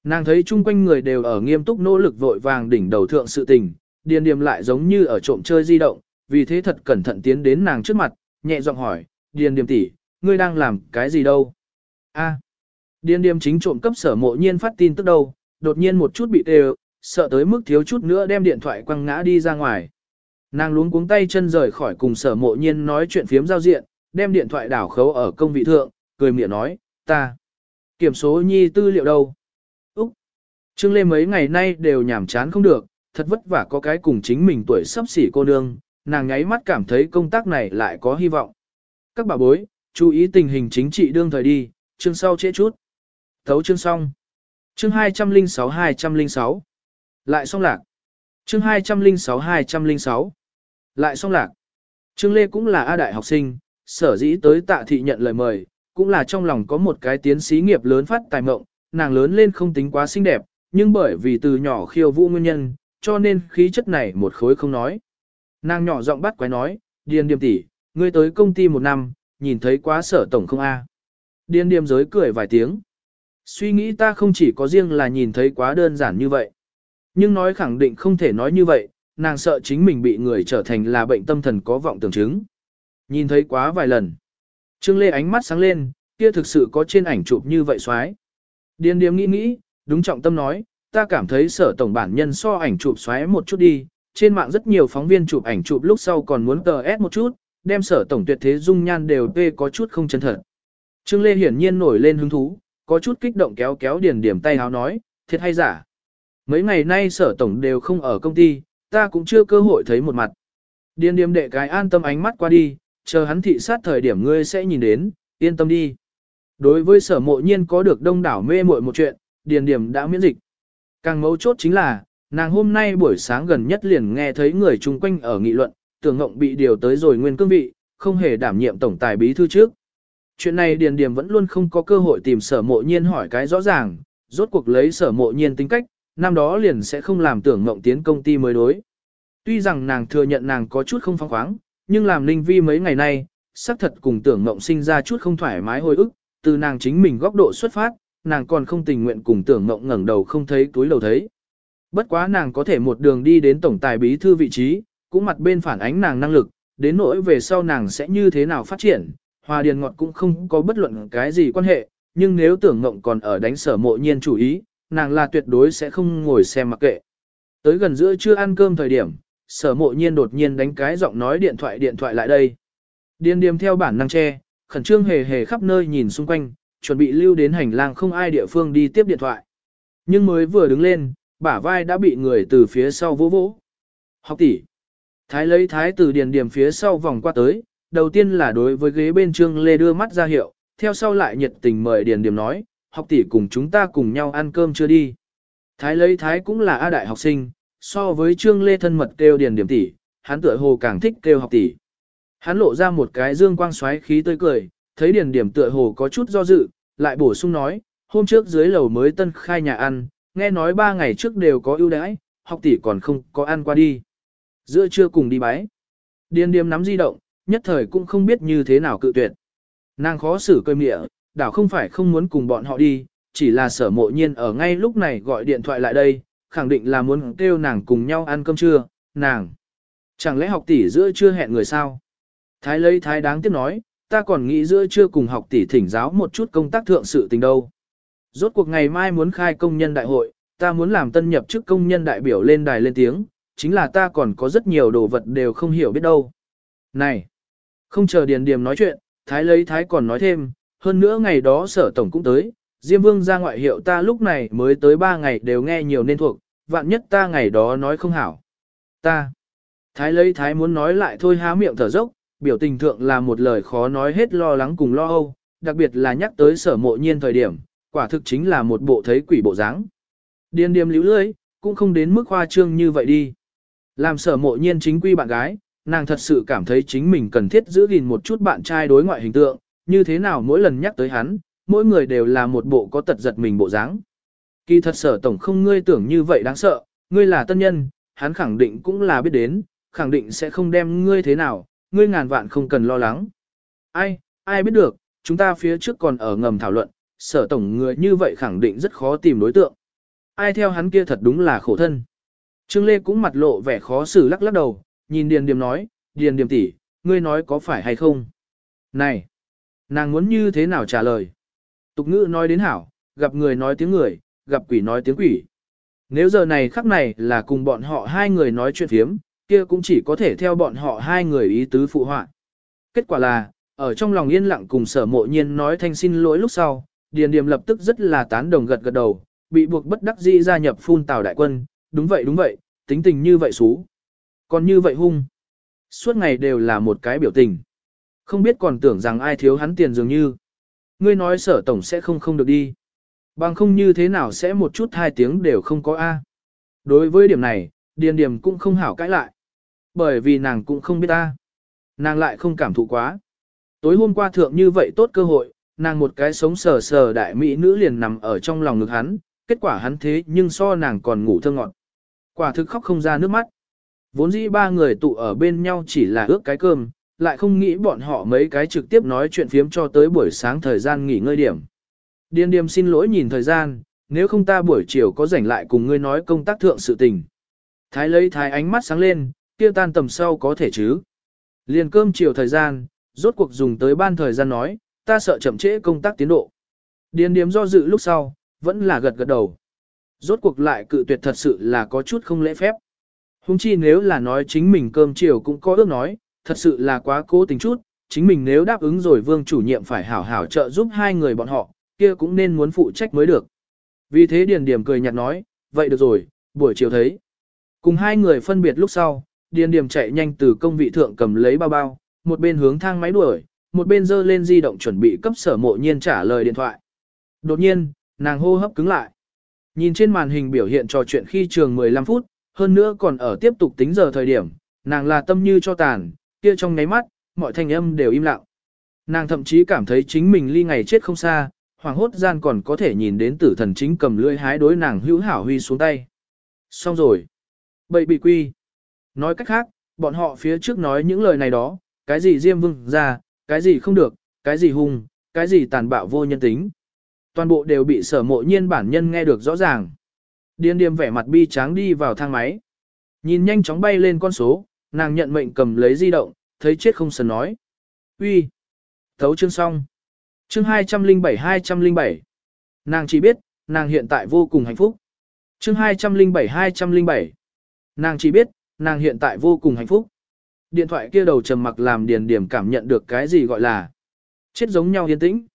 Nàng thấy chung quanh người đều ở nghiêm túc nỗ lực vội vàng đỉnh đầu thượng sự tình, điền điểm lại giống như ở trộm chơi di động, vì thế thật cẩn thận tiến đến nàng trước mặt, nhẹ giọng hỏi, điền điểm tỷ, ngươi đang làm cái gì đâu? A. Điền điểm chính trộm cấp sở mộ nhiên phát tin tức đâu, đột nhiên một chút bị tê sợ tới mức thiếu chút nữa đem điện thoại quăng ngã đi ra ngoài. Nàng luống cuống tay chân rời khỏi cùng sở mộ nhiên nói chuyện phiếm giao diện, đem điện thoại đảo khấu ở công vị thượng, cười miệng nói, ta. Kiểm số nhi tư liệu đâu? Úc! Trương Lê mấy ngày nay đều nhảm chán không được, thật vất vả có cái cùng chính mình tuổi sắp xỉ cô nương, nàng nháy mắt cảm thấy công tác này lại có hy vọng. Các bà bối, chú ý tình hình chính trị đương thời đi, chương sau trễ chút. Thấu chương xong. Chương 206-206. Lại xong lạc. Chương 206-206. Lại xong lạc. Trương Lê cũng là A đại học sinh, sở dĩ tới tạ thị nhận lời mời, cũng là trong lòng có một cái tiến sĩ nghiệp lớn phát tài mộng, nàng lớn lên không tính quá xinh đẹp, nhưng bởi vì từ nhỏ khiêu vũ nguyên nhân, cho nên khí chất này một khối không nói. Nàng nhỏ giọng bắt quái nói, điền điềm tỷ, ngươi tới công ty một năm, nhìn thấy quá sở tổng không a? Điền điềm giới cười vài tiếng. Suy nghĩ ta không chỉ có riêng là nhìn thấy quá đơn giản như vậy. Nhưng nói khẳng định không thể nói như vậy, nàng sợ chính mình bị người trở thành là bệnh tâm thần có vọng tưởng chứng. Nhìn thấy quá vài lần. Trương Lê ánh mắt sáng lên, kia thực sự có trên ảnh chụp như vậy xoái. Điền điếm nghĩ nghĩ, đúng trọng tâm nói, ta cảm thấy sở tổng bản nhân so ảnh chụp xoáy một chút đi, trên mạng rất nhiều phóng viên chụp ảnh chụp lúc sau còn muốn tờ ép một chút, đem sở tổng tuyệt thế dung nhan đều tê có chút không chân thật. Trương Lê hiển nhiên nổi lên hứng thú, có chút kích động kéo kéo điền điểm tay háo nói, thiệt hay giả. Mấy ngày nay sở tổng đều không ở công ty, ta cũng chưa cơ hội thấy một mặt. Điền điềm đệ cái an tâm ánh mắt qua đi, chờ hắn thị sát thời điểm ngươi sẽ nhìn đến, yên tâm đi. Đối với sở mộ nhiên có được đông đảo mê muội một chuyện, điền điểm đã miễn dịch. Càng mấu chốt chính là, nàng hôm nay buổi sáng gần nhất liền nghe thấy người chung quanh ở nghị luận, tưởng ngộng bị điều tới rồi nguyên cương vị, không hề đảm nhiệm tổng tài bí thư trước. Chuyện này Điền Điềm vẫn luôn không có cơ hội tìm sở mộ nhiên hỏi cái rõ ràng, rốt cuộc lấy sở mộ nhiên tính cách, năm đó liền sẽ không làm tưởng ngộng tiến công ty mới đối. Tuy rằng nàng thừa nhận nàng có chút không phóng khoáng, nhưng làm linh vi mấy ngày nay, xác thật cùng tưởng ngộng sinh ra chút không thoải mái hồi ức, từ nàng chính mình góc độ xuất phát, nàng còn không tình nguyện cùng tưởng ngộng ngẩng đầu không thấy túi lầu thấy. Bất quá nàng có thể một đường đi đến tổng tài bí thư vị trí, cũng mặt bên phản ánh nàng năng lực, đến nỗi về sau nàng sẽ như thế nào phát triển, hòa điền ngọt cũng không có bất luận cái gì quan hệ, nhưng nếu tưởng ngộng còn ở đánh sở mộ nhiên chủ ý, nàng là tuyệt đối sẽ không ngồi xem mặc kệ. Tới gần giữa chưa ăn cơm thời điểm, sở mộ nhiên đột nhiên đánh cái giọng nói điện thoại điện thoại lại đây. Điền điềm theo bản năng che, khẩn trương hề hề khắp nơi nhìn xung quanh, chuẩn bị lưu đến hành lang không ai địa phương đi tiếp điện thoại. Nhưng mới vừa đứng lên, bả vai đã bị người từ phía sau vỗ vỗ. Học tỷ. Thái lấy thái từ điền điểm phía sau vòng qua tới, đầu tiên là đối với ghế bên trương lê đưa mắt ra hiệu, theo sau lại nhiệt tình mời điền điểm nói, học tỷ cùng chúng ta cùng nhau ăn cơm chưa đi. Thái lấy thái cũng là A đại học sinh, so với trương lê thân mật kêu điền điểm tỷ, hắn tựa hồ càng thích kêu học tỷ. Hắn lộ ra một cái dương quang xoáy khí tươi cười, thấy điền điểm tựa hồ có chút do dự, lại bổ sung nói, hôm trước dưới lầu mới tân khai nhà ăn, nghe nói ba ngày trước đều có ưu đãi, học tỷ còn không có ăn qua đi. Giữa trưa cùng đi bái. Điền điềm nắm di động, nhất thời cũng không biết như thế nào cự tuyệt. Nàng khó xử cơi miệng đảo không phải không muốn cùng bọn họ đi, chỉ là sở mộ nhiên ở ngay lúc này gọi điện thoại lại đây, khẳng định là muốn kêu nàng cùng nhau ăn cơm trưa, nàng. Chẳng lẽ học tỷ giữa chưa hẹn người sao? Thái lấy thái đáng tiếc nói, ta còn nghĩ giữa chưa cùng học tỷ thỉnh giáo một chút công tác thượng sự tình đâu. Rốt cuộc ngày mai muốn khai công nhân đại hội, ta muốn làm tân nhập chức công nhân đại biểu lên đài lên tiếng, chính là ta còn có rất nhiều đồ vật đều không hiểu biết đâu. Này, không chờ Điền Điềm nói chuyện, Thái lấy Thái còn nói thêm, hơn nữa ngày đó sở tổng cũng tới, Diêm Vương ra ngoại hiệu ta lúc này mới tới 3 ngày đều nghe nhiều nên thuộc, vạn nhất ta ngày đó nói không hảo. Ta, Thái lấy Thái muốn nói lại thôi há miệng thở dốc, biểu tình thượng là một lời khó nói hết lo lắng cùng lo âu, đặc biệt là nhắc tới sở mộ nhiên thời điểm, quả thực chính là một bộ thấy quỷ bộ dáng. điên điềm lưu lưới, cũng không đến mức hoa trương như vậy đi. Làm sở mộ nhiên chính quy bạn gái, nàng thật sự cảm thấy chính mình cần thiết giữ gìn một chút bạn trai đối ngoại hình tượng, như thế nào mỗi lần nhắc tới hắn, mỗi người đều là một bộ có tật giật mình bộ dáng. Kỳ thật sở tổng không ngươi tưởng như vậy đáng sợ, ngươi là tân nhân, hắn khẳng định cũng là biết đến, khẳng định sẽ không đem ngươi thế nào, ngươi ngàn vạn không cần lo lắng. Ai, ai biết được, chúng ta phía trước còn ở ngầm thảo luận, sở tổng người như vậy khẳng định rất khó tìm đối tượng. Ai theo hắn kia thật đúng là khổ thân. Trương Lê cũng mặt lộ vẻ khó xử lắc lắc đầu, nhìn Điền Điềm nói, Điền Điềm tỷ, ngươi nói có phải hay không? Này, nàng muốn như thế nào trả lời? Tục ngữ nói đến hảo, gặp người nói tiếng người, gặp quỷ nói tiếng quỷ. Nếu giờ này khắc này là cùng bọn họ hai người nói chuyện phiếm, kia cũng chỉ có thể theo bọn họ hai người ý tứ phụ họa. Kết quả là, ở trong lòng yên lặng cùng sở mộ nhiên nói thanh xin lỗi lúc sau, Điền Điềm lập tức rất là tán đồng gật gật đầu, bị buộc bất đắc dĩ gia nhập phun tào đại quân, đúng vậy đúng vậy, tính tình như vậy xú. Còn như vậy hung. Suốt ngày đều là một cái biểu tình. Không biết còn tưởng rằng ai thiếu hắn tiền dường như. Ngươi nói sở tổng sẽ không không được đi. Bằng không như thế nào sẽ một chút hai tiếng đều không có A. Đối với điểm này, Điền điểm cũng không hảo cãi lại. Bởi vì nàng cũng không biết a Nàng lại không cảm thụ quá. Tối hôm qua thượng như vậy tốt cơ hội, nàng một cái sống sờ sờ đại mỹ nữ liền nằm ở trong lòng ngực hắn, kết quả hắn thế nhưng so nàng còn ngủ thơ ngọt. Quả thực khóc không ra nước mắt. Vốn dĩ ba người tụ ở bên nhau chỉ là ước cái cơm, lại không nghĩ bọn họ mấy cái trực tiếp nói chuyện phiếm cho tới buổi sáng thời gian nghỉ ngơi điểm. Điên điềm xin lỗi nhìn thời gian, nếu không ta buổi chiều có rảnh lại cùng ngươi nói công tác thượng sự tình. Thái lấy thái ánh mắt sáng lên, kia tan tầm sau có thể chứ. Liền cơm chiều thời gian, rốt cuộc dùng tới ban thời gian nói, ta sợ chậm trễ công tác tiến độ. Điền điếm do dự lúc sau, vẫn là gật gật đầu. Rốt cuộc lại cự tuyệt thật sự là có chút không lễ phép. Hùng chi nếu là nói chính mình cơm chiều cũng có ước nói, thật sự là quá cố tình chút, chính mình nếu đáp ứng rồi vương chủ nhiệm phải hảo hảo trợ giúp hai người bọn họ, kia cũng nên muốn phụ trách mới được. Vì thế Điền Điểm cười nhạt nói, vậy được rồi, buổi chiều thấy. Cùng hai người phân biệt lúc sau, Điền Điểm chạy nhanh từ công vị thượng cầm lấy bao bao, một bên hướng thang máy đuổi, một bên dơ lên di động chuẩn bị cấp sở mộ nhiên trả lời điện thoại. Đột nhiên, nàng hô hấp cứng lại. Nhìn trên màn hình biểu hiện trò chuyện khi trường 15 phút, hơn nữa còn ở tiếp tục tính giờ thời điểm, nàng là tâm như cho tàn, kia trong nháy mắt, mọi thanh âm đều im lặng. Nàng thậm chí cảm thấy chính mình ly ngày chết không xa, hoàng hốt gian còn có thể nhìn đến tử thần chính cầm lưỡi hái đối nàng hữu hảo huy xuống tay. Xong rồi. Bậy bị quy. Nói cách khác, bọn họ phía trước nói những lời này đó, cái gì diêm vương ra, cái gì không được, cái gì hung, cái gì tàn bạo vô nhân tính. Toàn bộ đều bị sở mộ nhiên bản nhân nghe được rõ ràng. Điên điềm vẻ mặt bi tráng đi vào thang máy. Nhìn nhanh chóng bay lên con số, nàng nhận mệnh cầm lấy di động, thấy chết không sần nói. uy, Thấu chương xong. Chương 207-207. Nàng chỉ biết, nàng hiện tại vô cùng hạnh phúc. Chương 207-207. Nàng chỉ biết, nàng hiện tại vô cùng hạnh phúc. Điện thoại kia đầu trầm mặc làm điền điểm cảm nhận được cái gì gọi là chết giống nhau yên tĩnh.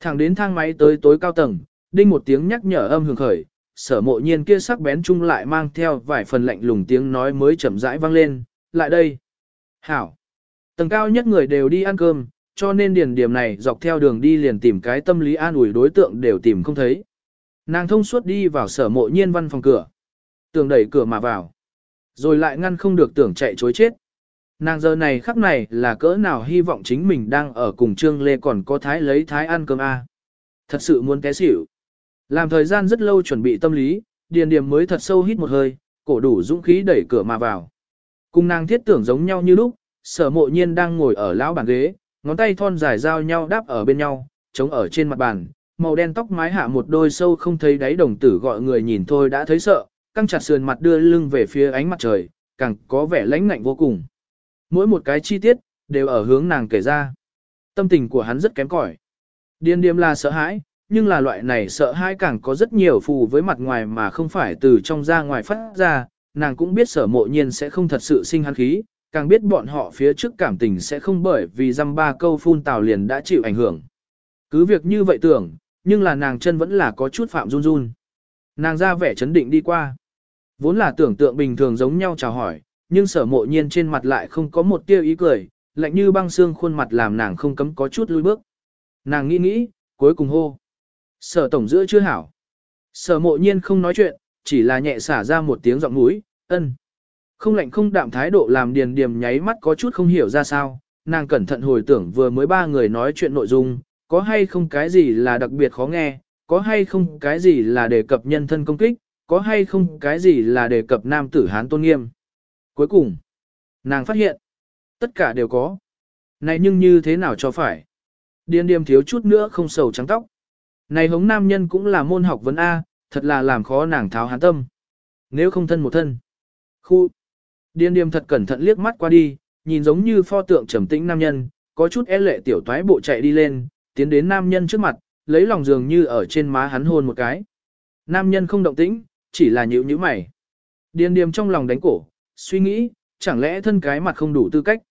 Thẳng đến thang máy tới tối cao tầng, đinh một tiếng nhắc nhở âm hưởng khởi, sở mộ nhiên kia sắc bén chung lại mang theo vài phần lạnh lùng tiếng nói mới chậm rãi vang lên, lại đây. Hảo. Tầng cao nhất người đều đi ăn cơm, cho nên điền điểm này dọc theo đường đi liền tìm cái tâm lý an ủi đối tượng đều tìm không thấy. Nàng thông suốt đi vào sở mộ nhiên văn phòng cửa. Tường đẩy cửa mà vào. Rồi lại ngăn không được tưởng chạy chối chết. Nàng giờ này khắc này là cỡ nào hy vọng chính mình đang ở cùng Trương Lê còn có thái lấy thái ăn cơm a. Thật sự muốn té xỉu. Làm thời gian rất lâu chuẩn bị tâm lý, Điền Điềm mới thật sâu hít một hơi, cổ đủ dũng khí đẩy cửa mà vào. Cùng nàng thiết tưởng giống nhau như lúc, sở mộ nhiên đang ngồi ở lão bàn ghế, ngón tay thon dài giao nhau đáp ở bên nhau, chống ở trên mặt bàn, màu đen tóc mái hạ một đôi sâu không thấy đáy đồng tử gọi người nhìn thôi đã thấy sợ, căng chặt sườn mặt đưa lưng về phía ánh mặt trời, càng có vẻ lãnh ngạnh vô cùng. Mỗi một cái chi tiết, đều ở hướng nàng kể ra. Tâm tình của hắn rất kém cỏi. Điên điềm là sợ hãi, nhưng là loại này sợ hãi càng có rất nhiều phù với mặt ngoài mà không phải từ trong ra ngoài phát ra, nàng cũng biết sở mộ nhiên sẽ không thật sự sinh hắn khí, càng biết bọn họ phía trước cảm tình sẽ không bởi vì dăm ba câu phun tào liền đã chịu ảnh hưởng. Cứ việc như vậy tưởng, nhưng là nàng chân vẫn là có chút phạm run run. Nàng ra vẻ chấn định đi qua. Vốn là tưởng tượng bình thường giống nhau chào hỏi, nhưng sở mộ nhiên trên mặt lại không có một tia ý cười, lạnh như băng xương khuôn mặt làm nàng không cấm có chút lui bước. Nàng nghĩ nghĩ, cuối cùng hô. Sở tổng giữa chưa hảo. Sở mộ nhiên không nói chuyện, chỉ là nhẹ xả ra một tiếng giọng mũi, ân. Không lạnh không đạm thái độ làm điền điềm nháy mắt có chút không hiểu ra sao, nàng cẩn thận hồi tưởng vừa mới ba người nói chuyện nội dung, có hay không cái gì là đặc biệt khó nghe, có hay không cái gì là đề cập nhân thân công kích, có hay không cái gì là đề cập nam tử hán tôn nghiêm. Cuối cùng, nàng phát hiện, tất cả đều có. Này nhưng như thế nào cho phải? Điền điềm thiếu chút nữa không sầu trắng tóc. Này hống nam nhân cũng là môn học vấn A, thật là làm khó nàng tháo hán tâm. Nếu không thân một thân. Khu. Điên điềm thật cẩn thận liếc mắt qua đi, nhìn giống như pho tượng trầm tĩnh nam nhân, có chút e lệ tiểu toái bộ chạy đi lên, tiến đến nam nhân trước mặt, lấy lòng dường như ở trên má hắn hôn một cái. Nam nhân không động tĩnh, chỉ là nhíu nhíu mày. Điên điềm trong lòng đánh cổ, suy nghĩ, chẳng lẽ thân cái mặt không đủ tư cách.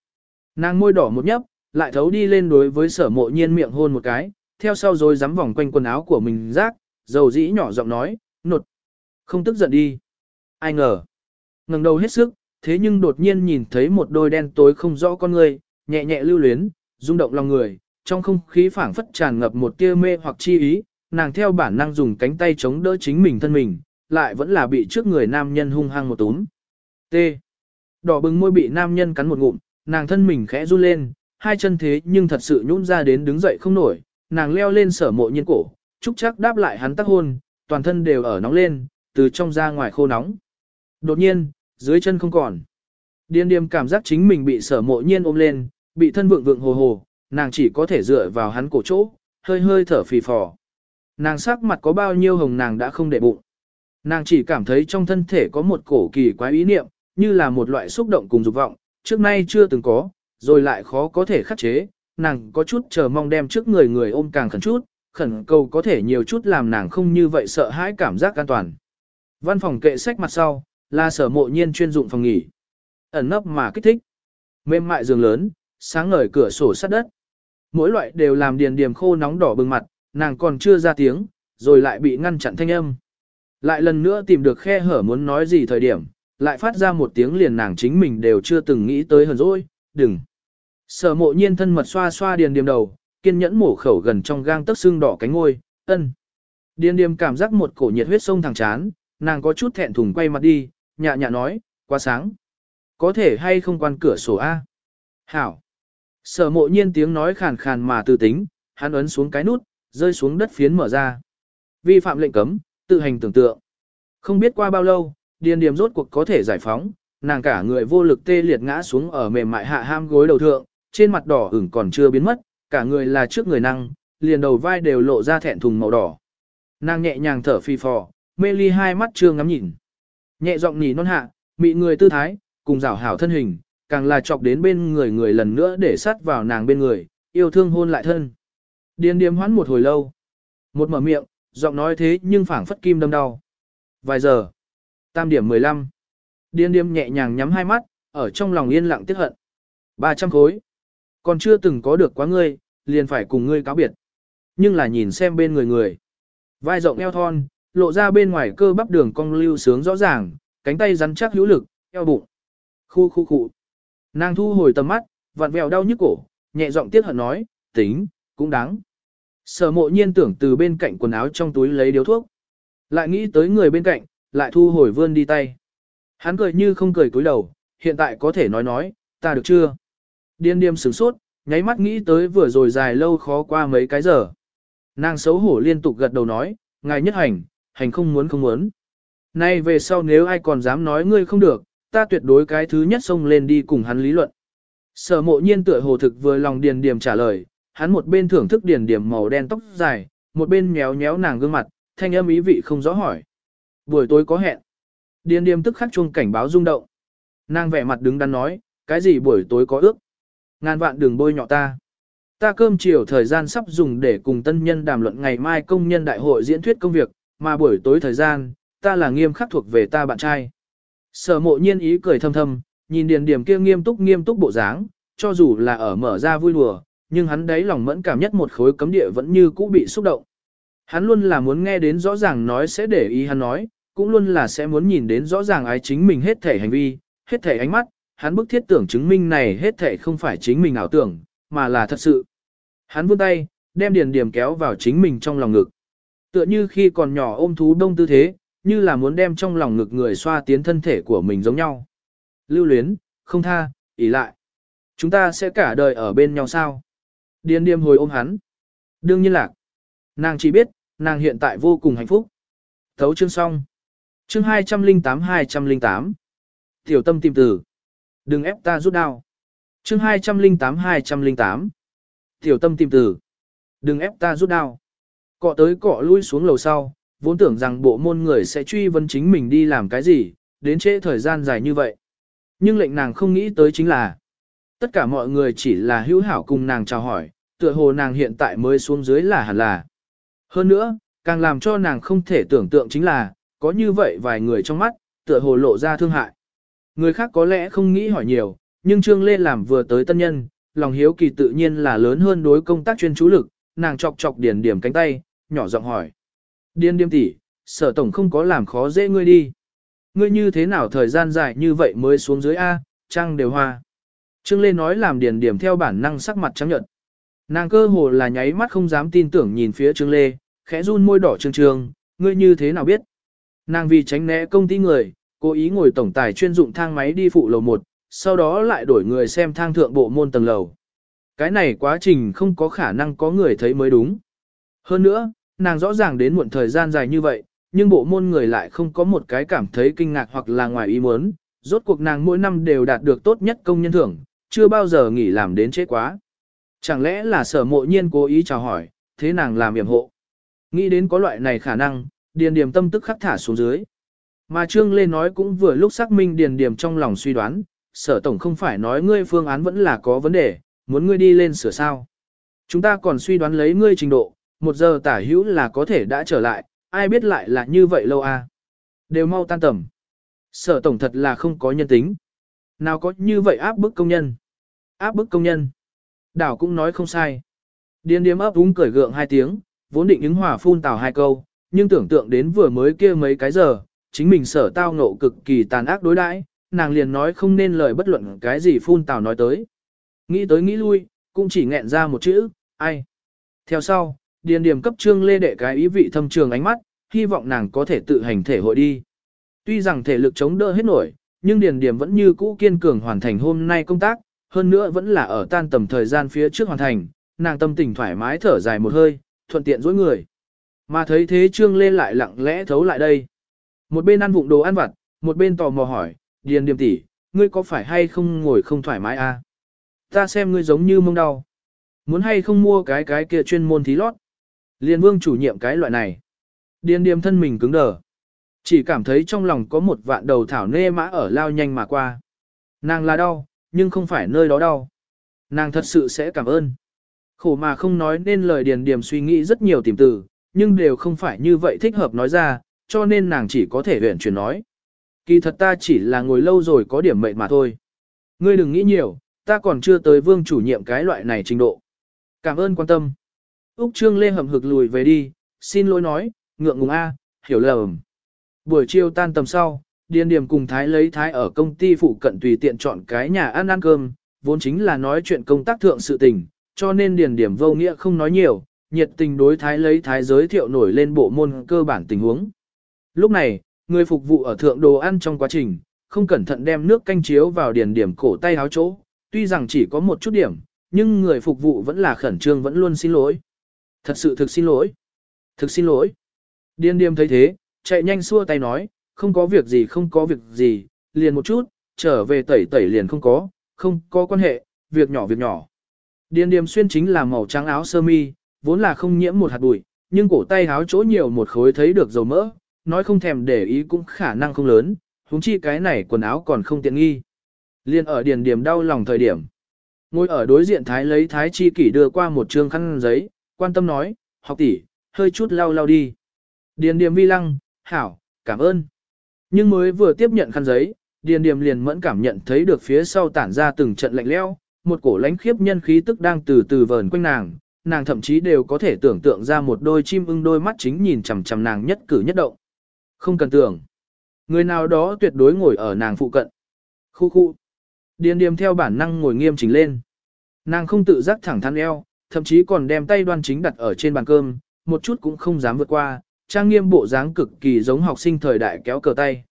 Nàng môi đỏ một nhấp, lại thấu đi lên đối với sở mộ nhiên miệng hôn một cái, theo sau rồi dám vòng quanh quần áo của mình rác, dầu dĩ nhỏ giọng nói, nột. Không tức giận đi. Ai ngờ. ngẩng đầu hết sức, thế nhưng đột nhiên nhìn thấy một đôi đen tối không rõ con người, nhẹ nhẹ lưu luyến, rung động lòng người, trong không khí phảng phất tràn ngập một tia mê hoặc chi ý, nàng theo bản năng dùng cánh tay chống đỡ chính mình thân mình, lại vẫn là bị trước người nam nhân hung hăng một túm. T. Đỏ bừng môi bị nam nhân cắn một ngụm, nàng thân mình khẽ run lên, hai chân thế nhưng thật sự nhũn ra đến đứng dậy không nổi, nàng leo lên sở mộ nhiên cổ, trúc chắc đáp lại hắn tác hôn, toàn thân đều ở nóng lên, từ trong ra ngoài khô nóng. Đột nhiên, dưới chân không còn. Điên điềm cảm giác chính mình bị sở mộ nhiên ôm lên, bị thân vượng vượng hồ hồ, nàng chỉ có thể dựa vào hắn cổ chỗ, hơi hơi thở phì phò. Nàng sắc mặt có bao nhiêu hồng nàng đã không để bụng. Nàng chỉ cảm thấy trong thân thể có một cổ kỳ quái ý niệm, như là một loại xúc động cùng dục vọng, trước nay chưa từng có, rồi lại khó có thể khắc chế, nàng có chút chờ mong đem trước người người ôm càng khẩn chút, khẩn cầu có thể nhiều chút làm nàng không như vậy sợ hãi cảm giác an toàn. Văn phòng kệ sách mặt sau, Là sở mộ nhiên chuyên dụng phòng nghỉ. Ẩn nấp mà kích thích. Mềm mại giường lớn, sáng ngời cửa sổ sắt đất. Mỗi loại đều làm điền điểm khô nóng đỏ bừng mặt, nàng còn chưa ra tiếng, rồi lại bị ngăn chặn thanh âm. Lại lần nữa tìm được khe hở muốn nói gì thời điểm, lại phát ra một tiếng liền nàng chính mình đều chưa từng nghĩ tới hơn rồi đừng. Sở mộ nhiên thân mật xoa xoa điền điểm đầu, kiên nhẫn mổ khẩu gần trong gang tấc xương đỏ cánh ngôi, ân. Điền điềm cảm giác một cổ nhiệt huyết sông thẳng chán, nàng có chút thẹn thùng quay mặt đi, nhạ nhạ nói, quá sáng. Có thể hay không quan cửa sổ A? Hảo. Sở mộ nhiên tiếng nói khàn khàn mà từ tính, hắn ấn xuống cái nút, rơi xuống đất phiến mở ra. Vi phạm lệnh cấm, tự hành tưởng tượng. Không biết qua bao lâu, điền điềm rốt cuộc có thể giải phóng, nàng cả người vô lực tê liệt ngã xuống ở mềm mại hạ ham gối đầu thượng, trên mặt đỏ ửng còn chưa biến mất, cả người là trước người năng, liền đầu vai đều lộ ra thẹn thùng màu đỏ. Nàng nhẹ nhàng thở phi phò, mê ly hai mắt trương ngắm nhìn. Nhẹ giọng nhỉ non hạ, mị người tư thái, cùng rảo hảo thân hình, càng là chọc đến bên người người lần nữa để sát vào nàng bên người, yêu thương hôn lại thân. Điên điềm hoán một hồi lâu. Một mở miệng, giọng nói thế nhưng phảng phất kim đâm đau. Vài giờ. Tam điểm 15. Điên điềm nhẹ nhàng nhắm hai mắt, ở trong lòng yên lặng tiếc hận. 300 khối. Còn chưa từng có được quá ngươi, liền phải cùng ngươi cáo biệt. Nhưng là nhìn xem bên người người. Vai rộng eo thon, lộ ra bên ngoài cơ bắp đường cong lưu sướng rõ ràng, cánh tay rắn chắc hữu lực, eo bụng. Khu khu khu. Nàng thu hồi tầm mắt, vặn vẹo đau nhức cổ, nhẹ giọng tiếc hận nói, tính, cũng đáng. Sở mộ nhiên tưởng từ bên cạnh quần áo trong túi lấy điếu thuốc. Lại nghĩ tới người bên cạnh, lại thu hồi vươn đi tay. Hắn cười như không cười cúi đầu, hiện tại có thể nói nói, ta được chưa? Điên điềm sửng sốt, nháy mắt nghĩ tới vừa rồi dài lâu khó qua mấy cái giờ. Nàng xấu hổ liên tục gật đầu nói, ngài nhất hành, hành không muốn không muốn. Nay về sau nếu ai còn dám nói ngươi không được, ta tuyệt đối cái thứ nhất xông lên đi cùng hắn lý luận. Sở mộ nhiên tựa hồ thực vừa lòng điền điểm trả lời, hắn một bên thưởng thức điền điểm màu đen tóc dài, một bên méo méo nàng gương mặt, thanh âm ý vị không rõ hỏi. Buổi tối có hẹn. Điền điểm tức khắc chuông cảnh báo rung động. Nàng vẻ mặt đứng đắn nói, cái gì buổi tối có ước. Ngàn vạn đường bôi nhọ ta. Ta cơm chiều thời gian sắp dùng để cùng tân nhân đàm luận ngày mai công nhân đại hội diễn thuyết công việc, mà buổi tối thời gian, ta là nghiêm khắc thuộc về ta bạn trai. Sở mộ nhiên ý cười thâm thâm, nhìn điền điểm kia nghiêm túc nghiêm túc bộ dáng, cho dù là ở mở ra vui đùa, nhưng hắn đấy lòng mẫn cảm nhất một khối cấm địa vẫn như cũ bị xúc động. Hắn luôn là muốn nghe đến rõ ràng nói sẽ để ý hắn nói, cũng luôn là sẽ muốn nhìn đến rõ ràng ái chính mình hết thể hành vi, hết thể ánh mắt, hắn bức thiết tưởng chứng minh này hết thể không phải chính mình ảo tưởng, mà là thật sự. Hắn vươn tay, đem điền điểm kéo vào chính mình trong lòng ngực. Tựa như khi còn nhỏ ôm thú đông tư thế, như là muốn đem trong lòng ngực người xoa tiến thân thể của mình giống nhau. Lưu luyến, không tha, ỉ lại. Chúng ta sẽ cả đời ở bên nhau sao? Điền điềm hồi ôm hắn. Đương nhiên lạc. Nàng chỉ biết, nàng hiện tại vô cùng hạnh phúc. Thấu chương xong. Chương 208-208. Tiểu tâm tìm tử. Đừng ép ta rút đao. Chương 208-208. Tiểu tâm tìm tử. Đừng ép ta rút đao. Cọ tới cọ lui xuống lầu sau, vốn tưởng rằng bộ môn người sẽ truy vấn chính mình đi làm cái gì, đến trễ thời gian dài như vậy. Nhưng lệnh nàng không nghĩ tới chính là, tất cả mọi người chỉ là hữu hảo cùng nàng chào hỏi, tựa hồ nàng hiện tại mới xuống dưới là hẳn là. Hơn nữa, càng làm cho nàng không thể tưởng tượng chính là, có như vậy vài người trong mắt, tựa hồ lộ ra thương hại. Người khác có lẽ không nghĩ hỏi nhiều, nhưng Trương Lê làm vừa tới tân nhân, lòng hiếu kỳ tự nhiên là lớn hơn đối công tác chuyên chú lực, nàng chọc chọc Điền điểm cánh tay, nhỏ giọng hỏi. Điên điềm tỷ, sở tổng không có làm khó dễ ngươi đi. Ngươi như thế nào thời gian dài như vậy mới xuống dưới A, trăng đều hoa. Trương Lê nói làm điền điểm theo bản năng sắc mặt trắng nhợt. Nàng cơ hồ là nháy mắt không dám tin tưởng nhìn phía Trương Lê, khẽ run môi đỏ trương trương, ngươi như thế nào biết. Nàng vì tránh né công ty người, cố ý ngồi tổng tài chuyên dụng thang máy đi phụ lầu 1, sau đó lại đổi người xem thang thượng bộ môn tầng lầu. Cái này quá trình không có khả năng có người thấy mới đúng. Hơn nữa, nàng rõ ràng đến muộn thời gian dài như vậy, nhưng bộ môn người lại không có một cái cảm thấy kinh ngạc hoặc là ngoài ý muốn. Rốt cuộc nàng mỗi năm đều đạt được tốt nhất công nhân thưởng, chưa bao giờ nghỉ làm đến chết quá. Chẳng lẽ là sở mộ nhiên cố ý chào hỏi, thế nàng làm yểm hộ. Nghĩ đến có loại này khả năng, điền điểm tâm tức khắc thả xuống dưới. Mà Trương Lê nói cũng vừa lúc xác minh điền điểm trong lòng suy đoán, sở tổng không phải nói ngươi phương án vẫn là có vấn đề, muốn ngươi đi lên sửa sao. Chúng ta còn suy đoán lấy ngươi trình độ, một giờ tả hữu là có thể đã trở lại, ai biết lại là như vậy lâu à. Đều mau tan tầm. Sở tổng thật là không có nhân tính. Nào có như vậy áp bức công nhân. Áp bức công nhân. Đảo cũng nói không sai. Điền điếm ấp úng cởi gượng hai tiếng, vốn định ứng hòa phun tào hai câu, nhưng tưởng tượng đến vừa mới kia mấy cái giờ, chính mình sở tao ngộ cực kỳ tàn ác đối đãi, nàng liền nói không nên lời bất luận cái gì phun tào nói tới. Nghĩ tới nghĩ lui, cũng chỉ nghẹn ra một chữ, ai. Theo sau, điền điểm cấp trương lê đệ cái ý vị thâm trường ánh mắt, hy vọng nàng có thể tự hành thể hội đi. Tuy rằng thể lực chống đỡ hết nổi, nhưng điền điểm vẫn như cũ kiên cường hoàn thành hôm nay công tác, hơn nữa vẫn là ở tan tầm thời gian phía trước hoàn thành, nàng tâm tình thoải mái thở dài một hơi, thuận tiện dối người. Mà thấy thế Trương Lê lại lặng lẽ thấu lại đây. Một bên ăn vụng đồ ăn vặt, một bên tò mò hỏi, Điền Điềm tỷ, ngươi có phải hay không ngồi không thoải mái à? Ta xem ngươi giống như mông đau. Muốn hay không mua cái cái kia chuyên môn thí lót. Liên vương chủ nhiệm cái loại này. Điền Điềm thân mình cứng đờ. Chỉ cảm thấy trong lòng có một vạn đầu thảo nê mã ở lao nhanh mà qua. Nàng là đau, nhưng không phải nơi đó đau. Nàng thật sự sẽ cảm ơn. Khổ mà không nói nên lời điền Điềm suy nghĩ rất nhiều tìm từ, nhưng đều không phải như vậy thích hợp nói ra, cho nên nàng chỉ có thể huyện chuyển nói. Kỳ thật ta chỉ là ngồi lâu rồi có điểm mệnh mà thôi. Ngươi đừng nghĩ nhiều, ta còn chưa tới vương chủ nhiệm cái loại này trình độ. Cảm ơn quan tâm. Úc Trương Lê hầm hực lùi về đi, xin lỗi nói, ngượng ngùng A, hiểu lầm. Buổi chiều tan tầm sau, Điền Điềm cùng Thái lấy Thái ở công ty phụ cận tùy tiện chọn cái nhà ăn ăn cơm, vốn chính là nói chuyện công tác thượng sự tình, cho nên Điền Điềm vô nghĩa không nói nhiều, nhiệt tình đối Thái lấy Thái giới thiệu nổi lên bộ môn cơ bản tình huống. Lúc này, người phục vụ ở thượng đồ ăn trong quá trình, không cẩn thận đem nước canh chiếu vào Điền điểm cổ tay áo chỗ, tuy rằng chỉ có một chút điểm, nhưng người phục vụ vẫn là khẩn trương vẫn luôn xin lỗi. Thật sự thực xin lỗi. Thực xin lỗi. Điền Điềm thấy thế, chạy nhanh xua tay nói, không có việc gì không có việc gì, liền một chút, trở về tẩy tẩy liền không có, không có quan hệ, việc nhỏ việc nhỏ. Điền điềm xuyên chính là màu trắng áo sơ mi, vốn là không nhiễm một hạt bụi, nhưng cổ tay áo chỗ nhiều một khối thấy được dầu mỡ, nói không thèm để ý cũng khả năng không lớn, huống chi cái này quần áo còn không tiện nghi. Liên ở điền điềm đau lòng thời điểm. Ngồi ở đối diện thái lấy thái chi kỷ đưa qua một trương khăn giấy, quan tâm nói, học tỷ, hơi chút lau lau đi. Điền điềm vi lăng, hảo, cảm ơn. Nhưng mới vừa tiếp nhận khăn giấy, Điền Điềm liền mẫn cảm nhận thấy được phía sau tản ra từng trận lạnh lẽo, một cổ lãnh khiếp nhân khí tức đang từ từ vờn quanh nàng, nàng thậm chí đều có thể tưởng tượng ra một đôi chim ưng đôi mắt chính nhìn chằm chằm nàng nhất cử nhất động. Không cần tưởng, người nào đó tuyệt đối ngồi ở nàng phụ cận. Khu khu. Điền Điềm theo bản năng ngồi nghiêm chỉnh lên. Nàng không tự giác thẳng thắn eo, thậm chí còn đem tay đoan chính đặt ở trên bàn cơm, một chút cũng không dám vượt qua, trang nghiêm bộ dáng cực kỳ giống học sinh thời đại kéo cờ tay.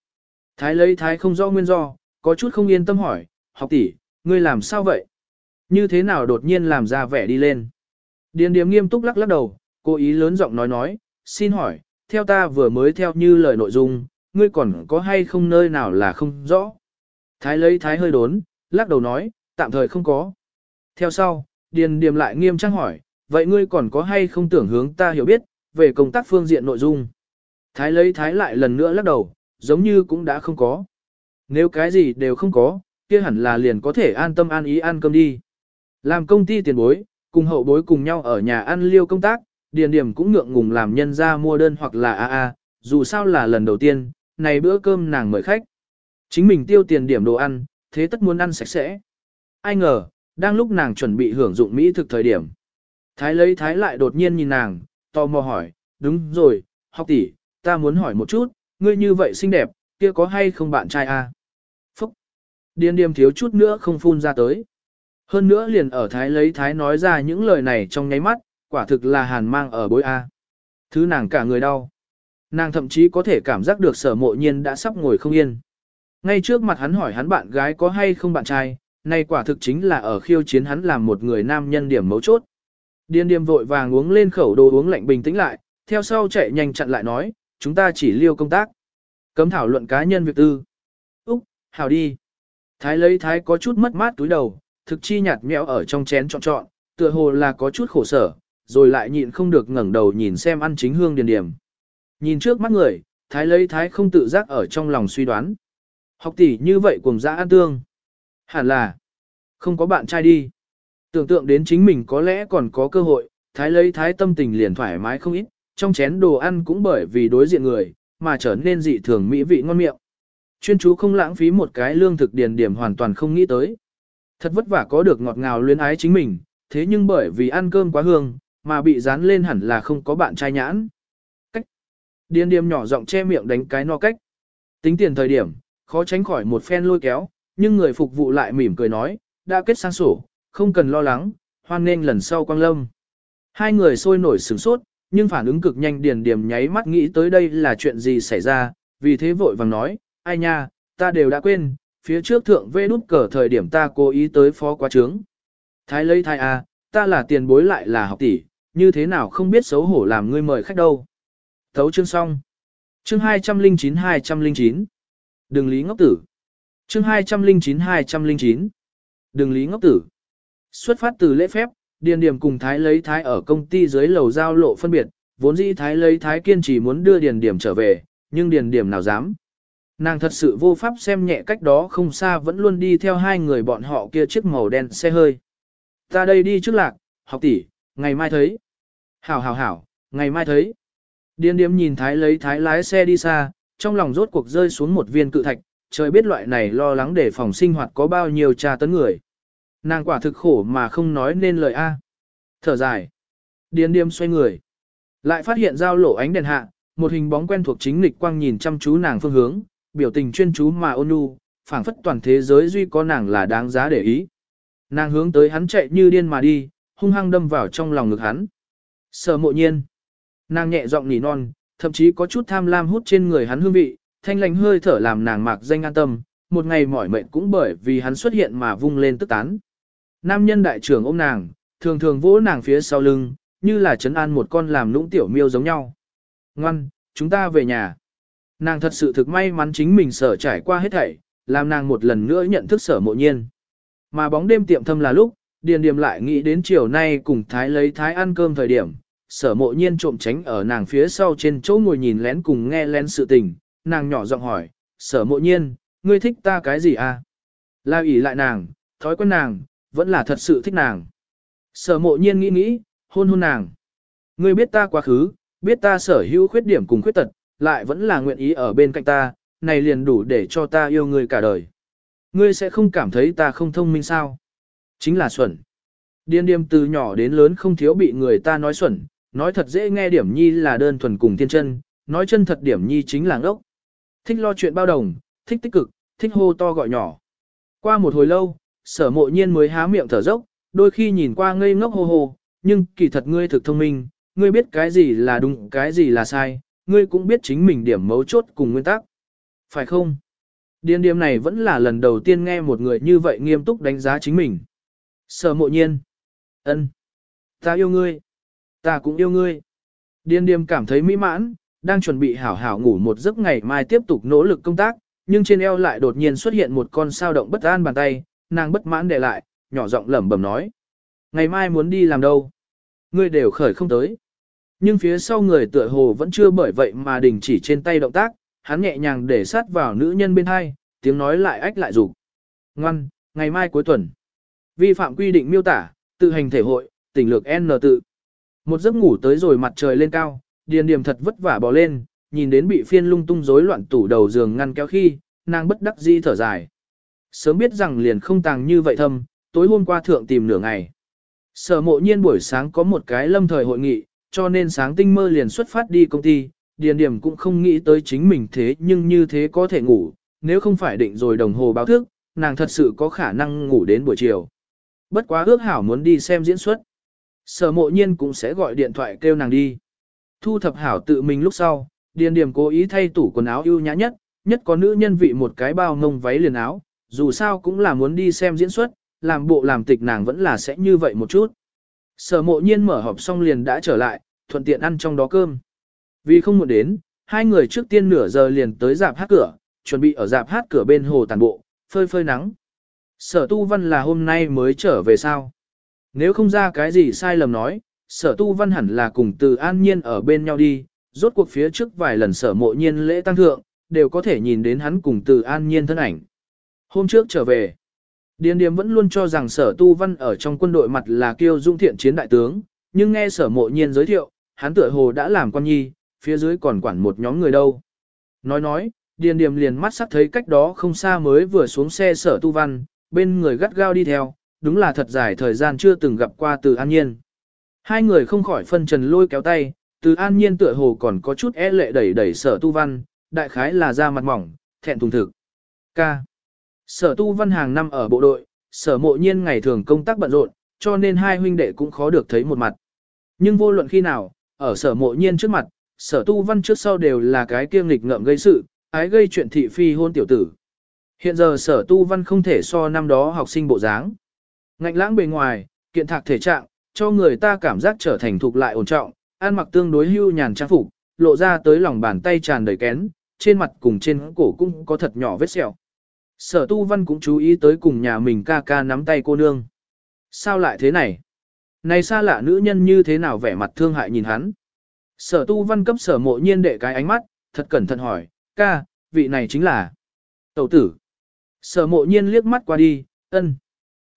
Thái lấy thái không rõ nguyên do, có chút không yên tâm hỏi, học tỷ, ngươi làm sao vậy? Như thế nào đột nhiên làm ra vẻ đi lên? Điền điềm nghiêm túc lắc lắc đầu, cố ý lớn giọng nói nói, xin hỏi, theo ta vừa mới theo như lời nội dung, ngươi còn có hay không nơi nào là không rõ? Thái lấy thái hơi đốn, lắc đầu nói, tạm thời không có. Theo sau, điền điềm lại nghiêm trang hỏi, vậy ngươi còn có hay không tưởng hướng ta hiểu biết, về công tác phương diện nội dung. Thái lấy thái lại lần nữa lắc đầu, giống như cũng đã không có. Nếu cái gì đều không có, kia hẳn là liền có thể an tâm an ý ăn cơm đi. Làm công ty tiền bối, cùng hậu bối cùng nhau ở nhà ăn liêu công tác, điền điểm cũng ngượng ngùng làm nhân ra mua đơn hoặc là a a, dù sao là lần đầu tiên, này bữa cơm nàng mời khách. Chính mình tiêu tiền điểm đồ ăn, thế tất muốn ăn sạch sẽ. Ai ngờ, đang lúc nàng chuẩn bị hưởng dụng mỹ thực thời điểm. Thái lấy thái lại đột nhiên nhìn nàng, tò mò hỏi, đúng rồi, học tỷ, ta muốn hỏi một chút, ngươi như vậy xinh đẹp, kia có hay không bạn trai à? Phúc! Điên điềm thiếu chút nữa không phun ra tới. Hơn nữa liền ở thái lấy thái nói ra những lời này trong nháy mắt, quả thực là hàn mang ở bối A. Thứ nàng cả người đau. Nàng thậm chí có thể cảm giác được sở mộ nhiên đã sắp ngồi không yên. Ngay trước mặt hắn hỏi hắn bạn gái có hay không bạn trai, này quả thực chính là ở khiêu chiến hắn làm một người nam nhân điểm mấu chốt. Điên điềm vội vàng uống lên khẩu đồ uống lạnh bình tĩnh lại, theo sau chạy nhanh chặn lại nói, chúng ta chỉ liêu công tác. Cấm thảo luận cá nhân việc tư. Úc, hào đi. Thái lấy thái có chút mất mát túi đầu, thực chi nhạt nhẽo ở trong chén trọn trọn, tựa hồ là có chút khổ sở, rồi lại nhịn không được ngẩng đầu nhìn xem ăn chính hương điền điểm. Nhìn trước mắt người, thái lấy thái không tự giác ở trong lòng suy đoán. Học tỷ như vậy cùng dã ăn tương. Hẳn là, không có bạn trai đi. Tưởng tượng đến chính mình có lẽ còn có cơ hội, thái lấy thái tâm tình liền thoải mái không ít, trong chén đồ ăn cũng bởi vì đối diện người, mà trở nên dị thường mỹ vị ngon miệng. Chuyên chú không lãng phí một cái lương thực điền điểm hoàn toàn không nghĩ tới. Thật vất vả có được ngọt ngào luyến ái chính mình, thế nhưng bởi vì ăn cơm quá hương, mà bị dán lên hẳn là không có bạn trai nhãn. Cách. Điên điềm nhỏ giọng che miệng đánh cái no cách. Tính tiền thời điểm, khó tránh khỏi một phen lôi kéo, nhưng người phục vụ lại mỉm cười nói, đã kết sang sổ, không cần lo lắng, hoan nên lần sau quang lâm. Hai người sôi nổi sửng sốt, nhưng phản ứng cực nhanh điền điểm nháy mắt nghĩ tới đây là chuyện gì xảy ra, vì thế vội vàng nói, ai nha, ta đều đã quên, phía trước thượng vê đút cờ thời điểm ta cố ý tới phó quá trướng. Thái lấy thái à, ta là tiền bối lại là học tỷ, như thế nào không biết xấu hổ làm ngươi mời khách đâu. Thấu chương xong. Chương 209-209. đường lý ngốc tử. Chương 209-209. đường lý ngốc tử. Xuất phát từ lễ phép, Điền Điểm cùng Thái lấy Thái ở công ty dưới lầu giao lộ phân biệt, vốn dĩ Thái lấy Thái kiên trì muốn đưa Điền Điểm trở về, nhưng Điền Điểm nào dám. Nàng thật sự vô pháp xem nhẹ cách đó không xa vẫn luôn đi theo hai người bọn họ kia chiếc màu đen xe hơi. Ta đây đi trước lạc, học tỷ, ngày mai thấy. Hảo hảo hảo, ngày mai thấy. Điên điếm nhìn Thái lấy Thái lái xe đi xa, trong lòng rốt cuộc rơi xuống một viên cự thạch, trời biết loại này lo lắng để phòng sinh hoạt có bao nhiêu trà tấn người. Nàng quả thực khổ mà không nói nên lời A. Thở dài. Điên điềm xoay người. Lại phát hiện giao lộ ánh đèn hạ, một hình bóng quen thuộc chính lịch quang nhìn chăm chú nàng phương hướng, biểu tình chuyên chú mà ôn nhu, phảng phất toàn thế giới duy có nàng là đáng giá để ý. Nàng hướng tới hắn chạy như điên mà đi, hung hăng đâm vào trong lòng ngực hắn. Sở mộ nhiên. Nàng nhẹ giọng nỉ non, thậm chí có chút tham lam hút trên người hắn hương vị, thanh lành hơi thở làm nàng mạc danh an tâm, một ngày mỏi mệt cũng bởi vì hắn xuất hiện mà vung lên tức tán. Nam nhân đại trưởng ôm nàng, thường thường vỗ nàng phía sau lưng, như là chấn an một con làm lũng tiểu miêu giống nhau. Ngoan, chúng ta về nhà. Nàng thật sự thực may mắn chính mình sở trải qua hết thảy, làm nàng một lần nữa nhận thức sở mộ nhiên. Mà bóng đêm tiệm thâm là lúc, Điền Điềm lại nghĩ đến chiều nay cùng Thái lấy Thái ăn cơm thời điểm, sở mộ nhiên trộm tránh ở nàng phía sau trên chỗ ngồi nhìn lén cùng nghe lén sự tình, nàng nhỏ giọng hỏi, sở mộ nhiên, ngươi thích ta cái gì à? La ủy lại nàng, thói quen nàng, vẫn là thật sự thích nàng. Sở mộ nhiên nghĩ nghĩ, hôn hôn nàng. Ngươi biết ta quá khứ, biết ta sở hữu khuyết điểm cùng khuyết tật, lại vẫn là nguyện ý ở bên cạnh ta, này liền đủ để cho ta yêu ngươi cả đời. Ngươi sẽ không cảm thấy ta không thông minh sao? Chính là xuẩn. Điên điềm từ nhỏ đến lớn không thiếu bị người ta nói xuẩn, nói thật dễ nghe điểm nhi là đơn thuần cùng thiên chân, nói chân thật điểm nhi chính là ngốc. Thích lo chuyện bao đồng, thích tích cực, thích hô to gọi nhỏ. Qua một hồi lâu, sở mộ nhiên mới há miệng thở dốc, đôi khi nhìn qua ngây ngốc hô hô, nhưng kỳ thật ngươi thực thông minh, ngươi biết cái gì là đúng, cái gì là sai, ngươi cũng biết chính mình điểm mấu chốt cùng nguyên tắc. Phải không? Điên điểm này vẫn là lần đầu tiên nghe một người như vậy nghiêm túc đánh giá chính mình. Sở mộ nhiên. ân, Ta yêu ngươi. Ta cũng yêu ngươi. Điên điềm cảm thấy mỹ mãn, đang chuẩn bị hảo hảo ngủ một giấc ngày mai tiếp tục nỗ lực công tác, nhưng trên eo lại đột nhiên xuất hiện một con sao động bất an bàn tay, nàng bất mãn để lại, nhỏ giọng lẩm bẩm nói. Ngày mai muốn đi làm đâu? Ngươi đều khởi không tới. Nhưng phía sau người tựa hồ vẫn chưa bởi vậy mà đình chỉ trên tay động tác, hắn nhẹ nhàng để sát vào nữ nhân bên hai, tiếng nói lại ách lại rủ. Ngoan, ngày mai cuối tuần. Vi phạm quy định miêu tả, tự hành thể hội, tỉnh lược N tự. Một giấc ngủ tới rồi mặt trời lên cao, điền điềm thật vất vả bò lên, nhìn đến bị phiên lung tung rối loạn tủ đầu giường ngăn kéo khi, nàng bất đắc dĩ thở dài. Sớm biết rằng liền không tàng như vậy thâm, tối hôm qua thượng tìm nửa ngày. Sở mộ nhiên buổi sáng có một cái lâm thời hội nghị, cho nên sáng tinh mơ liền xuất phát đi công ty, điền điểm cũng không nghĩ tới chính mình thế nhưng như thế có thể ngủ, nếu không phải định rồi đồng hồ báo thức, nàng thật sự có khả năng ngủ đến buổi chiều. Bất quá ước hảo muốn đi xem diễn xuất. Sở mộ nhiên cũng sẽ gọi điện thoại kêu nàng đi. Thu thập hảo tự mình lúc sau, điền điểm cố ý thay tủ quần áo ưu nhã nhất, nhất có nữ nhân vị một cái bao ngông váy liền áo, dù sao cũng là muốn đi xem diễn xuất, làm bộ làm tịch nàng vẫn là sẽ như vậy một chút. Sở mộ nhiên mở họp xong liền đã trở lại, thuận tiện ăn trong đó cơm. Vì không muộn đến, hai người trước tiên nửa giờ liền tới dạp hát cửa, chuẩn bị ở dạp hát cửa bên hồ tàn bộ, phơi phơi nắng. Sở tu văn là hôm nay mới trở về sao? Nếu không ra cái gì sai lầm nói, sở tu văn hẳn là cùng từ an nhiên ở bên nhau đi, rốt cuộc phía trước vài lần sở mộ nhiên lễ tăng thượng, đều có thể nhìn đến hắn cùng từ an nhiên thân ảnh. Hôm trước trở về, Điền Điềm vẫn luôn cho rằng sở tu văn ở trong quân đội mặt là kiêu dung thiện chiến đại tướng, nhưng nghe sở mộ nhiên giới thiệu, hắn tựa hồ đã làm quan nhi, phía dưới còn quản một nhóm người đâu. Nói nói, điền điềm liền mắt sắc thấy cách đó không xa mới vừa xuống xe sở tu văn, bên người gắt gao đi theo, đúng là thật dài thời gian chưa từng gặp qua từ an nhiên. Hai người không khỏi phân trần lôi kéo tay, từ an nhiên tựa hồ còn có chút e lệ đẩy đẩy sở tu văn, đại khái là da mặt mỏng, thẹn thùng thực. Ca. Sở tu văn hàng năm ở bộ đội, sở mộ nhiên ngày thường công tác bận rộn, cho nên hai huynh đệ cũng khó được thấy một mặt. Nhưng vô luận khi nào, ở sở mộ nhiên trước mặt, sở tu văn trước sau đều là cái kiêng nghịch ngợm gây sự, ái gây chuyện thị phi hôn tiểu tử. Hiện giờ sở tu văn không thể so năm đó học sinh bộ dáng. Ngạnh lãng bề ngoài, kiện thạc thể trạng, cho người ta cảm giác trở thành thuộc lại ổn trọng, ăn mặc tương đối hưu nhàn trang phục, lộ ra tới lòng bàn tay tràn đầy kén, trên mặt cùng trên cổ cũng có thật nhỏ vết sẹo. Sở tu văn cũng chú ý tới cùng nhà mình ca ca nắm tay cô nương. Sao lại thế này? Này xa lạ nữ nhân như thế nào vẻ mặt thương hại nhìn hắn? Sở tu văn cấp sở mộ nhiên đệ cái ánh mắt, thật cẩn thận hỏi, ca, vị này chính là tẩu tử. Sở mộ nhiên liếc mắt qua đi, ân.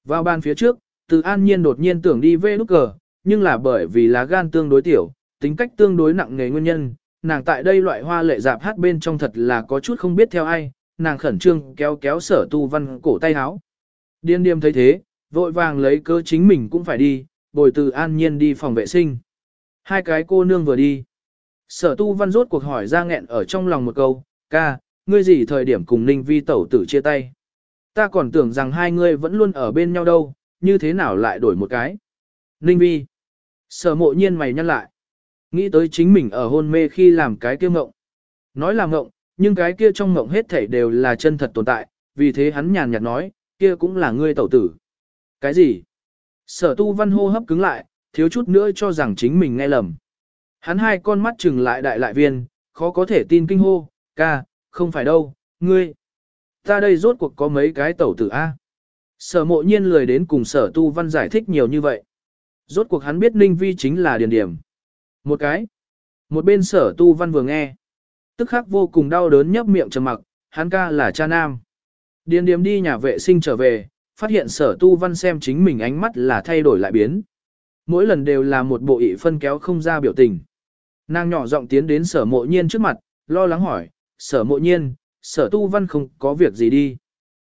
Vào bàn phía trước, từ an nhiên đột nhiên tưởng đi về nút cờ, nhưng là bởi vì lá gan tương đối tiểu, tính cách tương đối nặng nề nguyên nhân, nàng tại đây loại hoa lệ dạp hát bên trong thật là có chút không biết theo ai, nàng khẩn trương kéo kéo sở tu văn cổ tay áo. Điên điềm thấy thế, vội vàng lấy cơ chính mình cũng phải đi, bồi từ an nhiên đi phòng vệ sinh. Hai cái cô nương vừa đi. Sở tu văn rốt cuộc hỏi ra nghẹn ở trong lòng một câu, ca, ngươi gì thời điểm cùng ninh vi tẩu tử chia tay. Ta còn tưởng rằng hai ngươi vẫn luôn ở bên nhau đâu, như thế nào lại đổi một cái. Ninh vi. Sở mộ nhiên mày nhăn lại. Nghĩ tới chính mình ở hôn mê khi làm cái kia ngộng. Nói là ngộng, nhưng cái kia trong ngộng hết thảy đều là chân thật tồn tại, vì thế hắn nhàn nhạt nói, kia cũng là ngươi tẩu tử. Cái gì? Sở tu văn hô hấp cứng lại, thiếu chút nữa cho rằng chính mình nghe lầm. Hắn hai con mắt trừng lại đại lại viên, khó có thể tin kinh hô, ca, không phải đâu, ngươi. Ta đây rốt cuộc có mấy cái tẩu tử A. Sở mộ nhiên lười đến cùng sở tu văn giải thích nhiều như vậy. Rốt cuộc hắn biết ninh vi chính là điền điểm. Một cái. Một bên sở tu văn vừa nghe. Tức khắc vô cùng đau đớn nhấp miệng trầm mặc, hắn ca là cha nam. Điền điểm đi nhà vệ sinh trở về, phát hiện sở tu văn xem chính mình ánh mắt là thay đổi lại biến. Mỗi lần đều là một bộ ị phân kéo không ra biểu tình. Nàng nhỏ giọng tiến đến sở mộ nhiên trước mặt, lo lắng hỏi, sở mộ nhiên, sở tu văn không có việc gì đi.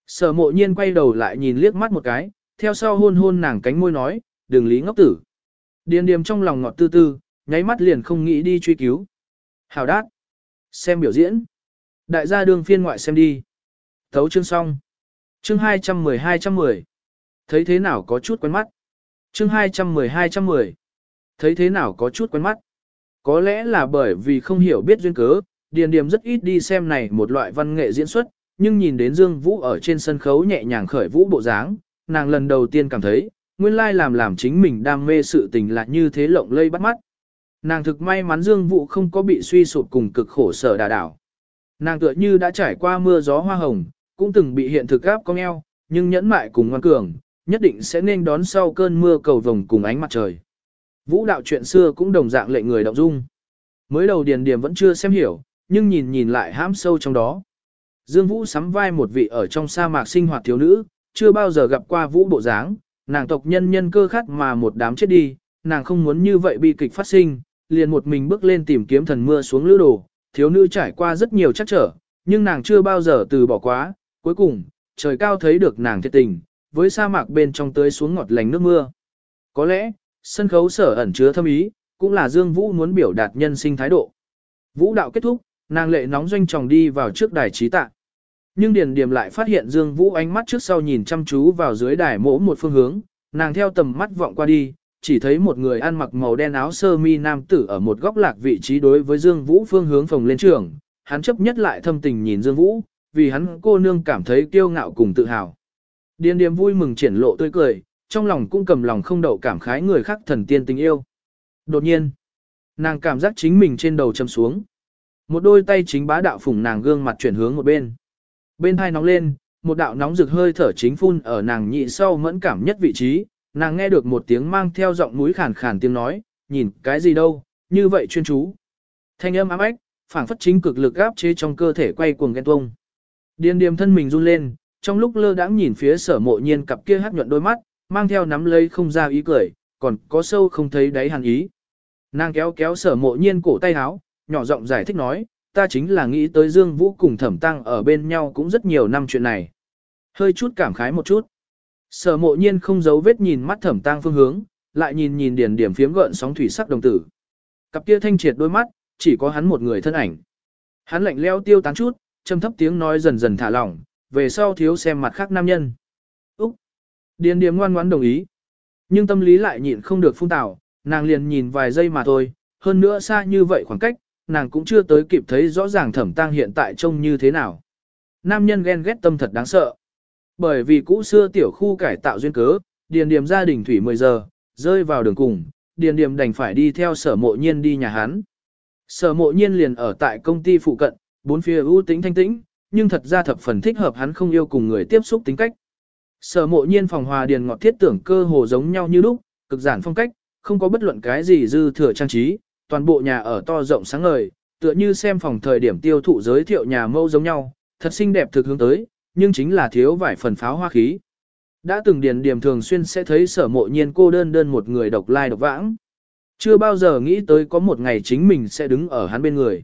Sở mộ nhiên quay đầu lại nhìn liếc mắt một cái, theo sau hôn hôn nàng cánh môi nói, đừng lý ngốc tử. Điền điềm trong lòng ngọt tư tư, nháy mắt liền không nghĩ đi truy cứu. Hào đát. Xem biểu diễn. Đại gia đường phiên ngoại xem đi. Thấu chương xong. Chương 210-210. Thấy thế nào có chút quen mắt. Chương 210-210. Thấy thế nào có chút quen mắt. Có lẽ là bởi vì không hiểu biết duyên cớ, Điền Điềm rất ít đi xem này một loại văn nghệ diễn xuất, nhưng nhìn đến Dương Vũ ở trên sân khấu nhẹ nhàng khởi vũ bộ dáng, nàng lần đầu tiên cảm thấy, nguyên lai làm làm chính mình đam mê sự tình là như thế lộng lây bắt mắt. Nàng thực may mắn Dương Vũ không có bị suy sụp cùng cực khổ sở đà đảo. Nàng tựa như đã trải qua mưa gió hoa hồng, cũng từng bị hiện thực áp cong eo, nhưng nhẫn mại cùng ngoan cường, nhất định sẽ nên đón sau cơn mưa cầu vồng cùng ánh mặt trời. Vũ đạo chuyện xưa cũng đồng dạng lệ người động dung. Mới đầu Điền Điềm vẫn chưa xem hiểu, nhưng nhìn nhìn lại hãm sâu trong đó. Dương Vũ sắm vai một vị ở trong sa mạc sinh hoạt thiếu nữ, chưa bao giờ gặp qua Vũ bộ dáng, nàng tộc nhân nhân cơ khát mà một đám chết đi, nàng không muốn như vậy bi kịch phát sinh, liền một mình bước lên tìm kiếm thần mưa xuống lữ đồ, thiếu nữ trải qua rất nhiều chắc trở, nhưng nàng chưa bao giờ từ bỏ quá, cuối cùng, trời cao thấy được nàng thiệt tình, với sa mạc bên trong tới xuống ngọt lành nước mưa. Có lẽ, sân khấu sở ẩn chứa thâm ý, cũng là Dương Vũ muốn biểu đạt nhân sinh thái độ. Vũ đạo kết thúc, nàng lệ nóng doanh tròng đi vào trước đài trí tạ. Nhưng Điền Điềm lại phát hiện Dương Vũ ánh mắt trước sau nhìn chăm chú vào dưới đài mỗ một phương hướng, nàng theo tầm mắt vọng qua đi, chỉ thấy một người ăn mặc màu đen áo sơ mi nam tử ở một góc lạc vị trí đối với Dương Vũ phương hướng phòng lên trường, hắn chấp nhất lại thâm tình nhìn Dương Vũ, vì hắn cô nương cảm thấy kiêu ngạo cùng tự hào. Điền Điềm vui mừng triển lộ tươi cười, trong lòng cũng cầm lòng không đậu cảm khái người khác thần tiên tình yêu. Đột nhiên, nàng cảm giác chính mình trên đầu châm xuống. Một đôi tay chính bá đạo phủng nàng gương mặt chuyển hướng một bên. Bên hai nóng lên, một đạo nóng rực hơi thở chính phun ở nàng nhị sau mẫn cảm nhất vị trí, nàng nghe được một tiếng mang theo giọng mũi khàn khàn tiếng nói, nhìn cái gì đâu, như vậy chuyên chú. Thanh âm ám ách, phảng phất chính cực lực áp chế trong cơ thể quay cuồng ghen tuông. Điên điềm thân mình run lên, trong lúc lơ đãng nhìn phía sở mộ nhiên cặp kia hát nhuận đôi mắt, mang theo nắm lấy không ra ý cười, còn có sâu không thấy đáy hàn ý. Nàng kéo kéo sở mộ nhiên cổ tay áo, nhỏ giọng giải thích nói, ta chính là nghĩ tới Dương Vũ cùng thẩm tăng ở bên nhau cũng rất nhiều năm chuyện này. Hơi chút cảm khái một chút. Sở mộ nhiên không giấu vết nhìn mắt thẩm tăng phương hướng, lại nhìn nhìn điển điểm phiếm gợn sóng thủy sắc đồng tử. Cặp kia thanh triệt đôi mắt, chỉ có hắn một người thân ảnh. Hắn lạnh leo tiêu tán chút, trầm thấp tiếng nói dần dần thả lỏng, về sau thiếu xem mặt khác nam nhân. Úc! Điền điểm ngoan ngoãn đồng ý. Nhưng tâm lý lại nhịn không được phun tảo, nàng liền nhìn vài giây mà thôi, hơn nữa xa như vậy khoảng cách, nàng cũng chưa tới kịp thấy rõ ràng thẩm tang hiện tại trông như thế nào. Nam nhân ghen ghét tâm thật đáng sợ. Bởi vì cũ xưa tiểu khu cải tạo duyên cớ, điền điểm gia đình thủy 10 giờ, rơi vào đường cùng, điền điểm đành phải đi theo sở mộ nhiên đi nhà hắn. Sở mộ nhiên liền ở tại công ty phụ cận, bốn phía ưu tĩnh thanh tĩnh, nhưng thật ra thập phần thích hợp hắn không yêu cùng người tiếp xúc tính cách. Sở mộ nhiên phòng hòa điền ngọt thiết tưởng cơ hồ giống nhau như lúc, cực giản phong cách, không có bất luận cái gì dư thừa trang trí, toàn bộ nhà ở to rộng sáng ngời, tựa như xem phòng thời điểm tiêu thụ giới thiệu nhà mẫu giống nhau, thật xinh đẹp thực hướng tới, nhưng chính là thiếu vài phần pháo hoa khí. Đã từng điền điểm thường xuyên sẽ thấy sở mộ nhiên cô đơn đơn một người độc lai độc vãng. Chưa bao giờ nghĩ tới có một ngày chính mình sẽ đứng ở hắn bên người.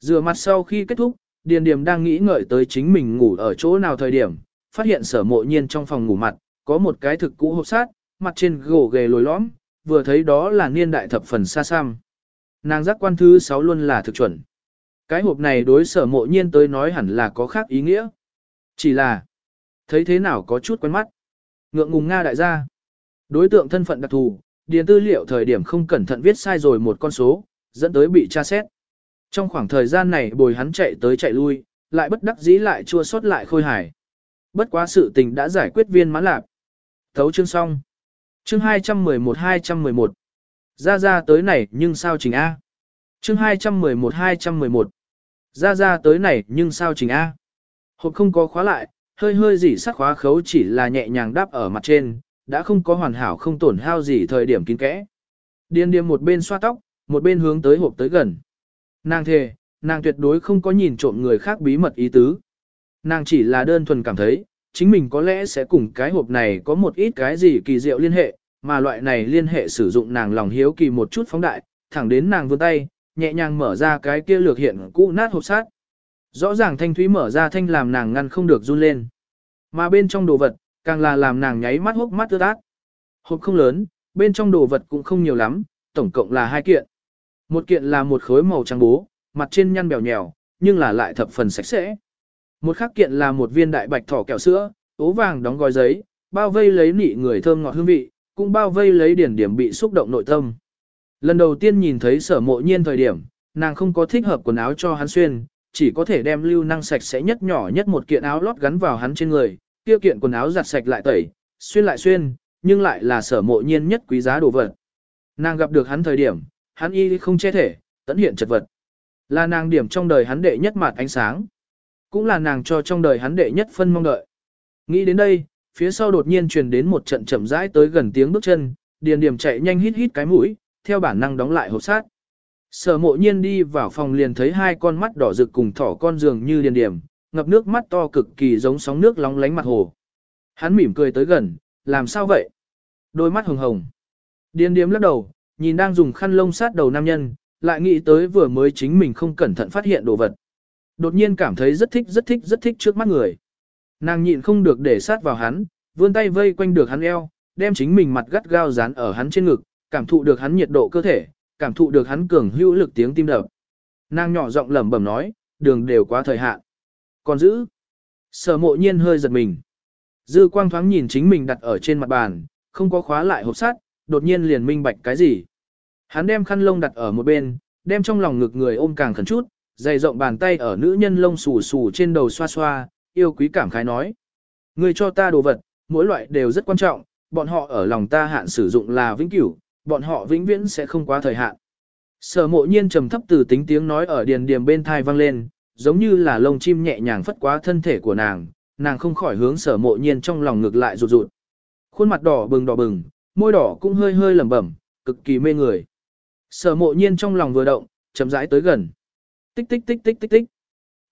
Rửa mặt sau khi kết thúc, điền điểm đang nghĩ ngợi tới chính mình ngủ ở chỗ nào thời điểm, phát hiện sở mộ nhiên trong phòng ngủ mặt, có một cái thực cũ hộp sát, mặt trên gỗ ghề lồi lõm, vừa thấy đó là niên đại thập phần xa xăm. Nàng giác quan thứ 6 luôn là thực chuẩn. Cái hộp này đối sở mộ nhiên tới nói hẳn là có khác ý nghĩa. Chỉ là, thấy thế nào có chút quen mắt. Ngượng ngùng Nga đại gia. Đối tượng thân phận đặc thù, điền tư liệu thời điểm không cẩn thận viết sai rồi một con số, dẫn tới bị tra xét. Trong khoảng thời gian này bồi hắn chạy tới chạy lui, lại bất đắc dĩ lại chua xót lại khôi hài. Bất quá sự tình đã giải quyết viên mãn lạc. Thấu chương xong. Chương 211-211. Ra ra tới này nhưng sao trình A. Chương 211-211. Ra ra tới này nhưng sao trình A. Hộp không có khóa lại, hơi hơi gì sắc khóa khấu chỉ là nhẹ nhàng đáp ở mặt trên, đã không có hoàn hảo không tổn hao gì thời điểm kín kẽ. Điên điềm một bên xoa tóc, một bên hướng tới hộp tới gần. Nàng thề, nàng tuyệt đối không có nhìn trộm người khác bí mật ý tứ. Nàng chỉ là đơn thuần cảm thấy, chính mình có lẽ sẽ cùng cái hộp này có một ít cái gì kỳ diệu liên hệ, mà loại này liên hệ sử dụng nàng lòng hiếu kỳ một chút phóng đại, thẳng đến nàng vươn tay, nhẹ nhàng mở ra cái kia lược hiện cũ nát hộp sát. Rõ ràng thanh thúy mở ra thanh làm nàng ngăn không được run lên. Mà bên trong đồ vật, càng là làm nàng nháy mắt hốc mắt ướt át. Hộp không lớn, bên trong đồ vật cũng không nhiều lắm, tổng cộng là hai kiện. Một kiện là một khối màu trắng bố, mặt trên nhăn bèo nhèo, nhưng là lại thập phần sạch sẽ. Một khác kiện là một viên đại bạch thỏ kẹo sữa, ố vàng đóng gói giấy, bao vây lấy nị người thơm ngọt hương vị, cũng bao vây lấy điển điểm bị xúc động nội tâm. Lần đầu tiên nhìn thấy sở mộ nhiên thời điểm, nàng không có thích hợp quần áo cho hắn xuyên, chỉ có thể đem lưu năng sạch sẽ nhất nhỏ nhất một kiện áo lót gắn vào hắn trên người, tiêu kiện quần áo giặt sạch lại tẩy, xuyên lại xuyên, nhưng lại là sở mộ nhiên nhất quý giá đồ vật. Nàng gặp được hắn thời điểm, hắn y không che thể, tận hiện chật vật. Là nàng điểm trong đời hắn đệ nhất mặt ánh sáng. Cũng là nàng cho trong đời hắn đệ nhất phân mong đợi. Nghĩ đến đây, phía sau đột nhiên truyền đến một trận chậm rãi tới gần tiếng bước chân, điền điểm chạy nhanh hít hít cái mũi, theo bản năng đóng lại hộp sát. Sở mộ nhiên đi vào phòng liền thấy hai con mắt đỏ rực cùng thỏ con giường như điền điểm, ngập nước mắt to cực kỳ giống sóng nước lóng lánh mặt hồ. Hắn mỉm cười tới gần, làm sao vậy? Đôi mắt hồng hồng. Điền điểm lắc đầu, nhìn đang dùng khăn lông sát đầu nam nhân, lại nghĩ tới vừa mới chính mình không cẩn thận phát hiện đồ vật. Đột nhiên cảm thấy rất thích rất thích rất thích trước mắt người. Nàng nhịn không được để sát vào hắn, vươn tay vây quanh được hắn eo, đem chính mình mặt gắt gao dán ở hắn trên ngực, cảm thụ được hắn nhiệt độ cơ thể, cảm thụ được hắn cường hữu lực tiếng tim đập. Nàng nhỏ giọng lẩm bẩm nói, đường đều quá thời hạn. Còn giữ. Sở mộ nhiên hơi giật mình. Dư quang thoáng nhìn chính mình đặt ở trên mặt bàn, không có khóa lại hộp sắt, đột nhiên liền minh bạch cái gì. Hắn đem khăn lông đặt ở một bên, đem trong lòng ngực người ôm càng khẩn chút, dày rộng bàn tay ở nữ nhân lông xù xù trên đầu xoa xoa, yêu quý cảm khái nói. Người cho ta đồ vật, mỗi loại đều rất quan trọng, bọn họ ở lòng ta hạn sử dụng là vĩnh cửu, bọn họ vĩnh viễn sẽ không quá thời hạn. Sở mộ nhiên trầm thấp từ tính tiếng nói ở điền điềm bên thai vang lên, giống như là lông chim nhẹ nhàng phất quá thân thể của nàng, nàng không khỏi hướng sở mộ nhiên trong lòng ngược lại rụt rụt. Khuôn mặt đỏ bừng đỏ bừng, môi đỏ cũng hơi hơi lẩm bẩm, cực kỳ mê người. Sở mộ nhiên trong lòng vừa động, chậm rãi tới gần. Tích tích tích tích tích tích.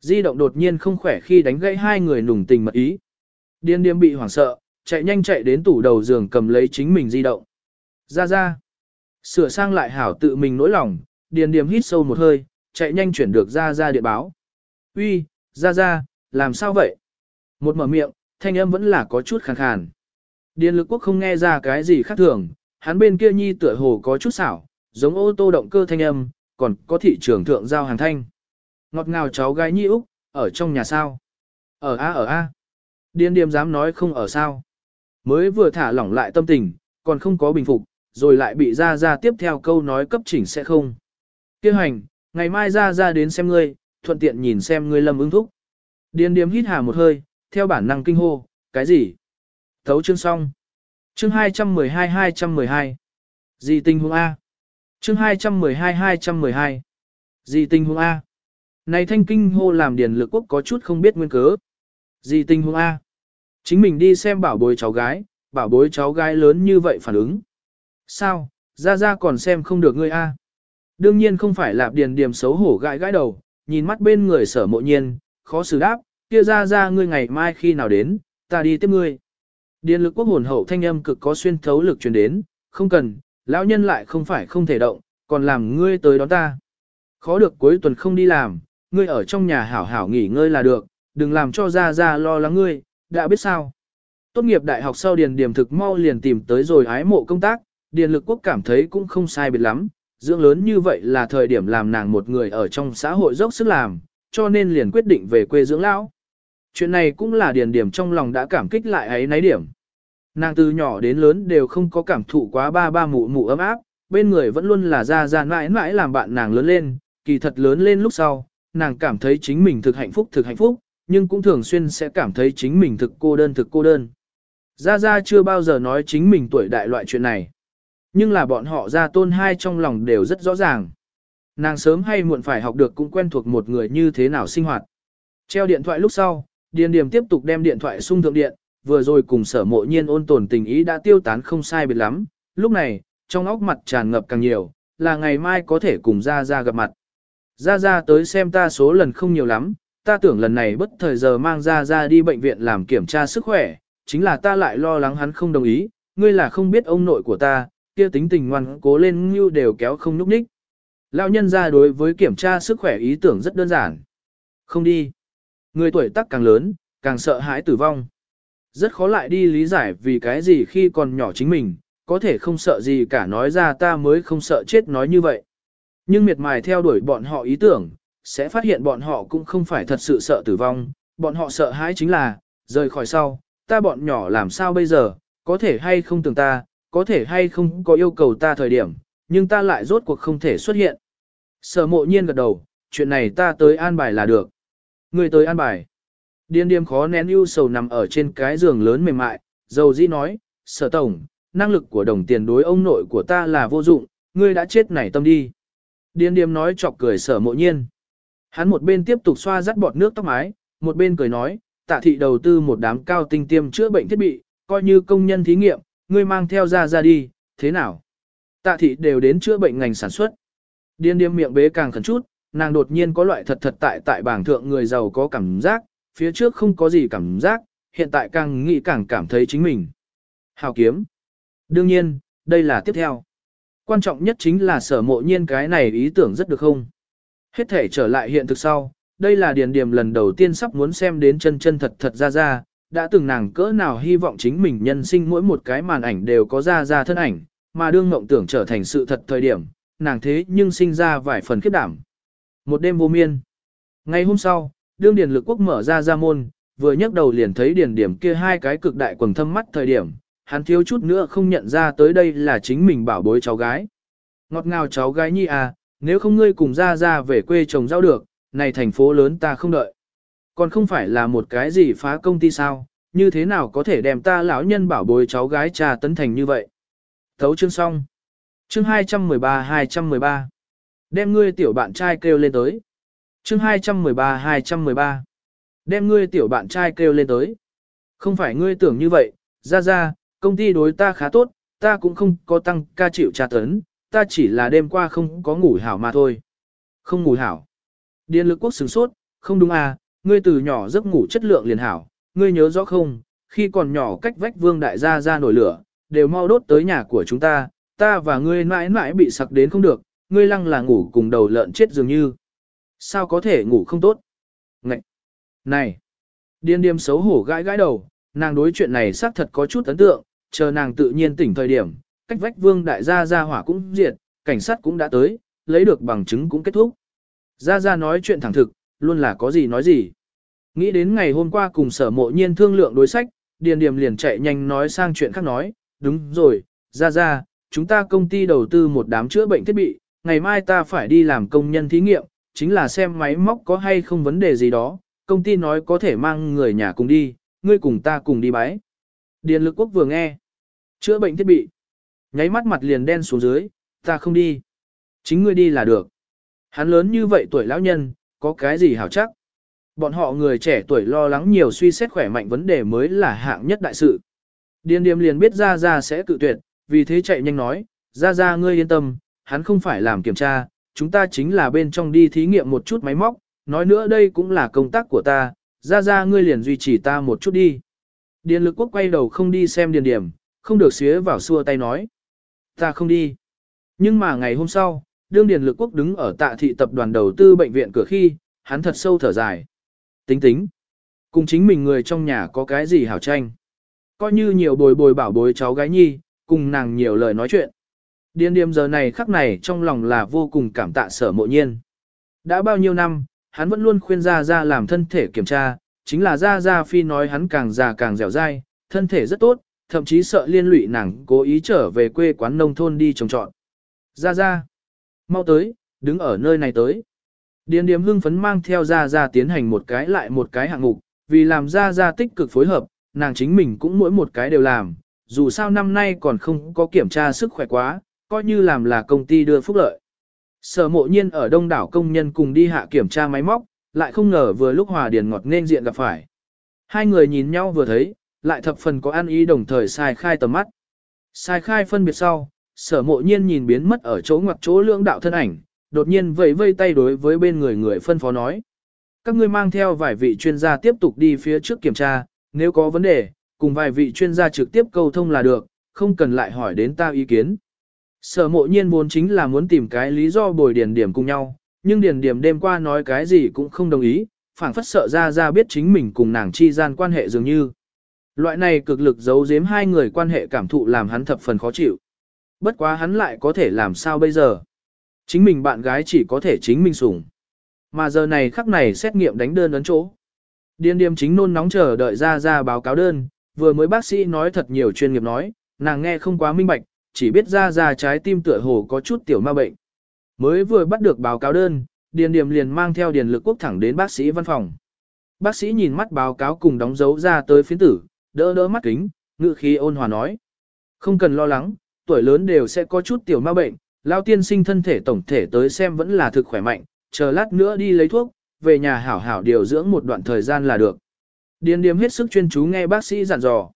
Di động đột nhiên không khỏe khi đánh gãy hai người nùng tình mật ý. Điên điếm bị hoảng sợ, chạy nhanh chạy đến tủ đầu giường cầm lấy chính mình di động. Ra ra. Sửa sang lại hảo tự mình nỗi lòng, điền điềm hít sâu một hơi, chạy nhanh chuyển được ra ra điện báo. Uy, ra ra, làm sao vậy? Một mở miệng, thanh âm vẫn là có chút khàn khàn. Điền lực quốc không nghe ra cái gì khác thường, hắn bên kia nhi tựa hồ có chút xảo, giống ô tô động cơ thanh âm, còn có thị trường thượng giao hàng thanh. Ngọt ngào cháu gái nhi Úc, ở trong nhà sao? Ở A ở A. Điền điềm dám nói không ở sao. Mới vừa thả lỏng lại tâm tình, còn không có bình phục, rồi lại bị ra ra tiếp theo câu nói cấp chỉnh sẽ không. Kêu hành, ngày mai ra ra đến xem ngươi, thuận tiện nhìn xem ngươi lâm ứng thúc. Điền điềm hít hà một hơi, theo bản năng kinh hô, cái gì? Thấu chương xong. Chương 212-212. Gì tình huống A? Chương 212-212. Gì tình huống A? Này thanh kinh hô làm điền lực quốc có chút không biết nguyên cớ. Gì tình huống A? Chính mình đi xem bảo bối cháu gái, bảo bối cháu gái lớn như vậy phản ứng. Sao, ra ra còn xem không được ngươi A? Đương nhiên không phải lạp điền điểm xấu hổ gãi gãi đầu, nhìn mắt bên người sở mộ nhiên, khó xử đáp, kia ra ra ngươi ngày mai khi nào đến, ta đi tiếp ngươi. Điền lực quốc hồn hậu thanh âm cực có xuyên thấu lực truyền đến, không cần, lão nhân lại không phải không thể động, còn làm ngươi tới đón ta. Khó được cuối tuần không đi làm, ngươi ở trong nhà hảo hảo nghỉ ngơi là được, đừng làm cho ra ra lo lắng ngươi, đã biết sao. Tốt nghiệp đại học sau Điền Điểm thực mau liền tìm tới rồi ái mộ công tác, Điền Lực Quốc cảm thấy cũng không sai biệt lắm, dưỡng lớn như vậy là thời điểm làm nàng một người ở trong xã hội dốc sức làm, cho nên liền quyết định về quê dưỡng lão. Chuyện này cũng là Điền Điểm trong lòng đã cảm kích lại ấy nấy điểm. Nàng từ nhỏ đến lớn đều không có cảm thụ quá ba ba mụ mụ ấm áp, bên người vẫn luôn là ra ra mãi mãi làm bạn nàng lớn lên, kỳ thật lớn lên lúc sau, nàng cảm thấy chính mình thực hạnh phúc thực hạnh phúc, nhưng cũng thường xuyên sẽ cảm thấy chính mình thực cô đơn thực cô đơn. Gia Gia chưa bao giờ nói chính mình tuổi đại loại chuyện này. Nhưng là bọn họ gia tôn hai trong lòng đều rất rõ ràng. Nàng sớm hay muộn phải học được cũng quen thuộc một người như thế nào sinh hoạt. Treo điện thoại lúc sau, Điền Điềm tiếp tục đem điện thoại sung thượng điện, vừa rồi cùng sở mộ nhiên ôn tồn tình ý đã tiêu tán không sai biệt lắm. Lúc này, trong óc mặt tràn ngập càng nhiều, là ngày mai có thể cùng Gia Gia gặp mặt. Gia Gia tới xem ta số lần không nhiều lắm, ta tưởng lần này bất thời giờ mang Gia Gia đi bệnh viện làm kiểm tra sức khỏe, chính là ta lại lo lắng hắn không đồng ý, ngươi là không biết ông nội của ta, kia tính tình ngoan cố lên như đều kéo không núp ních. Lão nhân ra đối với kiểm tra sức khỏe ý tưởng rất đơn giản. Không đi. Người tuổi tác càng lớn, càng sợ hãi tử vong. Rất khó lại đi lý giải vì cái gì khi còn nhỏ chính mình, có thể không sợ gì cả nói ra ta mới không sợ chết nói như vậy. Nhưng miệt mài theo đuổi bọn họ ý tưởng, sẽ phát hiện bọn họ cũng không phải thật sự sợ tử vong, bọn họ sợ hãi chính là, rời khỏi sau, ta bọn nhỏ làm sao bây giờ, có thể hay không tưởng ta, có thể hay không có yêu cầu ta thời điểm, nhưng ta lại rốt cuộc không thể xuất hiện. Sở mộ nhiên gật đầu, chuyện này ta tới an bài là được. Người tới an bài. Điên điềm khó nén ưu sầu nằm ở trên cái giường lớn mềm mại, dầu dĩ nói, sở tổng, năng lực của đồng tiền đối ông nội của ta là vô dụng, ngươi đã chết nảy tâm đi. Điên điềm nói chọc cười sở mộ nhiên. Hắn một bên tiếp tục xoa dắt bọt nước tóc mái, một bên cười nói, tạ thị đầu tư một đám cao tinh tiêm chữa bệnh thiết bị, coi như công nhân thí nghiệm, ngươi mang theo ra ra đi, thế nào? Tạ thị đều đến chữa bệnh ngành sản xuất. Điên Điềm miệng bế càng khẩn chút, nàng đột nhiên có loại thật thật tại tại bảng thượng người giàu có cảm giác, phía trước không có gì cảm giác, hiện tại càng nghĩ càng cảm thấy chính mình. Hào kiếm. Đương nhiên, đây là tiếp theo. Quan trọng nhất chính là sở mộ nhiên cái này ý tưởng rất được không? Hết thể trở lại hiện thực sau, đây là điền điểm lần đầu tiên sắp muốn xem đến chân chân thật thật ra ra, đã từng nàng cỡ nào hy vọng chính mình nhân sinh mỗi một cái màn ảnh đều có ra ra thân ảnh, mà đương mộng tưởng trở thành sự thật thời điểm, nàng thế nhưng sinh ra vài phần khiếp đảm. Một đêm vô miên. Ngày hôm sau, đương điền lực quốc mở ra ra môn, vừa nhấc đầu liền thấy điền điểm kia hai cái cực đại quầng thâm mắt thời điểm, hắn thiếu chút nữa không nhận ra tới đây là chính mình bảo bối cháu gái. Ngọt ngào cháu gái nhi à, nếu không ngươi cùng ra ra về quê trồng rau được, này thành phố lớn ta không đợi. Còn không phải là một cái gì phá công ty sao, như thế nào có thể đem ta lão nhân bảo bối cháu gái trà tấn thành như vậy. Thấu chương xong. Chương 213-213. Đem ngươi tiểu bạn trai kêu lên tới. Chương 213-213. Đem ngươi tiểu bạn trai kêu lên tới. Không phải ngươi tưởng như vậy, ra ra, công ty đối ta khá tốt, ta cũng không có tăng ca chịu tra tấn, ta chỉ là đêm qua không có ngủ hảo mà thôi. Không ngủ hảo. Điện lực quốc sửng sốt, không đúng à, ngươi từ nhỏ giấc ngủ chất lượng liền hảo, ngươi nhớ rõ không, khi còn nhỏ cách vách vương đại gia ra nổi lửa, đều mau đốt tới nhà của chúng ta, ta và ngươi mãi mãi bị sặc đến không được, ngươi lăng là ngủ cùng đầu lợn chết dường như. Sao có thể ngủ không tốt? Ngậy! Này! Điên điềm xấu hổ gãi gãi đầu, nàng đối chuyện này xác thật có chút ấn tượng, chờ nàng tự nhiên tỉnh thời điểm, cách vách vương đại gia gia hỏa cũng diệt, cảnh sát cũng đã tới, lấy được bằng chứng cũng kết thúc. Gia Gia nói chuyện thẳng thực, luôn là có gì nói gì. Nghĩ đến ngày hôm qua cùng sở mộ nhiên thương lượng đối sách, Điền điểm liền chạy nhanh nói sang chuyện khác nói, đúng rồi, Gia Gia, chúng ta công ty đầu tư một đám chữa bệnh thiết bị, ngày mai ta phải đi làm công nhân thí nghiệm, chính là xem máy móc có hay không vấn đề gì đó, công ty nói có thể mang người nhà cùng đi, ngươi cùng ta cùng đi bái. Điền lực quốc vừa nghe, chữa bệnh thiết bị, nháy mắt mặt liền đen xuống dưới, ta không đi. Chính ngươi đi là được. Hắn lớn như vậy tuổi lão nhân, có cái gì hảo chắc. Bọn họ người trẻ tuổi lo lắng nhiều suy xét khỏe mạnh vấn đề mới là hạng nhất đại sự. Điền điềm liền biết ra ra sẽ cự tuyệt, vì thế chạy nhanh nói, ra ra ngươi yên tâm, hắn không phải làm kiểm tra, chúng ta chính là bên trong đi thí nghiệm một chút máy móc, nói nữa đây cũng là công tác của ta, ra ra ngươi liền duy trì ta một chút đi. Điền lực quốc quay đầu không đi xem điền điểm, không được xía vào xua tay nói. Ta không đi. Nhưng mà ngày hôm sau, đương điền lực quốc đứng ở tạ thị tập đoàn đầu tư bệnh viện cửa khi, hắn thật sâu thở dài. Tính tính. Cùng chính mình người trong nhà có cái gì hảo tranh. Coi như nhiều bồi bồi bảo bối cháu gái nhi, cùng nàng nhiều lời nói chuyện. Điền điểm giờ này khắc này trong lòng là vô cùng cảm tạ sở mộ nhiên. Đã bao nhiêu năm, hắn vẫn luôn khuyên Ra Ra làm thân thể kiểm tra, chính là Gia Gia Phi nói hắn càng già càng dẻo dai, thân thể rất tốt, thậm chí sợ liên lụy nàng cố ý trở về quê quán nông thôn đi trồng trọt. Gia Gia, mau tới, đứng ở nơi này tới. Điền điềm hưng phấn mang theo Gia Gia tiến hành một cái lại một cái hạng mục, vì làm Gia Gia tích cực phối hợp, nàng chính mình cũng mỗi một cái đều làm, dù sao năm nay còn không có kiểm tra sức khỏe quá, coi như làm là công ty đưa phúc lợi. Sở mộ nhiên ở đông đảo công nhân cùng đi hạ kiểm tra máy móc, lại không ngờ vừa lúc hòa điền ngọt nên diện gặp phải. Hai người nhìn nhau vừa thấy, lại thập phần có ăn ý đồng thời sai khai tầm mắt. Sai khai phân biệt sau, sở mộ nhiên nhìn biến mất ở chỗ ngoặc chỗ lưỡng đạo thân ảnh, đột nhiên vẫy vây tay đối với bên người người phân phó nói. Các ngươi mang theo vài vị chuyên gia tiếp tục đi phía trước kiểm tra, nếu có vấn đề, cùng vài vị chuyên gia trực tiếp câu thông là được, không cần lại hỏi đến ta ý kiến. Sở mộ nhiên vốn chính là muốn tìm cái lý do bồi điền điểm cùng nhau, nhưng điền điểm đêm qua nói cái gì cũng không đồng ý, phảng phất sợ ra ra biết chính mình cùng nàng chi gian quan hệ dường như. Loại này cực lực giấu giếm hai người quan hệ cảm thụ làm hắn thập phần khó chịu. Bất quá hắn lại có thể làm sao bây giờ? Chính mình bạn gái chỉ có thể chính mình sủng. Mà giờ này khắc này xét nghiệm đánh đơn ấn chỗ. Điền Điềm chính nôn nóng chờ đợi ra ra báo cáo đơn, vừa mới bác sĩ nói thật nhiều chuyên nghiệp nói, nàng nghe không quá minh bạch, chỉ biết ra ra trái tim tựa hồ có chút tiểu ma bệnh. Mới vừa bắt được báo cáo đơn, Điền Điềm liền mang theo Điền Lực Quốc thẳng đến bác sĩ văn phòng. Bác sĩ nhìn mắt báo cáo cùng đóng dấu ra tới phiến tử, đỡ đỡ mắt kính, ngự khí ôn hòa nói. Không cần lo lắng, tuổi lớn đều sẽ có chút tiểu ma bệnh, lao tiên sinh thân thể tổng thể tới xem vẫn là thực khỏe mạnh, chờ lát nữa đi lấy thuốc, về nhà hảo hảo điều dưỡng một đoạn thời gian là được. Điền Điềm hết sức chuyên chú nghe bác sĩ dặn dò.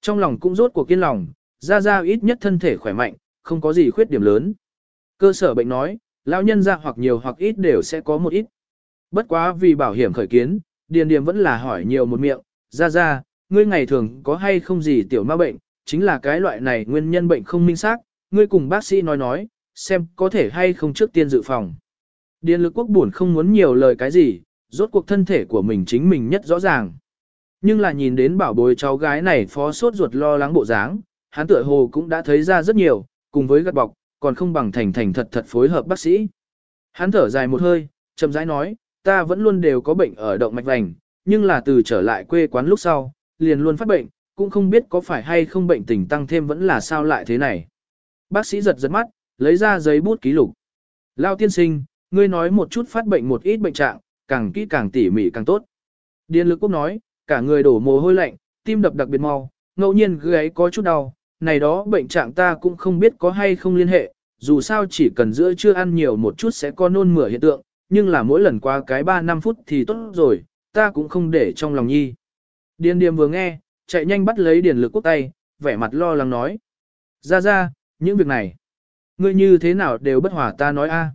Trong lòng cũng rốt cuộc kiên lòng, ra ra ít nhất thân thể khỏe mạnh, không có gì khuyết điểm lớn. Cơ sở bệnh nói, lão nhân ra hoặc nhiều hoặc ít đều sẽ có một ít. Bất quá vì bảo hiểm khởi kiến, Điền Điềm vẫn là hỏi nhiều một miệng, ra ra, ngươi ngày thường có hay không gì tiểu ma bệnh, chính là cái loại này nguyên nhân bệnh không minh xác, ngươi cùng bác sĩ nói nói, xem có thể hay không trước tiên dự phòng. Điền lực quốc buồn không muốn nhiều lời cái gì, rốt cuộc thân thể của mình chính mình nhất rõ ràng. Nhưng là nhìn đến bảo bối cháu gái này phó sốt ruột lo lắng bộ dáng, hắn tựa hồ cũng đã thấy ra rất nhiều, cùng với gật bọc, còn không bằng thành thành thật thật phối hợp bác sĩ. Hắn thở dài một hơi, chậm rãi nói, ta vẫn luôn đều có bệnh ở động mạch vành, nhưng là từ trở lại quê quán lúc sau, liền luôn phát bệnh, cũng không biết có phải hay không bệnh tình tăng thêm vẫn là sao lại thế này. Bác sĩ giật giật mắt, lấy ra giấy bút ký lục. Lao tiên sinh, ngươi nói một chút phát bệnh một ít bệnh trạng, càng kỹ càng tỉ mỉ càng tốt. Điền lực quốc nói, cả người đổ mồ hôi lạnh, tim đập đặc biệt mau, ngẫu nhiên gáy có chút đau, này đó bệnh trạng ta cũng không biết có hay không liên hệ, dù sao chỉ cần giữa trưa ăn nhiều một chút sẽ có nôn mửa hiện tượng, nhưng là mỗi lần qua cái 3-5 phút thì tốt rồi, ta cũng không để trong lòng nhi. Điền điềm vừa nghe, chạy nhanh bắt lấy điền lực quốc tay, vẻ mặt lo lắng nói. Ra ra, những việc này, ngươi như thế nào đều bất hòa ta nói a.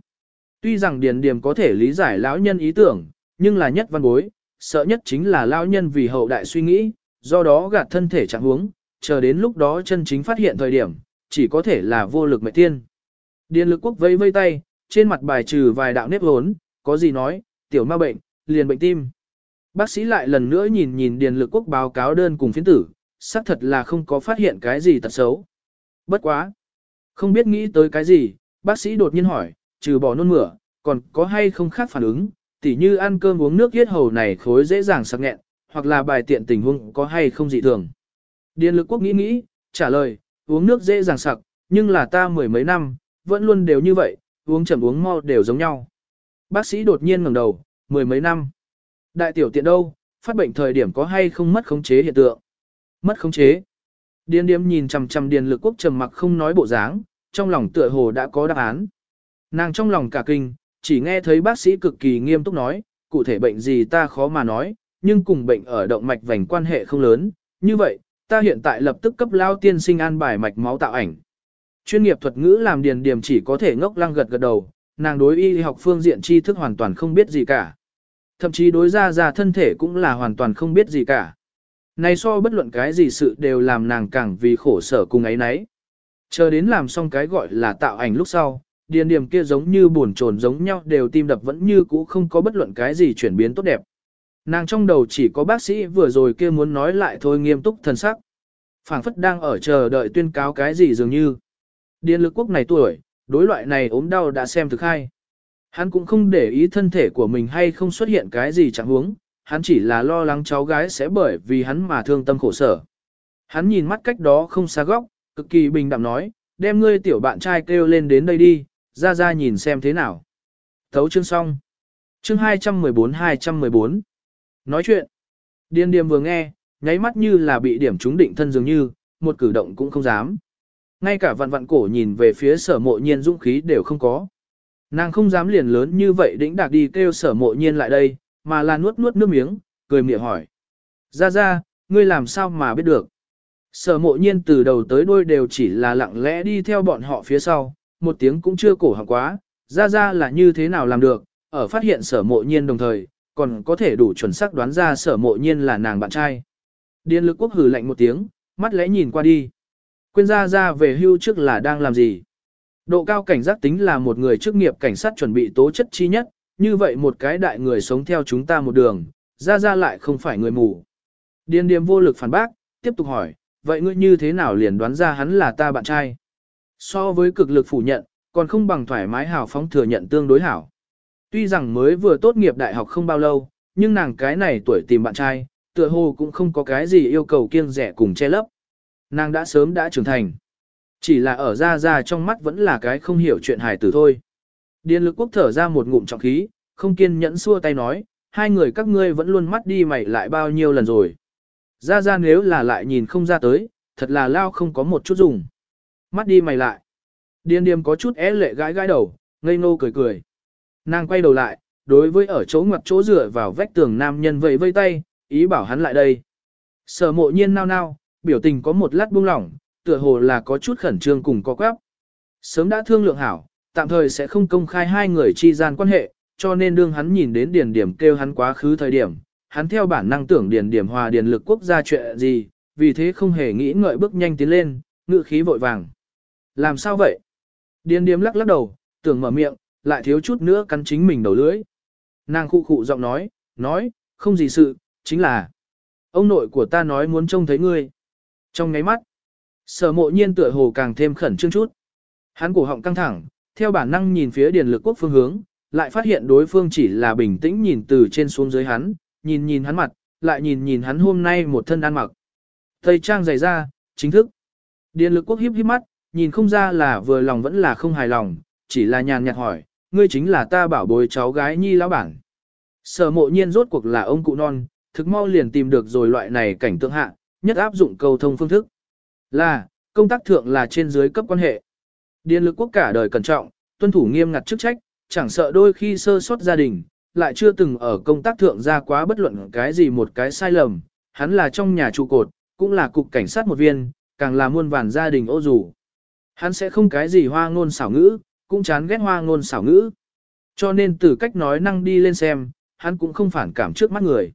Tuy rằng điền điềm có thể lý giải lão nhân ý tưởng, nhưng là nhất văn bối, sợ nhất chính là lão nhân vì hậu đại suy nghĩ, do đó gạt thân thể chẳng huống, chờ đến lúc đó chân chính phát hiện thời điểm, chỉ có thể là vô lực mệnh tiên. Điền lực quốc vây vây tay, trên mặt bài trừ vài đạo nếp hốn, có gì nói, tiểu ma bệnh, liền bệnh tim. Bác sĩ lại lần nữa nhìn nhìn Điền Lực Quốc báo cáo đơn cùng phiến tử, xác thật là không có phát hiện cái gì tật xấu. Bất quá. Không biết nghĩ tới cái gì, bác sĩ đột nhiên hỏi, trừ bỏ nôn mửa, còn có hay không khác phản ứng, tỉ như ăn cơm uống nước yết hầu này khối dễ dàng sặc nghẹn, hoặc là bài tiện tình huống có hay không dị thường. Điền lực quốc nghĩ nghĩ, trả lời, uống nước dễ dàng sặc, nhưng là ta mười mấy năm, vẫn luôn đều như vậy, uống chậm uống mau đều giống nhau. Bác sĩ đột nhiên ngẩng đầu, mười mấy năm. Đại tiểu tiện đâu, phát bệnh thời điểm có hay không mất khống chế hiện tượng. Mất khống chế. Điền điếm nhìn chằm chằm điền lực quốc trầm mặc không nói bộ dáng, trong lòng tựa hồ đã có đáp án. Nàng trong lòng cả kinh, chỉ nghe thấy bác sĩ cực kỳ nghiêm túc nói, cụ thể bệnh gì ta khó mà nói, nhưng cùng bệnh ở động mạch vành quan hệ không lớn, như vậy, ta hiện tại lập tức cấp lao tiên sinh an bài mạch máu tạo ảnh. Chuyên nghiệp thuật ngữ làm điền điểm chỉ có thể ngốc lăng gật gật đầu, nàng đối y học phương diện tri thức hoàn toàn không biết gì cả. Thậm chí đối ra ra thân thể cũng là hoàn toàn không biết gì cả. Này so bất luận cái gì sự đều làm nàng càng vì khổ sở cùng ấy nấy. Chờ đến làm xong cái gọi là tạo ảnh lúc sau, điền điểm kia giống như buồn trồn giống nhau đều tim đập vẫn như cũ không có bất luận cái gì chuyển biến tốt đẹp. Nàng trong đầu chỉ có bác sĩ vừa rồi kia muốn nói lại thôi nghiêm túc thần sắc. phảng phất đang ở chờ đợi tuyên cáo cái gì dường như. Điền lực quốc này tuổi, đối loại này ốm đau đã xem thực hay. Hắn cũng không để ý thân thể của mình hay không xuất hiện cái gì chẳng huống, hắn chỉ là lo lắng cháu gái sẽ bởi vì hắn mà thương tâm khổ sở. Hắn nhìn mắt cách đó không xa góc, cực kỳ bình đạm nói, đem ngươi tiểu bạn trai kêu lên đến đây đi, ra ra nhìn xem thế nào. Thấu chương xong. Chương 214-214. Nói chuyện. Điên điềm vừa nghe, nháy mắt như là bị điểm trúng định thân dường như, một cử động cũng không dám. Ngay cả vặn vặn cổ nhìn về phía sở mộ nhiên dũng khí đều không có. Nàng không dám liền lớn như vậy đĩnh đạc đi kêu sở mộ nhiên lại đây, mà là nuốt nuốt nước miếng, cười miệng hỏi. Ra ra, ngươi làm sao mà biết được. Sở mộ nhiên từ đầu tới đuôi đều chỉ là lặng lẽ đi theo bọn họ phía sau, một tiếng cũng chưa cổ họng quá, ra ra là như thế nào làm được, ở phát hiện sở mộ nhiên đồng thời, còn có thể đủ chuẩn xác đoán ra sở mộ nhiên là nàng bạn trai. Điền lực quốc hử lạnh một tiếng, mắt lẽ nhìn qua đi. Quên ra ra về hưu trước là đang làm gì. Độ cao cảnh giác tính là một người chức nghiệp cảnh sát chuẩn bị tố chất chi nhất, như vậy một cái đại người sống theo chúng ta một đường, ra ra lại không phải người mù. Điền điềm vô lực phản bác, tiếp tục hỏi, vậy ngươi như thế nào liền đoán ra hắn là ta bạn trai? So với cực lực phủ nhận, còn không bằng thoải mái hào phóng thừa nhận tương đối hảo. Tuy rằng mới vừa tốt nghiệp đại học không bao lâu, nhưng nàng cái này tuổi tìm bạn trai, tựa hồ cũng không có cái gì yêu cầu kiêng rẻ cùng che lấp. Nàng đã sớm đã trưởng thành. Chỉ là ở ra ra trong mắt vẫn là cái không hiểu chuyện hài tử thôi. Điền lực quốc thở ra một ngụm trọng khí, không kiên nhẫn xua tay nói, hai người các ngươi vẫn luôn mắt đi mày lại bao nhiêu lần rồi. Ra ra nếu là lại nhìn không ra tới, thật là lao không có một chút dùng. Mắt đi mày lại. Điền điềm có chút é lệ gãi gãi đầu, ngây ngô cười cười. Nàng quay đầu lại, đối với ở chỗ ngoặt chỗ dựa vào vách tường nam nhân vẫy vây tay, ý bảo hắn lại đây. Sở mộ nhiên nao nao, biểu tình có một lát buông lỏng, tựa hồ là có chút khẩn trương cùng co quắp. Sớm đã thương lượng hảo, tạm thời sẽ không công khai hai người chi gian quan hệ, cho nên đương hắn nhìn đến điền điểm kêu hắn quá khứ thời điểm, hắn theo bản năng tưởng điền điểm hòa điền lực quốc gia chuyện gì, vì thế không hề nghĩ ngợi bước nhanh tiến lên, ngự khí vội vàng. Làm sao vậy? Điền điểm lắc lắc đầu, tưởng mở miệng, lại thiếu chút nữa cắn chính mình đầu lưỡi. Nàng khụ khụ giọng nói, nói, không gì sự, chính là ông nội của ta nói muốn trông thấy ngươi. Trong ngáy mắt, sở mộ nhiên tựa hồ càng thêm khẩn trương chút. Hắn cổ họng căng thẳng, theo bản năng nhìn phía điền lực quốc phương hướng, lại phát hiện đối phương chỉ là bình tĩnh nhìn từ trên xuống dưới hắn, nhìn nhìn hắn mặt, lại nhìn nhìn hắn hôm nay một thân ăn mặc. Tây trang dày ra, chính thức. Điền lực quốc híp híp mắt, nhìn không ra là vừa lòng vẫn là không hài lòng, chỉ là nhàn nhạt hỏi, ngươi chính là ta bảo bối cháu gái nhi lão bản. Sở mộ nhiên rốt cuộc là ông cụ non, thực mau liền tìm được rồi loại này cảnh tượng hạ, nhất áp dụng cầu thông phương thức. Là, công tác thượng là trên dưới cấp quan hệ. điện lực quốc cả đời cẩn trọng, tuân thủ nghiêm ngặt chức trách, chẳng sợ đôi khi sơ sót gia đình, lại chưa từng ở công tác thượng ra quá bất luận cái gì một cái sai lầm. Hắn là trong nhà trụ cột, cũng là cục cảnh sát một viên, càng là muôn vàn gia đình ô dù. Hắn sẽ không cái gì hoa ngôn xảo ngữ, cũng chán ghét hoa ngôn xảo ngữ. Cho nên từ cách nói năng đi lên xem, hắn cũng không phản cảm trước mắt người.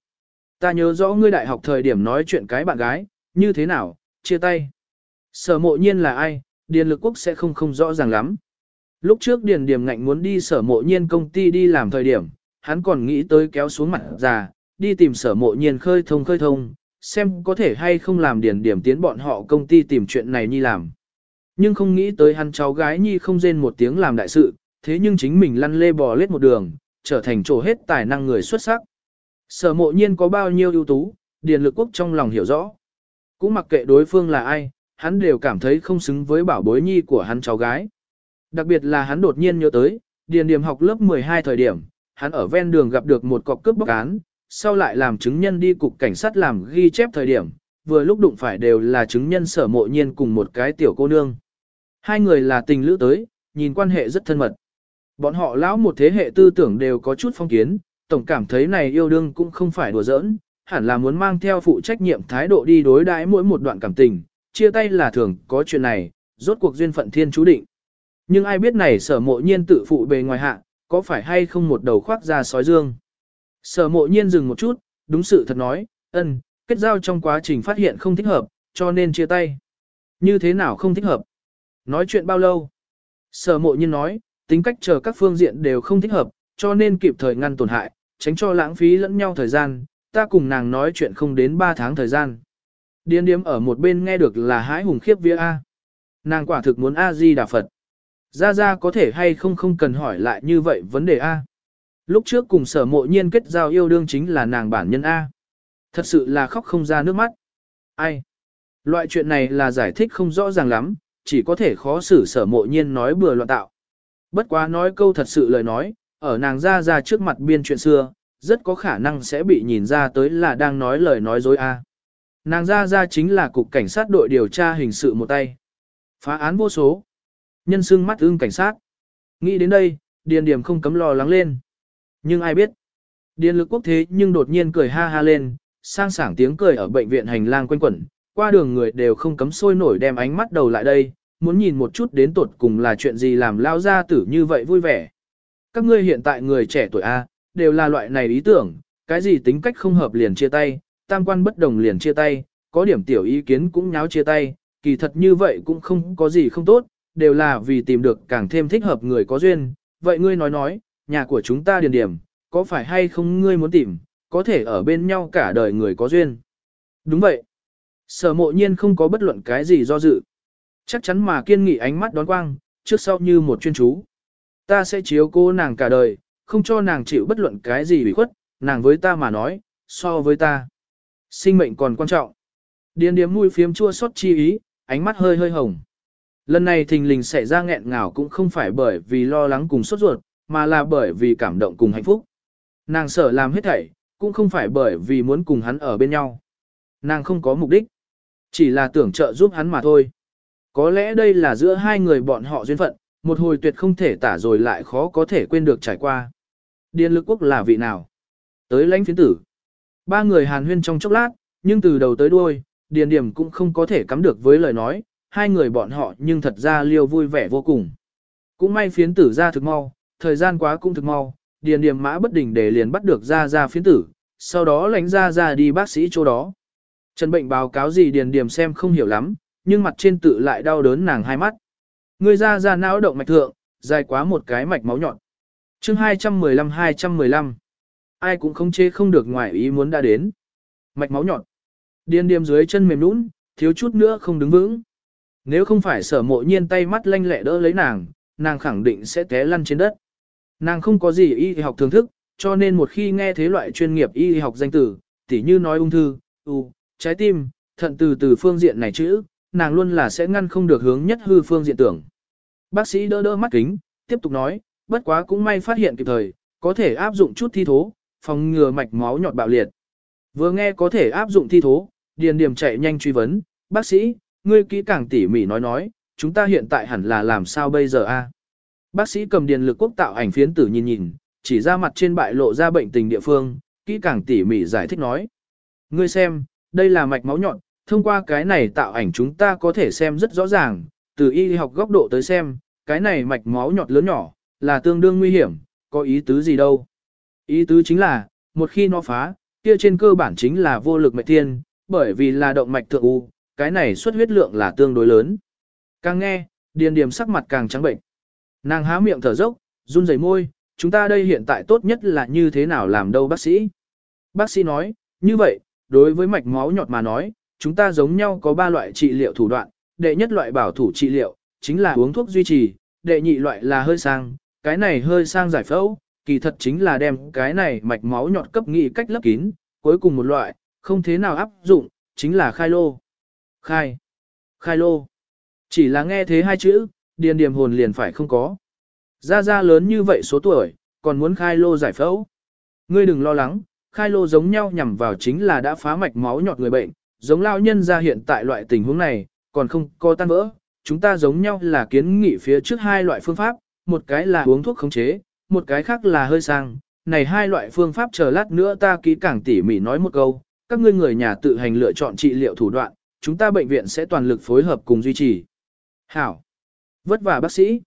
Ta nhớ rõ ngươi đại học thời điểm nói chuyện cái bạn gái, như thế nào, chia tay. Sở mộ nhiên là ai, Điền Lực Quốc sẽ không không rõ ràng lắm. Lúc trước Điền Điềm ngạnh muốn đi sở mộ nhiên công ty đi làm thời điểm, hắn còn nghĩ tới kéo xuống mặt già, đi tìm sở mộ nhiên khơi thông khơi thông, xem có thể hay không làm Điền Điềm tiến bọn họ công ty tìm chuyện này nhi làm. Nhưng không nghĩ tới hắn cháu gái nhi không rên một tiếng làm đại sự, thế nhưng chính mình lăn lê bò lết một đường, trở thành chỗ hết tài năng người xuất sắc. Sở mộ nhiên có bao nhiêu ưu tú, điền lực quốc trong lòng hiểu rõ. Cũng mặc kệ đối phương là ai, hắn đều cảm thấy không xứng với bảo bối nhi của hắn cháu gái. Đặc biệt là hắn đột nhiên nhớ tới, điền điểm học lớp 12 thời điểm, hắn ở ven đường gặp được một cọc cướp bóc án, sau lại làm chứng nhân đi cục cảnh sát làm ghi chép thời điểm, vừa lúc đụng phải đều là chứng nhân sở mộ nhiên cùng một cái tiểu cô nương. Hai người là tình lữ tới, nhìn quan hệ rất thân mật. Bọn họ lão một thế hệ tư tưởng đều có chút phong kiến, tổng cảm thấy này yêu đương cũng không phải đùa giỡn, hẳn là muốn mang theo phụ trách nhiệm thái độ đi đối đãi mỗi một đoạn cảm tình, chia tay là thường có chuyện này, rốt cuộc duyên phận thiên chú định. Nhưng ai biết này sở mộ nhiên tự phụ bề ngoài hạ, có phải hay không một đầu khoác ra sói dương. Sở mộ nhiên dừng một chút, đúng sự thật nói, ân, kết giao trong quá trình phát hiện không thích hợp, cho nên chia tay. Như thế nào không thích hợp? Nói chuyện bao lâu? Sở mộ nhiên nói, tính cách chờ các phương diện đều không thích hợp, cho nên kịp thời ngăn tổn hại, tránh cho lãng phí lẫn nhau thời gian, ta cùng nàng nói chuyện không đến 3 tháng thời gian. Điên điếm ở một bên nghe được là hái hùng khiếp vía A. Nàng quả thực muốn A-di đà Phật. Ra ra có thể hay không không cần hỏi lại như vậy vấn đề A. Lúc trước cùng sở mộ nhiên kết giao yêu đương chính là nàng bản nhân A. Thật sự là khóc không ra nước mắt. Ai? Loại chuyện này là giải thích không rõ ràng lắm, chỉ có thể khó xử sở mộ nhiên nói bừa loạn tạo. Bất quá nói câu thật sự lời nói, ở nàng ra ra trước mặt biên chuyện xưa, rất có khả năng sẽ bị nhìn ra tới là đang nói lời nói dối a. Nàng ra ra chính là cục cảnh sát đội điều tra hình sự một tay. Phá án vô số. Nhân xương mắt ưng cảnh sát. Nghĩ đến đây, Điền Điểm không cấm lo lắng lên. Nhưng ai biết. Điền lực quốc thế nhưng đột nhiên cười ha ha lên, sang sảng tiếng cười ở bệnh viện hành lang quanh quẩn, qua đường người đều không cấm sôi nổi đem ánh mắt đầu lại đây, muốn nhìn một chút đến tột cùng là chuyện gì làm lao gia tử như vậy vui vẻ. Các ngươi hiện tại người trẻ tuổi A, đều là loại này ý tưởng, cái gì tính cách không hợp liền chia tay, tam quan bất đồng liền chia tay, có điểm tiểu ý kiến cũng nháo chia tay, kỳ thật như vậy cũng không có gì không tốt, đều là vì tìm được càng thêm thích hợp người có duyên. Vậy ngươi nói nói, nhà của chúng ta điền điểm, có phải hay không ngươi muốn tìm, có thể ở bên nhau cả đời người có duyên. Đúng vậy. Sở mộ nhiên không có bất luận cái gì do dự. Chắc chắn mà kiên nghị ánh mắt đón quang, trước sau như một chuyên chú. Ta sẽ chiếu cô nàng cả đời, không cho nàng chịu bất luận cái gì bị khuất, nàng với ta mà nói, so với ta. Sinh mệnh còn quan trọng. điên điếm mũi phiếm chua xót chi ý, ánh mắt hơi hơi hồng. Lần này thình lình xảy ra nghẹn ngào cũng không phải bởi vì lo lắng cùng sốt ruột, mà là bởi vì cảm động cùng hạnh phúc. Nàng sợ làm hết thảy, cũng không phải bởi vì muốn cùng hắn ở bên nhau. Nàng không có mục đích, chỉ là tưởng trợ giúp hắn mà thôi. Có lẽ đây là giữa hai người bọn họ duyên phận, một hồi tuyệt không thể tả rồi lại khó có thể quên được trải qua. Điền lực quốc là vị nào? Tới lãnh phiến tử. Ba người hàn huyên trong chốc lát, nhưng từ đầu tới đuôi, điền điểm cũng không có thể cắm được với lời nói, hai người bọn họ nhưng thật ra liêu vui vẻ vô cùng. Cũng may phiến tử ra thực mau, thời gian quá cũng thực mau, điền điểm mã bất đình để liền bắt được ra ra phiến tử, sau đó lãnh ra ra đi bác sĩ chỗ đó. Trần bệnh báo cáo gì điền điểm xem không hiểu lắm, nhưng mặt trên tự lại đau đớn nàng hai mắt. Người ra ra não động mạch thượng, dài quá một cái mạch máu nhọn. chương 215-215. Ai cũng không chê không được ngoài ý muốn đã đến. Mạch máu nhọn. Điên điềm dưới chân mềm nũng, thiếu chút nữa không đứng vững. Nếu không phải sở mộ nhiên tay mắt lanh lẹ đỡ lấy nàng, nàng khẳng định sẽ té lăn trên đất. Nàng không có gì y học thường thức, cho nên một khi nghe thế loại chuyên nghiệp y học danh từ, tỉ như nói ung thư, u, trái tim, thận từ từ phương diện này chữ, nàng luôn là sẽ ngăn không được hướng nhất hư phương diện tưởng. Bác sĩ đỡ đỡ mắt kính, tiếp tục nói, bất quá cũng may phát hiện kịp thời, có thể áp dụng chút thi thố, phòng ngừa mạch máu nhọt bạo liệt. Vừa nghe có thể áp dụng thi thố, điền điểm chạy nhanh truy vấn, bác sĩ, ngươi kỹ càng tỉ mỉ nói nói, chúng ta hiện tại hẳn là làm sao bây giờ a? Bác sĩ cầm điền lực quốc tạo ảnh phiến tử nhìn nhìn, chỉ ra mặt trên bại lộ ra bệnh tình địa phương, kỹ càng tỉ mỉ giải thích nói. Ngươi xem, đây là mạch máu nhọn, thông qua cái này tạo ảnh chúng ta có thể xem rất rõ ràng, từ y học góc độ tới xem, cái này mạch máu nhọt lớn nhỏ, là tương đương nguy hiểm, có ý tứ gì đâu. Ý tứ chính là, một khi nó phá, kia trên cơ bản chính là vô lực mạch thiên, bởi vì là động mạch thượng u, cái này xuất huyết lượng là tương đối lớn. Càng nghe, điền điểm sắc mặt càng trắng bệnh. Nàng há miệng thở dốc, run rẩy môi, chúng ta đây hiện tại tốt nhất là như thế nào làm đâu bác sĩ. Bác sĩ nói, như vậy, đối với mạch máu nhọt mà nói, chúng ta giống nhau có 3 loại trị liệu thủ đoạn, đệ nhất loại bảo thủ trị liệu, chính là uống thuốc duy trì, đệ nhị loại là hơi sang, cái này hơi sang giải phẫu, kỳ thật chính là đem cái này mạch máu nhọt cấp nghị cách lấp kín, cuối cùng một loại, không thế nào áp dụng, chính là khai lô. Khai. Khai lô. Chỉ là nghe thế hai chữ, điền điểm hồn liền phải không có. Ra ra lớn như vậy số tuổi, còn muốn khai lô giải phẫu. Ngươi đừng lo lắng, khai lô giống nhau nhằm vào chính là đã phá mạch máu nhọt người bệnh, giống lao nhân ra hiện tại loại tình huống này, còn không có tan vỡ. Chúng ta giống nhau là kiến nghị phía trước hai loại phương pháp, một cái là uống thuốc khống chế, một cái khác là hơi sang. Này hai loại phương pháp chờ lát nữa ta kỹ càng tỉ mỉ nói một câu, các ngươi người nhà tự hành lựa chọn trị liệu thủ đoạn, chúng ta bệnh viện sẽ toàn lực phối hợp cùng duy trì. Hảo! Vất vả bác sĩ!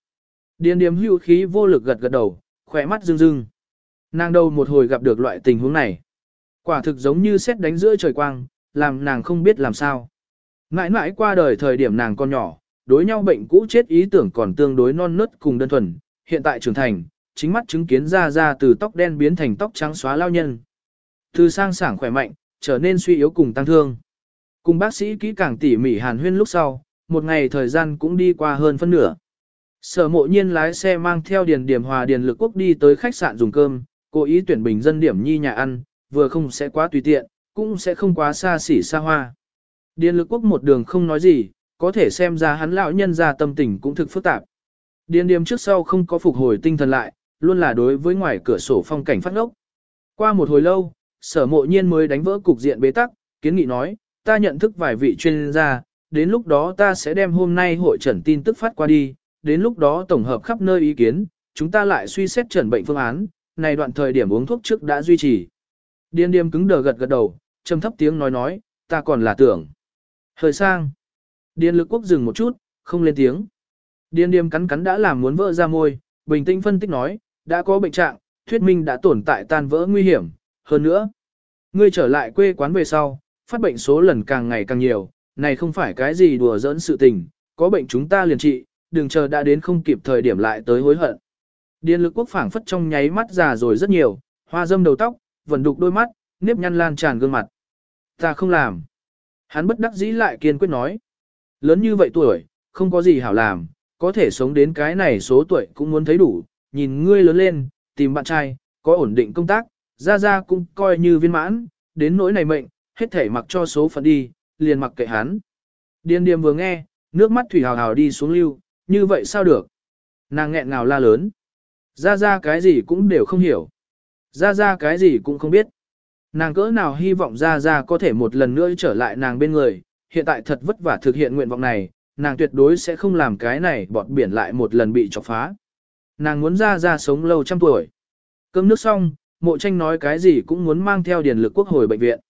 Điền điếm hưu khí vô lực gật gật đầu, khỏe mắt rưng rưng. Nàng đâu một hồi gặp được loại tình huống này. Quả thực giống như xét đánh giữa trời quang, làm nàng không biết làm sao. Ngãi ngãi qua đời thời điểm nàng còn nhỏ, đối nhau bệnh cũ chết ý tưởng còn tương đối non nớt cùng đơn thuần, hiện tại trưởng thành, chính mắt chứng kiến ra ra từ tóc đen biến thành tóc trắng xóa lao nhân. Từ sang sảng khỏe mạnh, trở nên suy yếu cùng tăng thương. Cùng bác sĩ kỹ càng tỉ mỉ hàn huyên lúc sau, một ngày thời gian cũng đi qua hơn phân nửa. Sở mộ nhiên lái xe mang theo điền điểm hòa điền lực quốc đi tới khách sạn dùng cơm, cố ý tuyển bình dân điểm nhi nhà ăn, vừa không sẽ quá tùy tiện, cũng sẽ không quá xa xỉ xa hoa. Điền lực quốc một đường không nói gì, có thể xem ra hắn lão nhân ra tâm tình cũng thực phức tạp. Điền điểm trước sau không có phục hồi tinh thần lại, luôn là đối với ngoài cửa sổ phong cảnh phát ngốc. Qua một hồi lâu, sở mộ nhiên mới đánh vỡ cục diện bế tắc, kiến nghị nói, ta nhận thức vài vị chuyên gia, đến lúc đó ta sẽ đem hôm nay hội trần tin tức phát qua đi, đến lúc đó tổng hợp khắp nơi ý kiến, chúng ta lại suy xét trần bệnh phương án, này đoạn thời điểm uống thuốc trước đã duy trì. Điên điềm cứng đờ gật gật đầu, trầm thấp tiếng nói nói, ta còn là tưởng. Hơi sang. Điền lực quốc dừng một chút, không lên tiếng. Điền điềm cắn cắn đã làm muốn vỡ ra môi, bình tĩnh phân tích nói, đã có bệnh trạng, thuyết minh đã tồn tại tan vỡ nguy hiểm, hơn nữa. Ngươi trở lại quê quán về sau, phát bệnh số lần càng ngày càng nhiều, này không phải cái gì đùa giỡn sự tình, có bệnh chúng ta liền trị, đừng chờ đã đến không kịp thời điểm lại tới hối hận. Điền lực quốc phảng phất trong nháy mắt già rồi rất nhiều, hoa dâm đầu tóc, vẫn đục đôi mắt, nếp nhăn lan tràn gương mặt. Ta không làm. Hắn bất đắc dĩ lại kiên quyết nói. Lớn như vậy tuổi, không có gì hảo làm, có thể sống đến cái này số tuổi cũng muốn thấy đủ, nhìn ngươi lớn lên, tìm bạn trai, có ổn định công tác, ra ra cũng coi như viên mãn, đến nỗi này mệnh, hết thể mặc cho số phận đi, liền mặc kệ hắn. Điền điềm vừa nghe, nước mắt thủy hào hào đi xuống lưu, như vậy sao được? Nàng nghẹn ngào la lớn. Ra ra cái gì cũng đều không hiểu. Ra ra cái gì cũng không biết. Nàng cỡ nào hy vọng ra ra có thể một lần nữa trở lại nàng bên người, hiện tại thật vất vả thực hiện nguyện vọng này, nàng tuyệt đối sẽ không làm cái này bọt biển lại một lần bị chọc phá. Nàng muốn ra ra sống lâu trăm tuổi. Cơm nước xong, mộ tranh nói cái gì cũng muốn mang theo điền lực quốc hồi bệnh viện.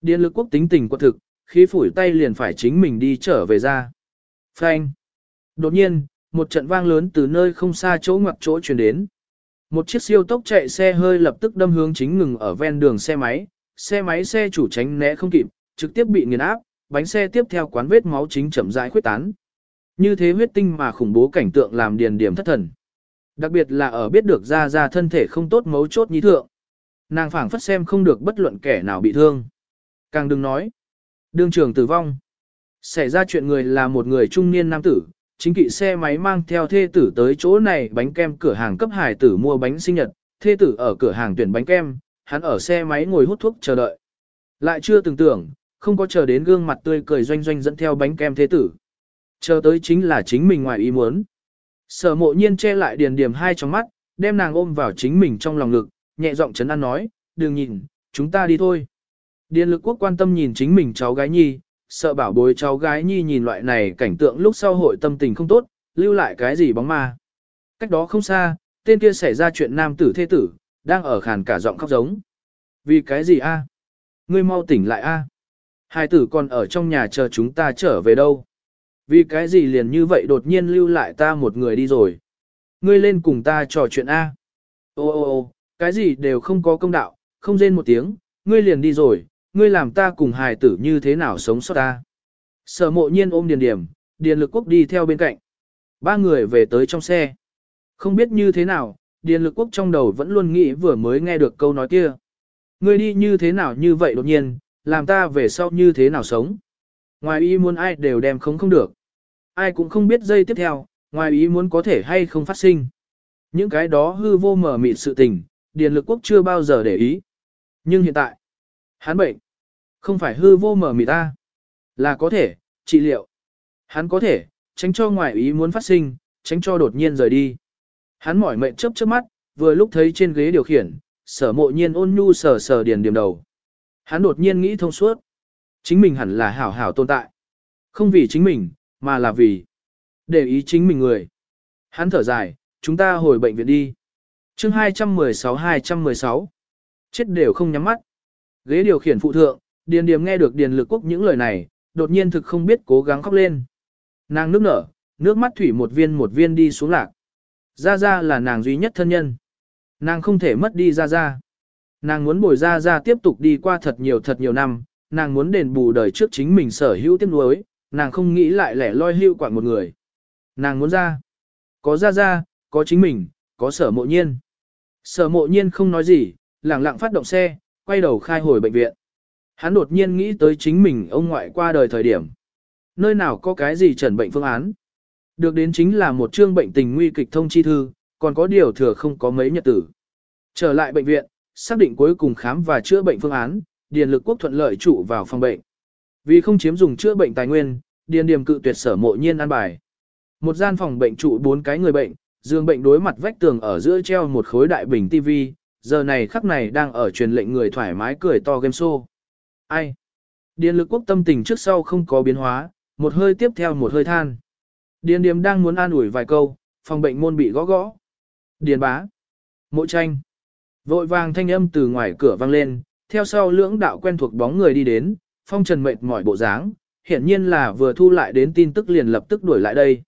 Điền lực quốc tính tình quật thực, khi phủi tay liền phải chính mình đi trở về ra. Phanh. Đột nhiên, một trận vang lớn từ nơi không xa chỗ ngoặc chỗ truyền đến. Một chiếc siêu tốc chạy xe hơi lập tức đâm hướng chính ngừng ở ven đường xe máy, xe máy xe chủ tránh né không kịp, trực tiếp bị nghiền áp, bánh xe tiếp theo quán vết máu chính chậm rãi khuyết tán. Như thế huyết tinh mà khủng bố cảnh tượng làm điền điểm thất thần. Đặc biệt là ở biết được ra ra thân thể không tốt mấu chốt như thượng. Nàng phảng phất xem không được bất luận kẻ nào bị thương. Càng đừng nói. Đương trường tử vong. Xảy ra chuyện người là một người trung niên nam tử, chính kỵ xe máy mang theo thê tử tới chỗ này bánh kem cửa hàng cấp hải tử mua bánh sinh nhật, thê tử ở cửa hàng tuyển bánh kem, hắn ở xe máy ngồi hút thuốc chờ đợi. Lại chưa từng tưởng, không có chờ đến gương mặt tươi cười doanh doanh dẫn theo bánh kem thê tử. Chờ tới chính là chính mình ngoài ý muốn. Sở mộ nhiên che lại điền điểm hai trong mắt, đem nàng ôm vào chính mình trong lòng ngực, nhẹ giọng chấn an nói, đừng nhìn, chúng ta đi thôi. Điền lực quốc quan tâm nhìn chính mình cháu gái nhi, sợ bảo bối cháu gái nhi nhìn loại này cảnh tượng lúc sau hội tâm tình không tốt, lưu lại cái gì bóng ma. Cách đó không xa, tên kia xảy ra chuyện nam tử thế tử, đang ở khàn cả giọng khóc giống. Vì cái gì a? Ngươi mau tỉnh lại a. Hai tử còn ở trong nhà chờ chúng ta trở về đâu. Vì cái gì liền như vậy đột nhiên lưu lại ta một người đi rồi. Ngươi lên cùng ta trò chuyện a. Ô ô ô, cái gì đều không có công đạo, không rên một tiếng, ngươi liền đi rồi, ngươi làm ta cùng hài tử như thế nào sống sót ta. Sở mộ nhiên ôm điền điểm, điền lực quốc đi theo bên cạnh. Ba người về tới trong xe. Không biết như thế nào, Điền lực quốc trong đầu vẫn luôn nghĩ vừa mới nghe được câu nói kia. Ngươi đi như thế nào như vậy đột nhiên, làm ta về sau như thế nào sống. Ngoài ý muốn ai đều đem không không được. Ai cũng không biết dây tiếp theo, ngoài ý muốn có thể hay không phát sinh. Những cái đó hư vô mở mịt sự tình, Điền lực quốc chưa bao giờ để ý. Nhưng hiện tại, hắn bệnh, không phải hư vô mở mịt ta, là có thể, trị liệu. Hắn có thể, tránh cho ngoại ý muốn phát sinh, tránh cho đột nhiên rời đi. Hắn mỏi mệt chớp chớp mắt, vừa lúc thấy trên ghế điều khiển, sở mộ nhiên ôn nhu sờ sờ điền điểm đầu. Hắn đột nhiên nghĩ thông suốt. Chính mình hẳn là hảo hảo tồn tại. Không vì chính mình, mà là vì để ý chính mình người. Hắn thở dài, chúng ta hồi bệnh viện đi. chương 216-216. Chết đều không nhắm mắt. Ghế điều khiển phụ thượng, Điền Điềm nghe được Điền Lực Quốc những lời này, đột nhiên thực không biết cố gắng khóc lên. Nàng nước nở, nước mắt thủy một viên một viên đi xuống lạc. Gia Gia là nàng duy nhất thân nhân. Nàng không thể mất đi Gia Gia. Nàng muốn bồi Gia Gia tiếp tục đi qua thật nhiều thật nhiều năm, nàng muốn đền bù đời trước chính mình sở hữu tiếc nuối, nàng không nghĩ lại lẻ loi hưu quản một người. Nàng muốn ra. Có Gia Gia, có chính mình, có sở mộ nhiên. Sở mộ nhiên không nói gì, lặng lặng phát động xe, quay đầu khai hồi bệnh viện. Hắn đột nhiên nghĩ tới chính mình ông ngoại qua đời thời điểm. Nơi nào có cái gì trần bệnh phương án. Được đến chính là một chương bệnh tình nguy kịch thông chi thư, còn có điều thừa không có mấy nhật tử. Trở lại bệnh viện, xác định cuối cùng khám và chữa bệnh phương án, Điền Lực Quốc thuận lợi trụ vào phòng bệnh. Vì không chiếm dùng chữa bệnh tài nguyên, Điền Điềm cự tuyệt sở mộ nhiên an bài. Một gian phòng bệnh trụ bốn cái người bệnh, giường bệnh đối mặt vách tường ở giữa treo một khối đại bình tivi, giờ này khắc này đang ở truyền lệnh người thoải mái cười to game show. Ai? Điền lực quốc tâm tình trước sau không có biến hóa, một hơi tiếp theo một hơi than. Điền điềm đang muốn an ủi vài câu, phòng bệnh môn bị gõ gõ. Điền bá. Mộ tranh. Vội vàng thanh âm từ ngoài cửa vang lên, theo sau lưỡng đạo quen thuộc bóng người đi đến, phong trần mệt mỏi bộ dáng, hiển nhiên là vừa thu lại đến tin tức liền lập tức đuổi lại đây.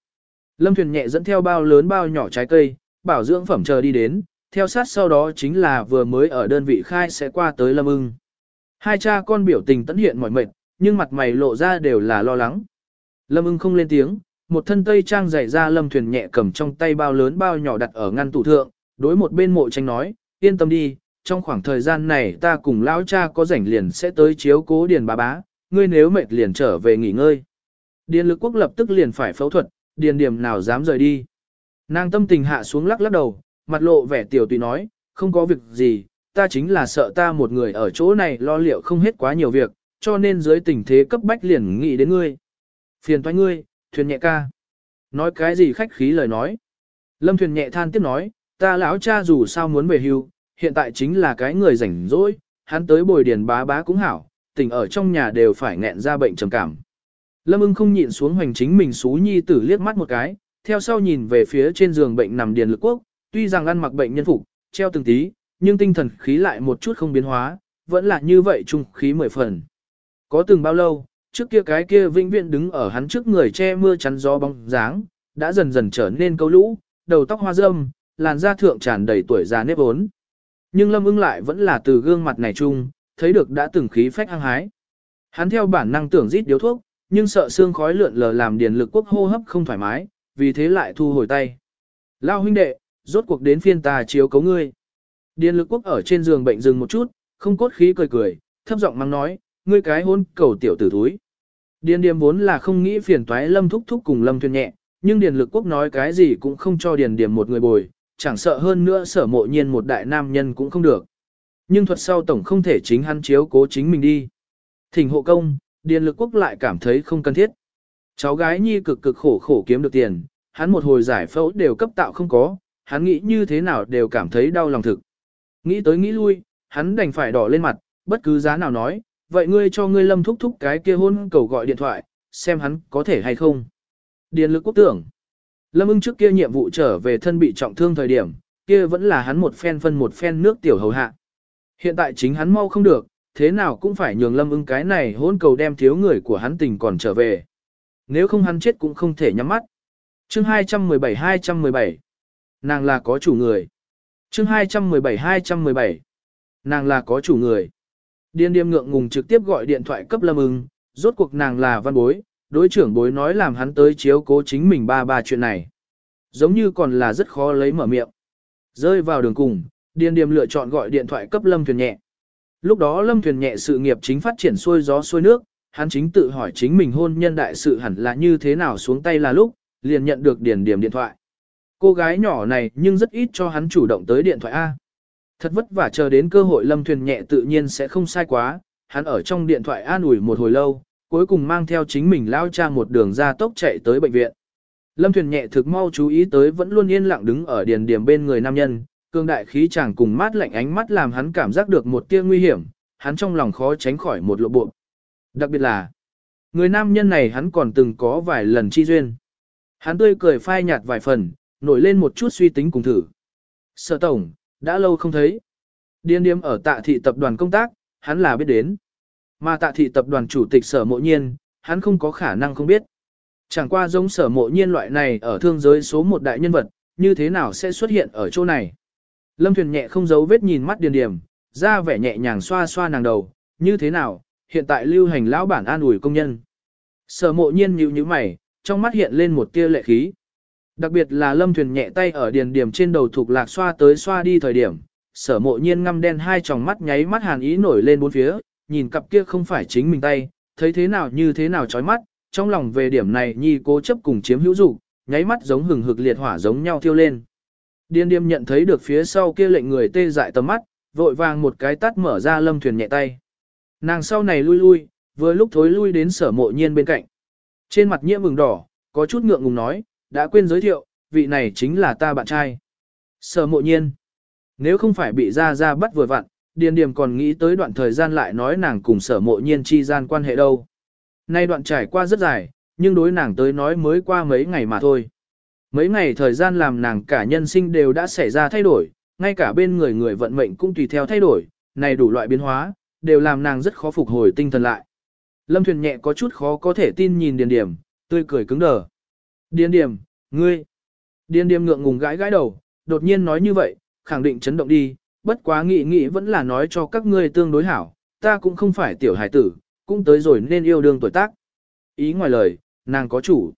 Lâm thuyền nhẹ dẫn theo bao lớn bao nhỏ trái cây, bảo dưỡng phẩm chờ đi đến, theo sát sau đó chính là vừa mới ở đơn vị khai sẽ qua tới Lâm ưng. Hai cha con biểu tình tẫn hiện mỏi mệt, nhưng mặt mày lộ ra đều là lo lắng. Lâm ưng không lên tiếng, một thân tây trang dày ra lâm thuyền nhẹ cầm trong tay bao lớn bao nhỏ đặt ở ngăn tủ thượng, đối một bên mộ tranh nói, yên tâm đi, trong khoảng thời gian này ta cùng lão cha có rảnh liền sẽ tới chiếu cố điền bà bá, ngươi nếu mệt liền trở về nghỉ ngơi. Điền lực quốc lập tức liền phải phẫu thuật, điền điểm nào dám rời đi. Nàng tâm tình hạ xuống lắc lắc đầu, mặt lộ vẻ tiểu tùy nói, không có việc gì, ta chính là sợ ta một người ở chỗ này lo liệu không hết quá nhiều việc, cho nên dưới tình thế cấp bách liền nghĩ đến ngươi. Phiền toái ngươi, thuyền nhẹ ca. Nói cái gì khách khí lời nói. Lâm thuyền nhẹ than tiếp nói, ta lão cha dù sao muốn về hưu, hiện tại chính là cái người rảnh rỗi, hắn tới bồi điền bá bá cũng hảo, tình ở trong nhà đều phải nghẹn ra bệnh trầm cảm. Lâm ưng không nhịn xuống hoành chính mình xú nhi tử liếc mắt một cái, theo sau nhìn về phía trên giường bệnh nằm điền lực quốc, tuy rằng ăn mặc bệnh nhân phục, treo từng tí, nhưng tinh thần khí lại một chút không biến hóa, vẫn là như vậy trung khí mười phần. Có từng bao lâu, trước kia cái kia vĩnh viễn đứng ở hắn trước người che mưa chắn gió bóng dáng, đã dần dần trở nên câu lũ, đầu tóc hoa râm, làn da thượng tràn đầy tuổi già nếp ốn. Nhưng Lâm ưng lại vẫn là từ gương mặt này chung, thấy được đã từng khí phách hăng hái. Hắn theo bản năng tưởng rít điếu thuốc, nhưng sợ xương khói lượn lờ làm điền lực quốc hô hấp không thoải mái, vì thế lại thu hồi tay. Lao huynh đệ, rốt cuộc đến phiên ta chiếu cấu ngươi. Điền lực quốc ở trên giường bệnh dừng một chút, không cốt khí cười cười, thấp giọng mắng nói, ngươi cái hôn cầu tiểu tử thúi. Điền điềm vốn là không nghĩ phiền toái lâm thúc thúc cùng lâm thuyền nhẹ, nhưng điền lực quốc nói cái gì cũng không cho điền điềm một người bồi, chẳng sợ hơn nữa sở mộ nhiên một đại nam nhân cũng không được. Nhưng thuật sau tổng không thể chính hắn chiếu cố chính mình đi. Thỉnh hộ công, điền lực quốc lại cảm thấy không cần thiết. Cháu gái nhi cực cực khổ khổ kiếm được tiền, hắn một hồi giải phẫu đều cấp tạo không có, hắn nghĩ như thế nào đều cảm thấy đau lòng thực. Nghĩ tới nghĩ lui, hắn đành phải đỏ lên mặt, bất cứ giá nào nói, vậy ngươi cho ngươi lâm thúc thúc cái kia hôn cầu gọi điện thoại, xem hắn có thể hay không. Điền lực quốc tưởng. Lâm ưng trước kia nhiệm vụ trở về thân bị trọng thương thời điểm, kia vẫn là hắn một phen phân một phen nước tiểu hầu hạ. Hiện tại chính hắn mau không được, thế nào cũng phải nhường lâm ưng cái này hôn cầu đem thiếu người của hắn tình còn trở về. Nếu không hắn chết cũng không thể nhắm mắt. chương 217-217 Nàng là có chủ người. chương 217-217 Nàng là có chủ người. Điên điềm ngượng ngùng trực tiếp gọi điện thoại cấp lâm ưng, rốt cuộc nàng là văn bối, đối trưởng bối nói làm hắn tới chiếu cố chính mình ba ba chuyện này. Giống như còn là rất khó lấy mở miệng. Rơi vào đường cùng, Điền Điềm lựa chọn gọi điện thoại cấp Lâm Thuyền Nhẹ. Lúc đó Lâm Thuyền Nhẹ sự nghiệp chính phát triển xuôi gió xuôi nước, hắn chính tự hỏi chính mình hôn nhân đại sự hẳn là như thế nào xuống tay là lúc, liền nhận được Điền Điềm điện thoại. Cô gái nhỏ này nhưng rất ít cho hắn chủ động tới điện thoại A. Thật vất vả chờ đến cơ hội Lâm Thuyền Nhẹ tự nhiên sẽ không sai quá, hắn ở trong điện thoại an ủi một hồi lâu, cuối cùng mang theo chính mình lao cha một đường ra tốc chạy tới bệnh viện. Lâm Thuyền Nhẹ thực mau chú ý tới vẫn luôn yên lặng đứng ở điền điểm bên người nam nhân, cương đại khí chàng cùng mát lạnh ánh mắt làm hắn cảm giác được một tia nguy hiểm, hắn trong lòng khó tránh khỏi một lộ bộ. Đặc biệt là, người nam nhân này hắn còn từng có vài lần chi duyên. Hắn tươi cười phai nhạt vài phần, nổi lên một chút suy tính cùng thử. Sở tổng, đã lâu không thấy. Điên điếm ở tạ thị tập đoàn công tác, hắn là biết đến. Mà tạ thị tập đoàn chủ tịch sở mộ nhiên, hắn không có khả năng không biết. Chẳng qua giống sở mộ nhiên loại này ở thương giới số một đại nhân vật, như thế nào sẽ xuất hiện ở chỗ này. Lâm Thuyền nhẹ không giấu vết nhìn mắt điền điểm, ra vẻ nhẹ nhàng xoa xoa nàng đầu, như thế nào, hiện tại lưu hành lão bản an ủi công nhân. Sở mộ nhiên nhíu nhíu mày, trong mắt hiện lên một tia lệ khí. Đặc biệt là lâm thuyền nhẹ tay ở điền điểm trên đầu thuộc lạc xoa tới xoa đi thời điểm, sở mộ nhiên ngăm đen hai tròng mắt nháy mắt hàn ý nổi lên bốn phía, nhìn cặp kia không phải chính mình tay, thấy thế nào như thế nào chói mắt, trong lòng về điểm này nhi cố chấp cùng chiếm hữu dục nháy mắt giống hừng hực liệt hỏa giống nhau thiêu lên. Điên điềm nhận thấy được phía sau kia lệnh người tê dại tầm mắt, vội vàng một cái tắt mở ra lâm thuyền nhẹ tay. Nàng sau này lui lui, vừa lúc thối lui đến sở mộ nhiên bên cạnh. Trên mặt nhiễm mừng đỏ, có chút ngượng ngùng nói, đã quên giới thiệu, vị này chính là ta bạn trai. Sở mộ nhiên. Nếu không phải bị ra ra bắt vừa vặn, điền điềm còn nghĩ tới đoạn thời gian lại nói nàng cùng sở mộ nhiên chi gian quan hệ đâu. Nay đoạn trải qua rất dài, nhưng đối nàng tới nói mới qua mấy ngày mà thôi. Mấy ngày thời gian làm nàng cả nhân sinh đều đã xảy ra thay đổi, ngay cả bên người người vận mệnh cũng tùy theo thay đổi, này đủ loại biến hóa, đều làm nàng rất khó phục hồi tinh thần lại. Lâm Thuyền nhẹ có chút khó có thể tin nhìn Điền Điểm, tươi cười cứng đờ. Điền Điểm, ngươi. Điền Điểm ngượng ngùng gãi gãi đầu, đột nhiên nói như vậy, khẳng định chấn động đi, bất quá nghĩ nghĩ vẫn là nói cho các ngươi tương đối hảo, ta cũng không phải tiểu hải tử, cũng tới rồi nên yêu đương tuổi tác. Ý ngoài lời, nàng có chủ.